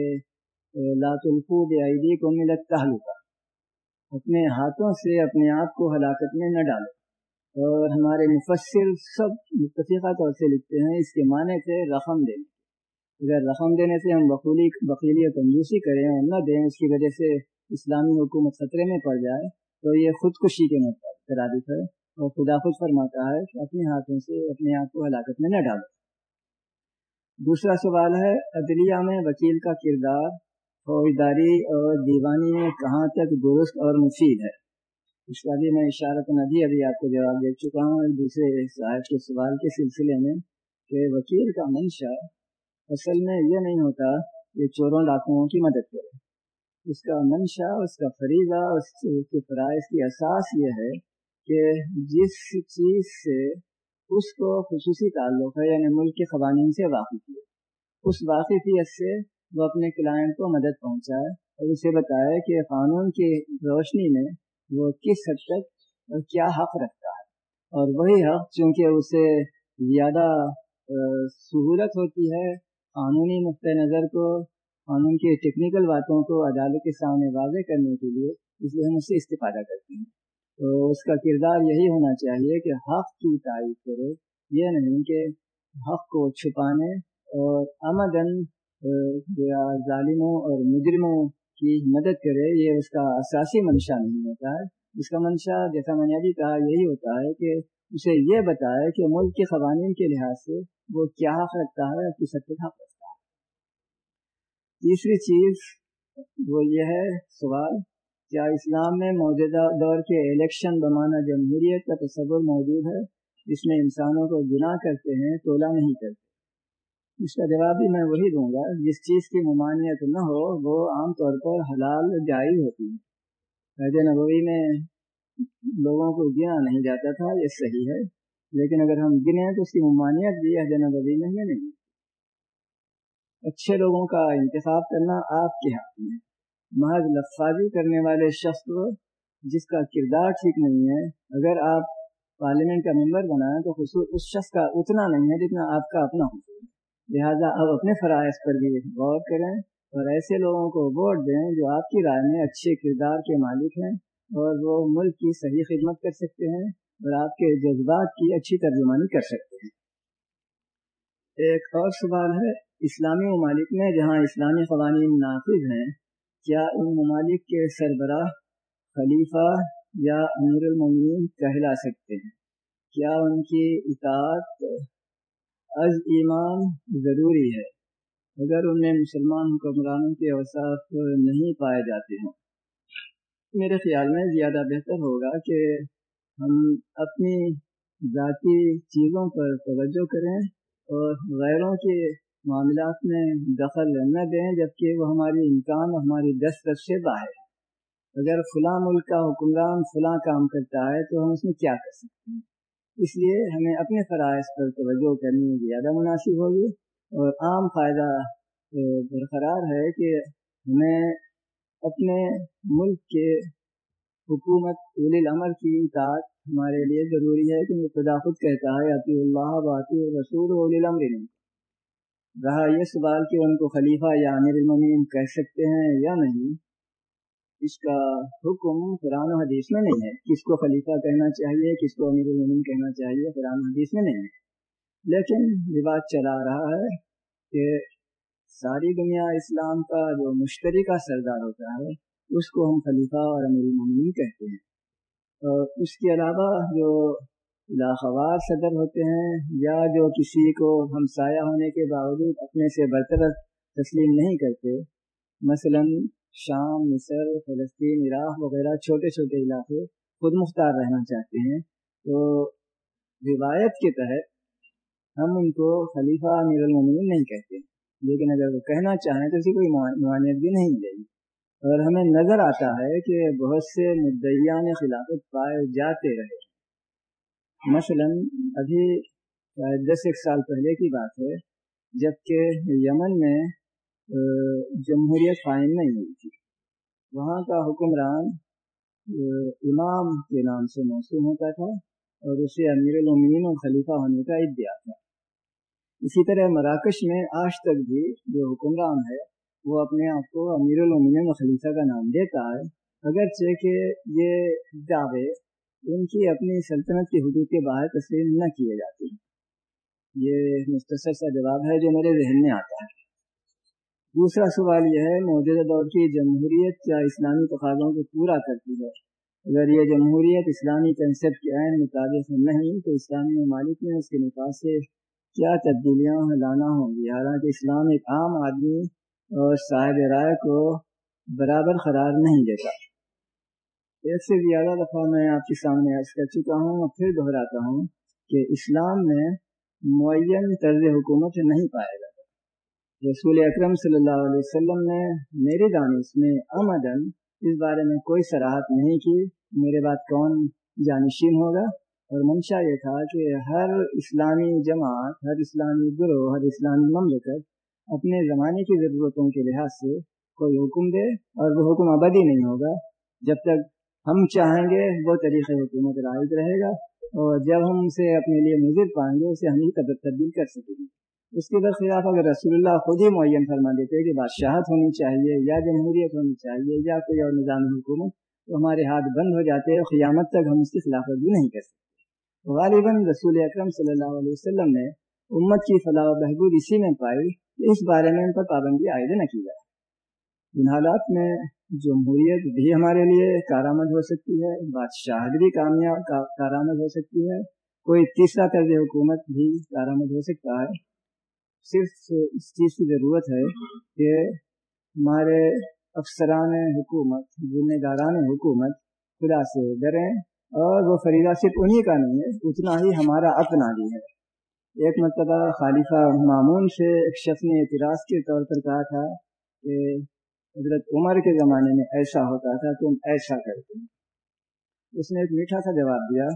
لات الفود عیدی کو ملت تعلقہ اپنے ہاتھوں سے اپنے آپ کو ہلاکت میں نہ ڈالو۔ اور ہمارے مفصل سب متفقہ طور سے لکھتے ہیں، اس کے معنی سے رقم دینے اگر رقم دینے سے ہم بقولی بقیلی کنجوسی کریں اور نہ دیں، اس کی وجہ سے اسلامی حکومت خطرے میں پڑ جائے، تو یہ خودکشی کے مطلب مطابق ہے اور خدا خود فرماتا ہے کہ اپنے ہاتھوں سے اپنے آپ کو ہلاکت میں نہ ڈالو۔ دوسرا سوال ہے، عدلیہ میں وکیل کا کردار، فوجداری اور دیوانی میں کہاں تک درست اور مفید ہے؟ اس کا بھی میں اشارت ندی ابھی آپ کو جواب دے چکا ہوں، ایک دوسرے صاحب کے سوال کے سلسلے میں کہ وکیل کا منشا اصل میں یہ نہیں ہوتا کہ چوروں لاکھوں کی مدد کرے۔ اس کا منشا، اس کا فریضہ، اس کے فرائض کی اساس یہ ہے کہ جس چیز سے اس کو خصوصی تعلق ہے یعنی ملک کے قوانین سے واقف ہے اس واقفیت سے وہ اپنے کلائنٹ کو مدد پہنچائے اور اسے بتائے کہ قانون کی روشنی میں وہ کس حد تک اور کیا حق رکھتا ہے۔ اور وہی حق چونکہ اسے زیادہ سہولت ہوتی ہے قانونی نقطۂ نظر کو، قانون کی ٹیکنیکل باتوں کو عدالت کے سامنے واضح کرنے کے لیے اس لیے ہم اس سے استفادہ کرتے ہیں۔ تو اس کا کردار یہی ہونا چاہیے کہ حق کی تعریف کرے، یہ نہیں کہ حق کو چھپانے اور آمدن ظالموں اور مجرموں کی مدد کرے، یہ اس کا اساسی منشا نہیں ہوتا ہے۔ اس کا منشا جیسا میں نے ابھی کہا، یہی ہوتا ہے کہ اسے یہ بتائے کہ ملک کے قوانین کے لحاظ سے وہ کیا حق رکھتا ہے اور کس حد تک حق رکھتا ہے۔ تیسری چیز وہ یہ ہے، سوال، کیا اسلام میں موجودہ دور کے الیکشن بمانا جمہوریت کا تصور موجود ہے، جس میں انسانوں کو گناہ کرتے ہیں، تولا نہیں کرتے؟ اس کا جواب بھی میں وہی دوں گا، جس چیز کی ممانعت نہ ہو، وہ عام طور پر حلال جائز ہوتی ہے۔ حید نبوی میں لوگوں کو گنا نہیں جاتا تھا، یہ صحیح ہے۔ لیکن اگر ہم گنیں تو اس کی ممانعت بھی حید نبوی میں نہیں۔ اچھے لوگوں کا انتخاب کرنا آپ کے ہاتھ میں محض لفاظی کرنے والے شخص کو جس کا کردار ٹھیک نہیں ہے، اگر آپ پارلیمنٹ کا ممبر بنائیں تو خصوص اس شخص کا اتنا نہیں ہے جتنا آپ کا اپنا حصول لہٰذا اب اپنے فرائض پر بھی غور کریں اور ایسے لوگوں کو ووٹ دیں جو آپ کی رائے میں اچھے کردار کے مالک ہیں۔ اور وہ ملک کی صحیح خدمت کر سکتے ہیں اور آپ کے جذبات کی اچھی ترجمانی کر سکتے ہیں۔ ایک اور سوال ہے، اسلامی ممالک میں جہاں اسلامی قوانین نافذ ہیں، کیا ان ممالک کے سربراہ، خلیفہ یا امیر المومنین کہلا سکتے ہیں؟ کیا ان کی اطاعت از ایمان ضروری ہے؟ اگر ان میں مسلمان حکمرانوں کے اوساف نہیں پائے جاتے ہیں میرے خیال میں زیادہ بہتر ہوگا کہ ہم اپنی ذاتی چیزوں پر توجہ کریں اور غیروں کے معاملات میں دخل نہ دیں، جبکہ وہ ہماری امکان اور ہماری دسترس سے باہر ہے اگر فلاں ملک کا حکمران فلاں کام کرتا ہے تو ہم اس میں کیا کر سکتے ہیں؟ اس لیے ہمیں اپنے فرائض پر توجہ کرنی زیادہ مناسب ہوگی اور عام فائدہ برقرار ہے کہ ہمیں اپنے ملک کے حکومت ولی العمر کی اطاعت ہمارے لیے ضروری ہے کہ خدا خود کہتا ہے عطی اللہ باطی رسول ولی العمر رہا یہ سوال کہ ان کو خلیفہ یا امیر المین کہہ سکتے ہیں یا نہیں، اس کا حکم قرآن و حدیث میں نہیں ہے۔ کس کو خلیفہ کہنا چاہیے، کس کو امیر المین کہنا چاہیے، قرآن و حدیث میں نہیں ہے۔ لیکن یہ بات چلا رہا ہے کہ ساری دنیا اسلام کا جو مشترکہ سردار ہوتا ہے، اس کو ہم خلیفہ اور امیر المین کہتے ہیں۔ اور اس کے علاوہ جو لاخوار صدر ہوتے ہیں یا جو کسی کو ہمسایہ ہونے کے باوجود اپنے سے برطرف تسلیم نہیں کرتے، مثلا شام، مصر، فلسطین، عراق وغیرہ چھوٹے چھوٹے علاقے خود مختار رہنا چاہتے ہیں۔ تو روایت کے تحت ہم ان کو خلیفہ، امیر المومنین نہیں کہتے۔ لیکن اگر وہ کہنا چاہیں تو اسی کوئی معانیت بھی نہیں ملے گی۔ اور ہمیں نظر آتا ہے کہ بہت سے مدعیان خلافت پائے جاتے رہے مثلا ابھی دس ایک سال پہلے کی بات ہے، جبکہ یمن میں جمہوریت قائم نہیں ہوئی تھی۔ وہاں کا حکمران امام کے نام سے موسوم ہوتا تھا اور اسے امیر المین و خلیفہ ہونے کا ادعا تھا۔ اسی طرح مراکش میں آج تک بھی جو حکمران ہے، وہ اپنے آپ کو امیر المین خلیفہ کا نام دیتا ہے۔ اگرچہ کہ یہ دعوے ان کی اپنی سلطنت کی حدود کے باہر تسلیم نہ کیے جاتے۔ یہ مختصر سا جواب ہے جو میرے ذہن میں آتا ہے۔ دوسرا سوال یہ ہے، موجودہ دور کی جمہوریت کیا اسلامی تقاضوں کو پورا کرتی ہے؟ اگر یہ جمہوریت اسلامی کنسپٹ کے عین مطابق نہیں، تو اسلامی ممالک میں اس کے نفاذ سے کیا تبدیلیاں لانا ہوں گی؟ حالانکہ اسلام ایک عام آدمی اور صاحب رائے کو برابر قرار نہیں دیتا۔ ایک سے زیادہ دفعہ میں آپ کے سامنے عرض کر چکا ہوں اور پھر دہراتا ہوں کہ اسلام میں معین طرز حکومت نہیں پائے گا رسول اکرم صلی اللہ علیہ وسلم نے میرے دانش میں آمدن اس بارے میں کوئی سراہت نہیں کی۔ میرے بعد کون جانشین ہوگا؟ اور منشا یہ تھا کہ ہر اسلامی جماعت، ہر اسلامی گروہ، ہر اسلامی مملکت اپنے زمانے کی ضرورتوں کے لحاظ سے کوئی حکم دے اور وہ حکم ابدی نہیں ہوگا۔ جب تک ہم چاہیں گے وہ طریقے حکومت رائج رہے گا اور جب ہم اسے اپنے لیے مضر پائیں گے، اسے ہم ہی تبدیل کر سکیں گے۔ اس کے برخلاف اگر رسول اللہ خود ہی معین فرما دیتے کہ بادشاہت ہونی چاہیے یا جمہوریت ہونی چاہیے یا کوئی اور نظام حکومت تو ہمارے ہاتھ بند ہو جاتے اور قیامت تک ہم اس کی خلافت بھی نہیں کر سکتے۔ غالباً رسول اکرم صلی اللہ علیہ وسلم نے امت کی فلاح و بہبود اسی میں پائی کہ اس بارے میں ان پر پابندی عائد نہ کی جائے۔ ان حالات میں جمہوریت بھی ہمارے لیے کارآمد ہو سکتی ہے، بادشاہت بھی کامیاب کارآمد ہو سکتی ہے۔ کوئی تیسرا طرز حکومت بھی کارآمد ہو سکتا ہے۔ صرف اس چیز کی ضرورت ہے کہ ہمارے افسران حکومت، ذمہ داران حکومت خدا سے ڈریں۔ اور وہ فریضہ صرف انہیں کا نہیں ہے، اتنا ہی ہمارا اپنا بھی ہے۔ ایک مرتبہ خالفہ معمون سے ایک شخص نے اعتراض کے طور پر کہا تھا کہ حضرت عمر کے زمانے میں ایسا ہوتا تھا، تم ایسا کرتے۔ اس نے ایک میٹھا سا جواب دیا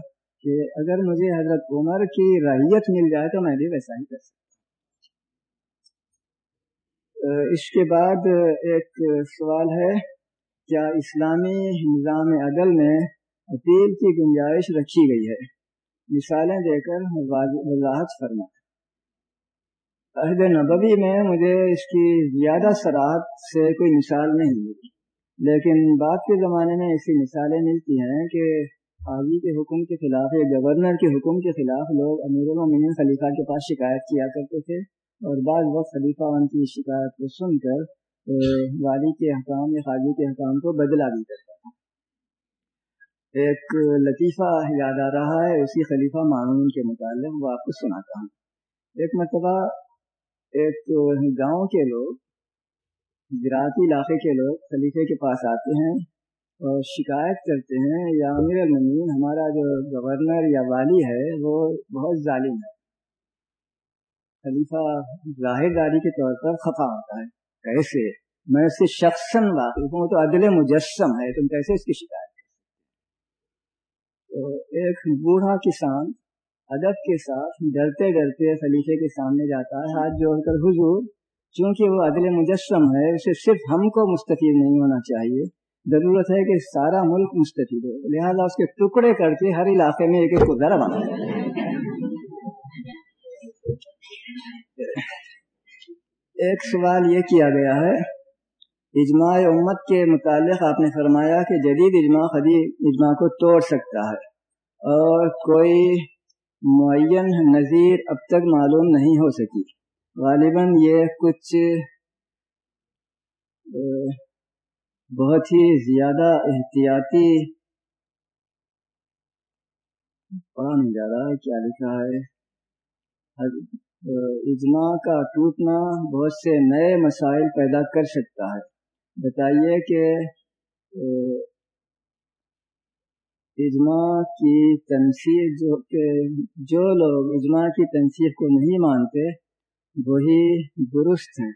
کہ اگر مجھے حضرت عمر کی ریت مل جائے تو میں بھی ویسا ہی کر سکتا۔ اس کے بعد ایک سوال ہے، کیا اسلامی نظام عدل میں اپیل کی گنجائش رکھی گئی ہے۔ مثالیں دے کر وضاحت فرما۔ عہد نبوی میں مجھے اس کی زیادہ سراحت سے کوئی مثال نہیں ملی۔ لیکن بعد کے زمانے میں ایسی مثالیں ملتی ہیں کہ قاضی کے حکم کے خلاف یا گورنر کے حکم کے خلاف لوگ امیر المین خلیفہ کے پاس شکایت کیا کرتے تھے اور بعض وقت خلیفہ ان کی شکایت کو سن کر والی کے حکام یا خاجی کے حکام کو بدلا بھی کرتا تھا۔ ایک لطیفہ یاد آ رہا ہے، اسی خلیفہ معمول کے متعلق وہ آپ کو سناتا ہوں۔ ایک مرتبہ ایک گاؤں کے لوگ، زراعتی علاقے کے لوگ خلیفے کے پاس آتے ہیں اور شکایت کرتے ہیں، یا امیر المین ہمارا جو گورنر یا والی ہے، وہ بہت ظالم ہے۔ خلیفہ ظاہر داری کے طور پر خفا ہوتا ہے۔ کیسے؟ میں اس سے شخصاً واقف ہوں تو عدل مجسم ہے، تم کیسے اس کی شکایت ایک بوڑھا کسان ادب کے ساتھ ڈرتے ڈرتے خلیفے کے سامنے جاتا ہے، ہاتھ جوڑ کر، حضور، چونکہ وہ عدل مجسم ہے، اسے صرف ہم کو مستفید نہیں ہونا چاہیے، ضرورت ہے کہ سارا ملک مستفید ہو۔ لہٰذا اس کے ٹکڑے کر کے ہر علاقے میں ایک ایک کو ذرا بنا۔ ایک سوال یہ کیا گیا ہے اجماع امت کے متعلق آپ نے فرمایا کہ جدید اجماع خدیب اجماع کو توڑ سکتا ہے اور کوئی معین نظیر اب تک معلوم نہیں ہو سکی۔ غالباً یہ کچھ بہت ہی زیادہ احتیاطی پڑھا نہیں جا رہا ہے، کیا لکھا ہے؟ اجماع کا ٹوٹنا بہت سے نئے مسائل پیدا کر سکتا ہے۔ بتائیے کہ اجماع کی تنصیب جو کہ جو لوگ اجماع کی تنصیب کو نہیں مانتے، وہی درست ہیں۔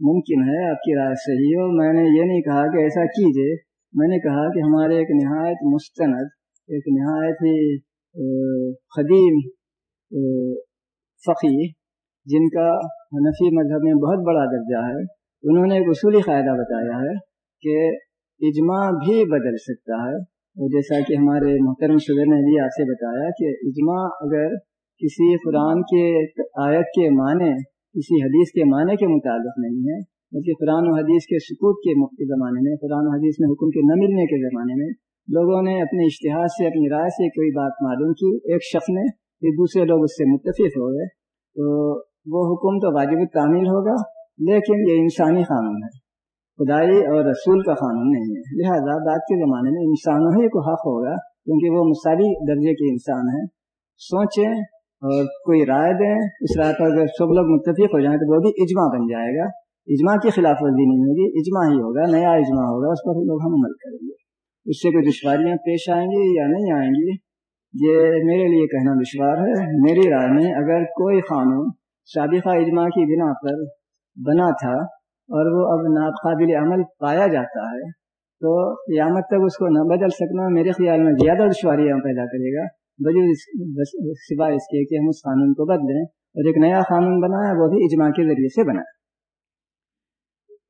ممکن ہے آپ کی رائے صحیح ہو۔ میں نے یہ نہیں کہا کہ ایسا کیجیے میں نے کہا کہ ہمارے ایک نہایت مستند، ایک نہایت ہی قدیم فقی جن کا حنفی مذہب میں بہت بڑا درجہ ہے۔ انہوں نے ایک اصولی قاعدہ بتایا ہے کہ اجماع بھی بدل سکتا ہے۔ اور جیسا کہ ہمارے محترم صبح نے بھی آپ سے بتایا کہ اجماع اگر کسی قرآن کے آیت کے معنی، کسی حدیث کے معنی کے مطابق نہیں ہے، بلکہ قرآن و حدیث کے سکوت کے زمانے میں، قرآن و حدیث میں حکم کے نہ ملنے کے زمانے میں لوگوں نے اپنے اشتہار سے، اپنی رائے سے کوئی بات معلوم کی۔ ایک شخص نے پھر دوسرے لوگ اس سے متفق ہو گئے تو وہ حکم تو واجب تعمیل ہوگا۔ لیکن یہ انسانی قانون ہے۔ خدائی اور رسول کا قانون نہیں ہے۔ لہذا بعد کے زمانے میں انسانوں ہی کو حق ہوگا، کیونکہ وہ مثالی درجے کے انسان ہیں۔ سوچیں اور کوئی رائے دیں اس رائے پر اگر سب لوگ متفق ہو جائیں تو وہ بھی اجماع بن جائے گا۔ اجماع کی خلاف ورزی نہیں ہوگی، اجماع ہی ہوگا، نیا اجماع ہوگا، اس پر لوگ ہم عمل کریں گے۔ اس سے کوئی دشواریاں پیش آئیں گی یا نہیں آئیں گی، یہ میرے لیے کہنا دشوار ہے۔ میری رائے میں اگر کوئی قانون سابقہ اجماع کی بنا پر بنا تھا اور وہ اب ناقابل عمل پایا جاتا ہے، تو قیامت تک اس کو نہ بدل سکنا میرے خیال میں زیادہ دشواریاں پیدا کرے گا۔ سوائے اس کے کہ ہم اس قانون کو بدلیں اور ایک نیا قانون بنایا وہ بھی اجماع کے ذریعے سے بنایا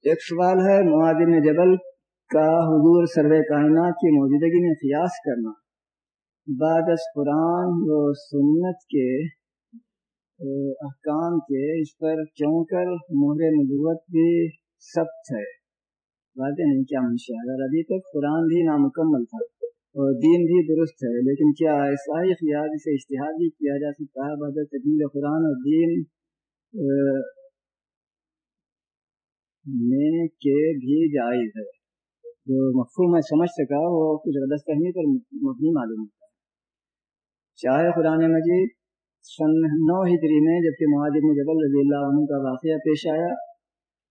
ایک سوال ہے معادن جبل کا حضور سرو کائنات کی موجودگی میں قیاس کرنا۔ بعد از قرآن و سنت کے احکام کے اس پر کیوں کر مہر نبوت بھی سخت ہے۔ واضح نہیں کیا منشا اگر ابھی تک قرآن بھی نامکمل تھا اور دین بھی درست ہے، لیکن کیا ایسا خیال اسے اشتہار بھی کیا جا سکتا ہے؟ بعد تکمیل قرآن اور دین میں کے بھی جائز ہے۔ جو مفہوم میں سمجھ سکا وہ کچھ غلط فہمی پر مبنی معلوم ہوتا ہے۔ چاہے قرآن مجید سن نو ہجری میں جبکہ مہاجر جبل رضی اللہ عنہ کا واقعہ پیش آیا،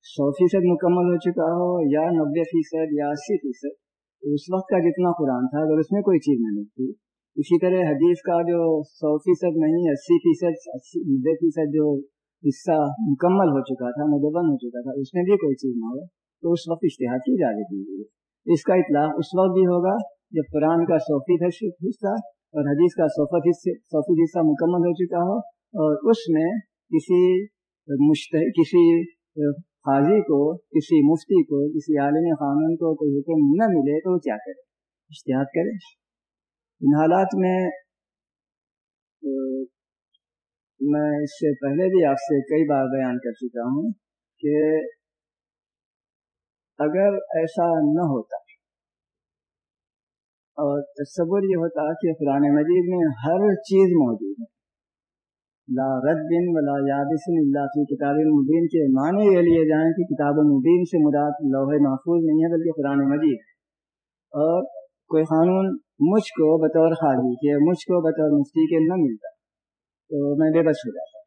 سو فیصد مکمل ہو چکا ہو یا نبے فیصد یا اسی فیصد، اس وقت کا جتنا قرآن تھا، اگر اس میں کوئی چیز نہیں تھی اسی طرح حدیث کا جو سو فیصد نہیں، اسی فیصد نبے فیصد جو حصہ مکمل ہو چکا تھا مدبن ہو چکا تھا، اس میں بھی کوئی چیز نہ ہو، تو اس وقت اشتہار کی اجازت دی گئی۔ اس کا اطلاع اس وقت بھی ہوگا جب قرآن کا سو فیصد حصہ اور حدیث کا سو فیصد حصہ مکمل ہو چکا ہو، اور اس میں کسی مشتح کسی قاضی کو، کسی مفتی کو، کسی عالم قانون کو کوئی حکم نہ ملے تو وہ کیا کرے؟ اشتہاد کرے۔ ان حالات میں میں اس سے پہلے بھی آپ سے کئی بار بیان کر چکا ہوں کہ اگر ایسا نہ ہوتا اور تصور یہ ہوتا کہ قرآن مجید میں ہر چیز موجود ہے۔ لا رد ولا یادسن اللہ کی کتاب المبین کے معنی یہ لیے جائیں کہ کتاب المبین سے مراد لوح محفوظ نہیں ہے بلکہ قرآن مجید اور کوئی قانون مجھ کو بطور خالی کے، مجھ کو بطور مفتی کے نہ ملتا۔ تو میں بے بس ہو جاتا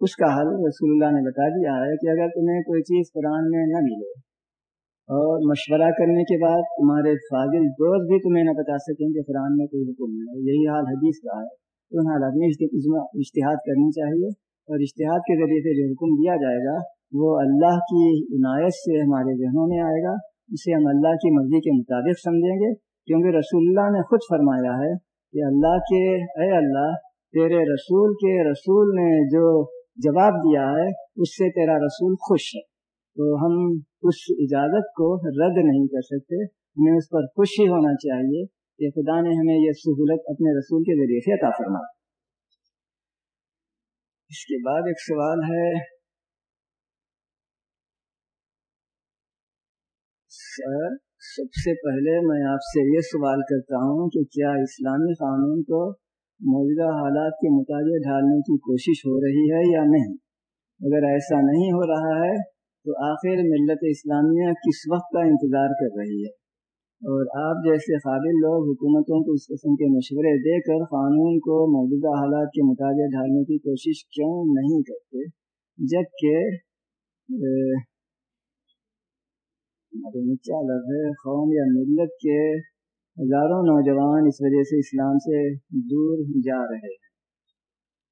اس کا حل رسول اللہ نے بتا دیا ہے کہ اگر تمہیں کوئی چیز قرآن میں نہ ملے اور مشورہ کرنے کے بعد تمہارے فاضل دوست بھی تمہیں نہ بتا سکیں کہ قرآن میں کوئی حکم ہے۔ یہی حال حدیث کا ہے۔ تو ان حالات میں اشتہاد کرنی چاہیے اور اشتہاد کے ذریعے سے جو حکم دیا جائے گا، وہ اللہ کی عنایت سے ہمارے ذہنوں میں آئے گا۔ اسے ہم اللہ کی مرضی کے مطابق سمجھیں گے۔ کیونکہ رسول اللہ نے خود فرمایا ہے کہ اللہ کے اے اللہ، تیرے رسول کے رسول نے جو جواب دیا ہے، اس سے تیرا رسول خوش ہے۔ تو ہم اس اجازت کو رد نہیں کر سکتے۔ ہمیں اس پر خوش ہی ہونا چاہیے کہ خدا نے ہمیں یہ سہولت اپنے رسول کے ذریعے سے عطا فرما اس کے بعد ایک سوال ہے۔ سر، سب سے پہلے میں آپ سے یہ سوال کرتا ہوں کہ کیا اسلامی قانون کو موجودہ حالات کے مطابق ڈھالنے کی کوشش ہو رہی ہے یا نہیں؟ اگر ایسا نہیں ہو رہا ہے تو آخر ملت اسلامیہ کس وقت کا انتظار کر رہی ہے؟ اور آپ جیسے قابل لوگ حکومتوں کو اس قسم کے مشورے دے کر قانون کو موجودہ حالات کے مطابق ڈھالنے کی کوشش کیوں نہیں کرتے؟ جبکہ لفظ قوم یا ملت کے ہزاروں نوجوان اس وجہ سے اسلام سے دور جا رہے ہیں۔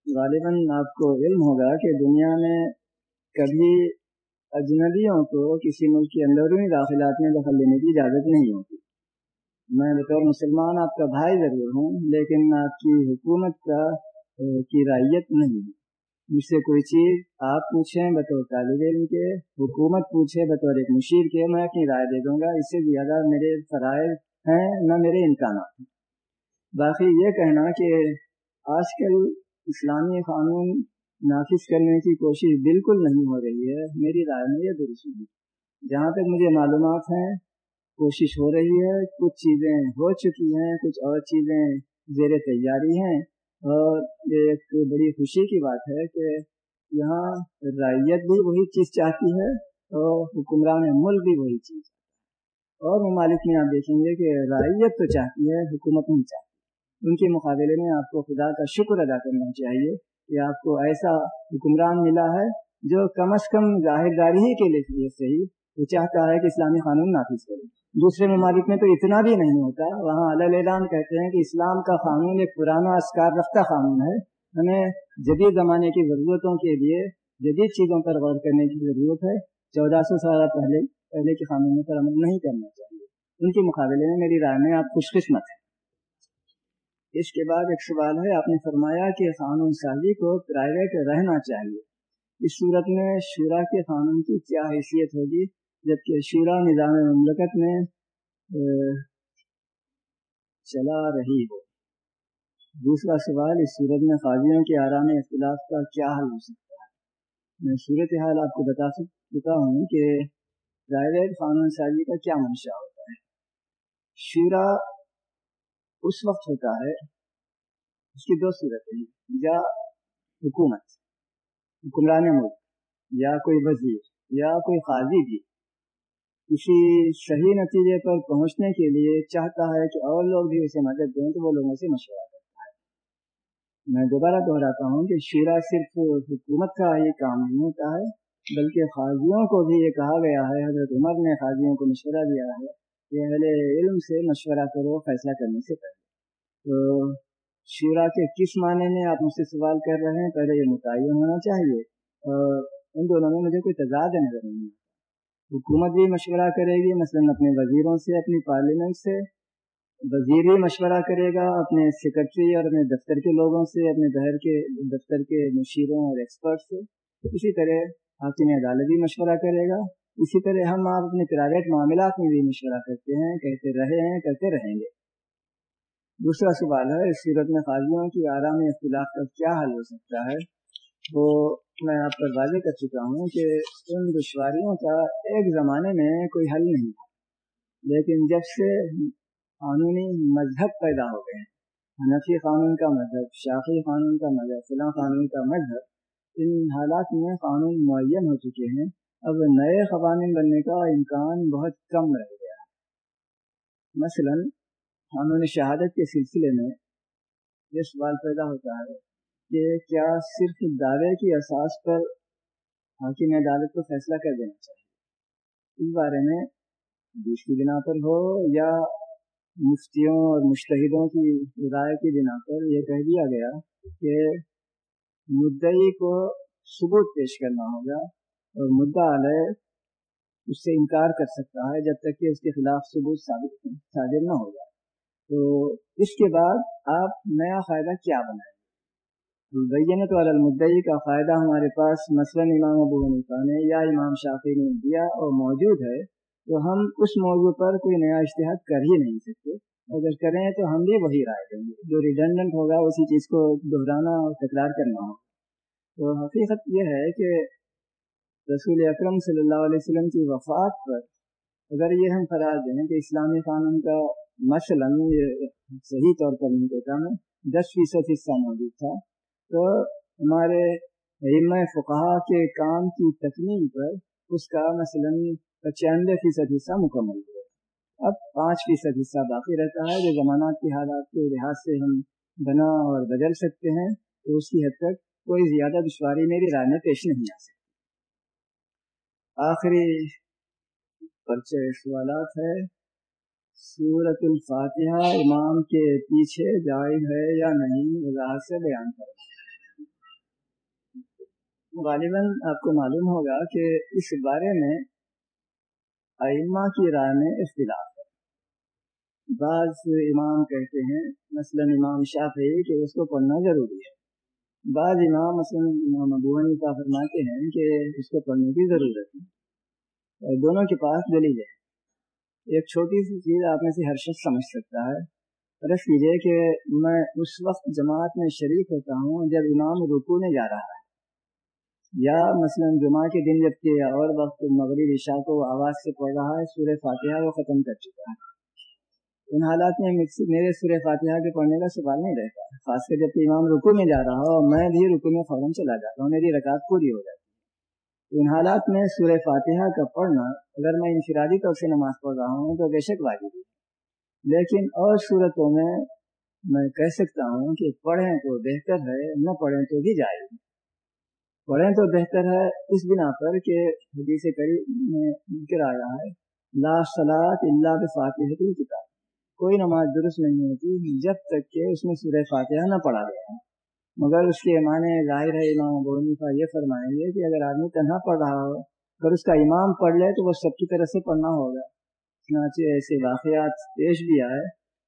غالباً آپ کو علم ہوگا کہ دنیا میں کبھی اجنبیوں کو کسی ملک کے اندرونی داخلات میں دخل لینے کی اجازت نہیں ہوتی۔ میں بطور مسلمان آپ کا بھائی ضرور ہوں، لیکن آپ کی حکومت کا کی رائیت نہیں۔ ہے مجھ سے کوئی چیز آپ پوچھیں بطور طالب علم کے، حکومت پوچھے بطور ایک مشیر کے، میں اپنی رائے دے دوں گا۔ اس سے زیادہ میرے فرائض ہیں، نہ میرے امکانات ہیں۔ باقی یہ کہنا کہ آج کل اسلامی قانون نافذ کرنے کی کوشش بالکل نہیں ہو رہی ہے۔ میری رائے میں یہ درست نہیں جہاں تک مجھے معلومات ہیں، کوشش ہو رہی ہے۔ کچھ چیزیں ہو چکی ہیں، کچھ اور چیزیں زیر تیاری ہیں۔ اور یہ ایک بڑی خوشی کی بات ہے کہ یہاں رائیت بھی وہی چیز چاہتی ہے اور حکمران ملک بھی وہی چیز اور ممالک میں آپ دیکھیں گے کہ رائیت تو چاہتی ہے، حکومت نہیں چاہتی۔ ان کے مقابلے میں آپ کو خدا کا شکر ادا کرنا چاہیے۔ کہ آپ کو ایسا حکمران ملا ہے جو کم از کم ظاہر داری ہی کے لیے صحیح وہ چاہتا ہے کہ اسلامی قانون نافذ کرے۔ دوسرے ممالک میں تو اتنا بھی نہیں ہوتا۔ وہاں اعلان کہتے ہیں کہ اسلام کا قانون ایک پرانا اسکار رفتہ قانون ہے۔ ہمیں جدید زمانے کی ضرورتوں کے لیے جدید چیزوں پر غور کرنے کی ضرورت ہے۔ چودہ سو سال پہلے پہلے کے قانونوں پر عمل نہیں کرنا چاہیے۔ ان کے مقابلے میں میری رائے میں آپ خوش قسمت ہیں۔ اس کے بعد ایک سوال ہے، آپ نے فرمایا کہ قانون سازی کو پرائیویٹ رہنا چاہیے۔ اس صورت میں شورا کے قانون کی کیا حیثیت ہوگی؟ جبکہ شورا نظام مملکت میں چلا رہی ہو۔ دوسرا سوال، اس صورت میں قاضیوں کے آرام اختلاف کا کیا حل ہو سکتا ہے؟ میں صورت حال آپ کو بتا چکا ہوں کہ پرائیویٹ قانون سازی کا کیا منشا ہوتا ہے۔ شورا اس وقت ہوتا ہے، اس کی دو صورتیں یا حکومت، حکمران ملک، یا کوئی وزیر، یا کوئی قاضی بھی کسی صحیح نتیجے پر پہنچنے کے لیے چاہتا ہے کہ اور لوگ بھی اسے مدد دیں تو وہ لوگوں سے مشورہ کرتا ہے۔ میں دوبارہ دہراتا ہوں کہ شیرہ صرف حکومت کا یہ کام نہیں ہوتا ہے، بلکہ قاضیوں کو بھی یہ کہا گیا ہے، حضرت عمر نے قاضیوں کو مشورہ دیا ہے۔ کہ اہل علم سے مشورہ کرو، فیصلہ کرنے سے پہلے۔ تو شیرہ کے کس معنی میں آپ مجھ سے سوال کر رہے ہیں؟ پہلے یہ متعین ہونا چاہیے۔ اور ان دونوں میں مجھے کوئی تضاد نظر نہیں حکومت بھی مشورہ کرے گی، مثلا اپنے وزیروں سے، اپنی پارلیمنٹ سے۔ وزیر بھی مشورہ کرے گا، اپنے سیکرٹری اور اپنے دفتر کے لوگوں سے، اپنے بہر کے دفتر کے مشیروں اور ایکسپرٹ سے۔ اسی طرح حاکم عدالت بھی مشورہ کرے گا۔ اسی طرح ہم آپ اپنے پرائیویٹ معاملات میں بھی مشورہ کرتے ہیں، کہتے رہے ہیں، کرتے رہیں گے۔ دوسرا سوال ہے، اس صورت میں قاضیوں کی آرام اختلاف کا کیا حل ہو سکتا ہے؟ وہ میں آپ پر واضح کر چکا ہوں کہ ان دشواریوں کا ایک زمانے میں کوئی حل نہیں تھا۔ لیکن جب سے قانونی مذہب پیدا ہو گئے، حنفی قانون کا مذہب شاخی قانون کا مذہب، فلاں قانون کا مذہب، ان حالات میں قانون معین ہو چکے ہیں۔ اب نئے قوانین بننے کا امکان بہت کم رہ گیا ہے۔ مثلا، قانون شہادت کے سلسلے میں یہ سوال پیدا ہوتا ہے کہ کیا صرف دعوے کی اساس پر حاکم عدالت کو فیصلہ کر دینا چاہیے؟ اس بارے میں حدیث کی بنا پر ہو یا مفتیوں اور مشتحدوں کی رائے کی بنا پر یہ کہہ دیا گیا کہ مدعی کو ثبوت پیش کرنا ہوگا اور مدعا علیہ اس سے انکار کر سکتا ہے جب تک کہ اس کے خلاف ثبوت ثابت صادر نہ ہو جائے۔ تو اس کے بعد آپ نیا فائدہ کیا بنائیں؟ بینت والا المدعی کا فائدہ ہمارے پاس مثلا امام ابو حنیفہ نے یا امام شافی نے دیا اور موجود ہے، تو ہم اس موضوع پر کوئی نیا اشتہاد کر ہی نہیں سکتے۔ اگر کریں تو ہم بھی وہی رائے دیں گے۔ جو ریڈنڈنٹ ہوگا اسی چیز کو دہرانا اور تکرار کرنا ہوگا۔ تو حقیقت یہ ہے کہ رسول اکرم صلی اللہ علیہ وسلم کی وفات پر اگر یہ ہم فرار دیں کہ اسلامی قانون کا مثلا یہ صحیح طور پر نہیں کہتا میں، دس فیصد حصہ موجود تھا، تو ہمارے علم فقہ کے کام کی تکمیل پر اس کا مثلا پچانوے فیصد حصہ مکمل ہوا۔ اب پانچ فیصد حصہ باقی رہتا ہے۔ جو زمانات کی حالات کے لحاظ سے ہم بنا اور بدل سکتے ہیں، تو اس کی حد تک کوئی زیادہ دشواری میری رائے میں پیش نہیں آ سکتی۔ آخری پرچے سوالات ہے سورت الفاتحہ، امام کے پیچھے جائز ہے یا نہیں، وضاحت سے بیان کرو غالباً آپ کو معلوم ہوگا کہ اس بارے میں ائمہ کی رائے میں اختلاف ہے۔ بعض امام کہتے ہیں، مثلا امام شافعی، کہ اس کو پڑھنا ضروری ہے۔ بعض امام مثلا امام ابوانی کا فرماتے ہیں کہ اس کو پڑھنے کی ضرورت ہے اور دونوں کے پاس دلیل ہے۔ ایک چھوٹی سی چیز آپ میں سے ہر شخص سمجھ سکتا ہے۔ فرض کیجیے کہ میں اس وقت جماعت میں شریک ہوتا ہوں جب امام رکو میں جا رہا ہے۔ یا مثلا جمعہ کے دن جبکہ اور وقت مغرب عشاء کو آواز سے پڑھ رہا ہے، سورہ فاتحہ وہ ختم کر چکا ہے۔ ان حالات میں میرے سورہ فاتحہ کے پڑھنے کا سوال نہیں رہتا۔ خاص کر جبکہ امام رکو میں جا رہا ہو اور میں بھی رکو میں فوراً چلا جاتا ہوں، میری رکعت پوری ہو جاتی ان حالات میں سورہ فاتحہ کا پڑھنا، اگر میں انفرادی طور سے نماز پڑھ رہا ہوں تو بے شک واجب ہے۔ لیکن اور صورتوں میں میں کہہ سکتا ہوں کہ پڑھیں تو بہتر ہے، نہ پڑھیں تو بھی جائے پڑھیں تو بہتر ہے اس بنا پر کہ حدیث قریب میں ذکر آیا ہے، لا صلاح اللہ فاتح کی کتاب کوئی نماز درست نہیں ہوتی، جب تک کہ اس میں سورہ فاتحہ نہ پڑھا گیا۔ مگر اس کے معنی ظاہر ہے، امام بونی کا یہ فرمائیں گے کہ اگر آدمی تنہا پڑھ رہا ہو، اگر اس کا امام پڑھ لے تو وہ سب کی طرح سے پڑھنا ہوگا۔ چنانچہ ایسے واقعات پیش بھی آئے۔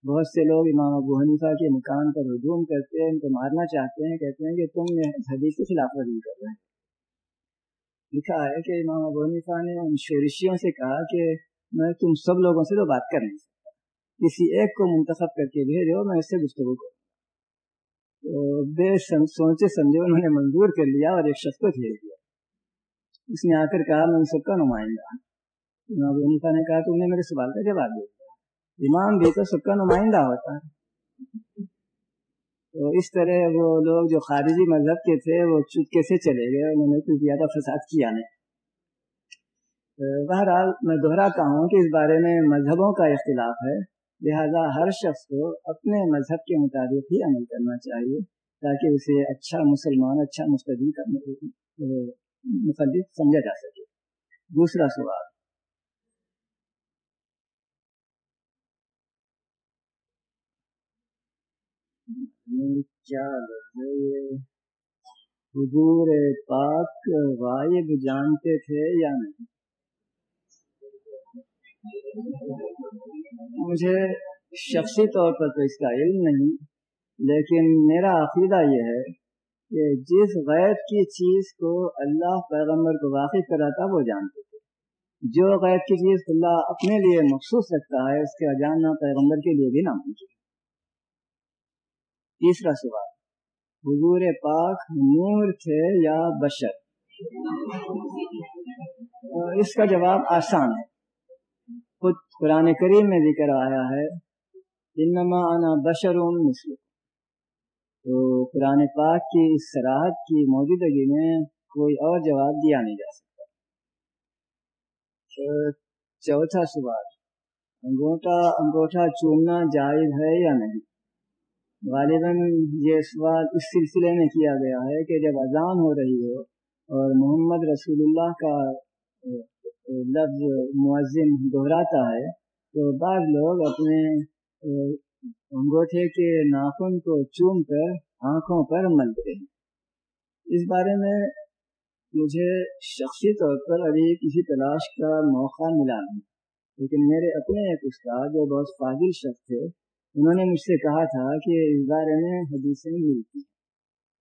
بہت سے لوگ امام ابو حنیفہ کے مکان پر ہجوم کرتے ہیں، ان کو مارنا چاہتے ہیں، کہتے ہیں کہ تم حدیث کے خلاف ورزی کر رہے ہیں لکھا ہے کہ امام ابو حنیفہ نے ان شورشیوں سے کہا کہ میں تم سب لوگوں سے تو بات کر نہیں سکتا کسی ایک کو منتخب کر کے بھیجو میں اس سے گفتگو کروں تو بے سوچے سمجھے انہوں نے منظور کر لیا اور ایک شخص کو بھیج دیا۔ اس نے آ کر کہا، میں ان سب کا نمائندہ امام نے کہا، تم نے میرے سوال کا جواب دے دیا۔ امام بھی تو سب کا نمائندہ ہوتا ہے۔ تو اس طرح وہ لوگ جو خارجی مذہب کے تھے، وہ چپکے سے چلے گئے۔ انہوں نے کچھ زیادہ فساد کیا نہیں۔ بہرحال، میں دہراتا ہوں کہ اس بارے میں مذہبوں کا اختلاف ہے۔ لہذا ہر شخص کو اپنے مذہب کے مطابق ہی عمل کرنا چاہیے تاکہ اسے اچھا مسلمان اچھا مستدی مخلف سمجھا جا سکے۔ دوسرا سوال۔ کیا حضور پاک غائب جانتے تھے یا نہیں؟ مجھے شخصی طور پر تو اس کا علم نہیں، لیکن میرا عقیدہ یہ ہے کہ جس غیب کی چیز کو اللہ پیغمبر کو واقف کراتا وہ جانتے تھے۔ جو غیب کی چیز اللہ اپنے لیے مخصوص رکھتا ہے، اس کا جاننا پیغمبر کے لیے بھی ناممکن تیسرا سوال، حضور پاک نور تھے یا بشر؟ اس کا جواب آسان ہے۔ خود قرآن کریم میں ذکر آیا ہے، انما انا بشر مثل تو قرآن پاک کی اس سراحت کی موجودگی میں کوئی اور جواب دیا نہیں جا سکتا۔ چوتھا سوال، انگوٹھا انگوٹھا چومنا جائز ہے یا نہیں؟ غالباً یہ سوال اس سلسلے میں کیا گیا ہے کہ جب اذان ہو رہی ہو اور محمد رسول اللہ کا لفظ معذم دہراتا ہے، تو بعض لوگ اپنے انگوٹھے کے ناخن کو چوم کر آنکھوں پر ملتے ہیں۔ اس بارے میں مجھے شخصی طور پر ابھی کسی تلاش کا موقع ملا نہیں، لیکن میرے اپنے ایک استاد جو بہت فاضل شخص تھے، انہوں نے مجھ سے کہا تھا کہ اس بارے میں حدیثیں ملتی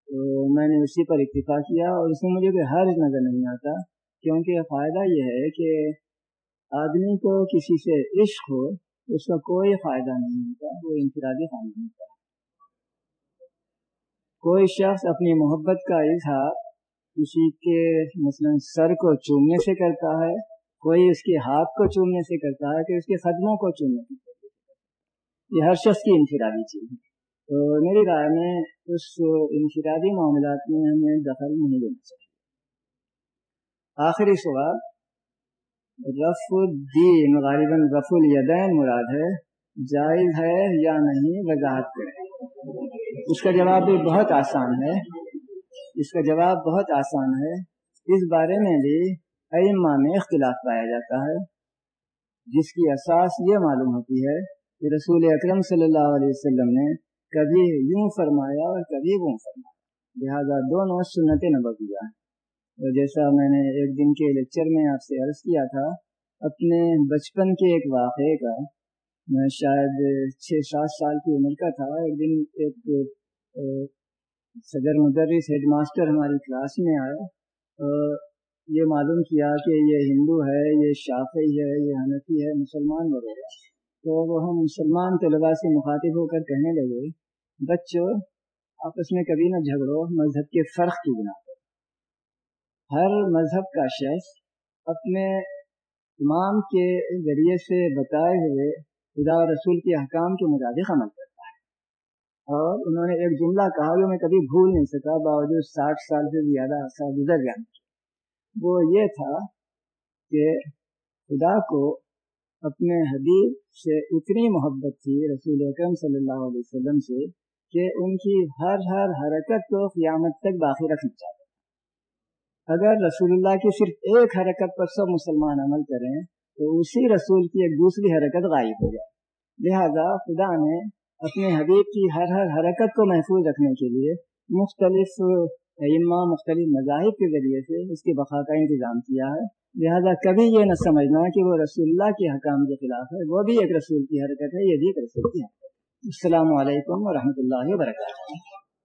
تو میں نے اسی پر اتفاق کیا اور اس میں مجھے کوئی حرض نظر نہیں آتا۔ کیونکہ فائدہ یہ ہے کہ آدمی کو کسی سے عشق ہو، اس کا کوئی فائدہ نہیں ہوتا، وہ انفرادی قانون ہوتا۔ ہے کوئی شخص اپنی محبت کا اظہار کسی کے مثلا سر کو چومنے سے کرتا ہے، کوئی اس کے ہاتھ کو چومنے سے کرتا ہے کہ اس کے قدموں کو چومنے کی یہ ہر شخص کی انفرادی چیز ہے۔ تو میری رائے میں اس انفرادی معاملات میں ہمیں دخل نہیں دینا چاہیے۔ آخری سوال، رف الدین، غالباً رف الیدین مراد ہے، جائز ہے یا نہیں، وضاحت کریں۔ اس کا جواب بھی بہت آسان ہے۔ اس کا جواب بہت آسان ہے۔ اس بارے میں بھی ائمہ میں اختلاف پایا جاتا ہے۔ جس کی اساس یہ معلوم ہوتی ہے کہ رسول اکرم صلی اللہ علیہ وسلم نے کبھی یوں فرمایا اور کبھی وہ فرمایا۔ لہذا دونوں سنت نبویہ اور جیسا میں نے ایک دن کے لیکچر میں آپ سے عرض کیا تھا، اپنے بچپن کے ایک واقعے کا۔ میں شاید چھ سات سال کی عمر کا تھا۔ ایک دن ایک صدر مدرس ہیڈ ماسٹر ہماری کلاس میں آیا۔ اور یہ معلوم کیا کہ یہ ہندو ہے، یہ شافعی ہے، یہ حنفی ہے، مسلمان وغیرہ۔ تو وہ ہم مسلمان طلباء سے مخاطب ہو کر کہنے لگے، بچوں، آپس میں کبھی نہ جھگڑو، مذہب کے فرق کی بنا پر۔ ہر مذہب کا شخص اپنے امام کے ذریعے سے بتائے ہوئے خدا و رسول کے احکام کے مطابق عمل کرتا ہے۔ اور انہوں نے ایک جملہ کہا جو میں کبھی بھول نہیں سکا، باوجود ساٹھ سال سے زیادہ عرصہ گزر جانے وہ یہ تھا کہ خدا کو اپنے حبیب سے اتنی محبت تھی رسول اکرم صلی اللہ علیہ وسلم سے کہ ان کی ہر ہر حرکت کو قیامت تک باقی رکھنا چاہتے اگر رسول اللہ کی صرف ایک حرکت پر سب مسلمان عمل کریں، تو اسی رسول کی ایک دوسری حرکت غائب ہو جائے۔ لہذا خدا نے اپنے حبیب کی ہر ہر حرکت کو محفوظ رکھنے کے لیے مختلف ائمہ، مختلف مذاہب کے ذریعے سے اس کی بقا کا انتظام کیا ہے۔ لہذا کبھی یہ نہ سمجھنا کہ وہ رسول اللہ کے حکام کے خلاف ہے، وہ بھی ایک رسول کی حرکت ہے، یہ بھی ایک رسول کی حرکت ہے۔ السلام علیکم ورحمۃ اللہ وبرکاتہ۔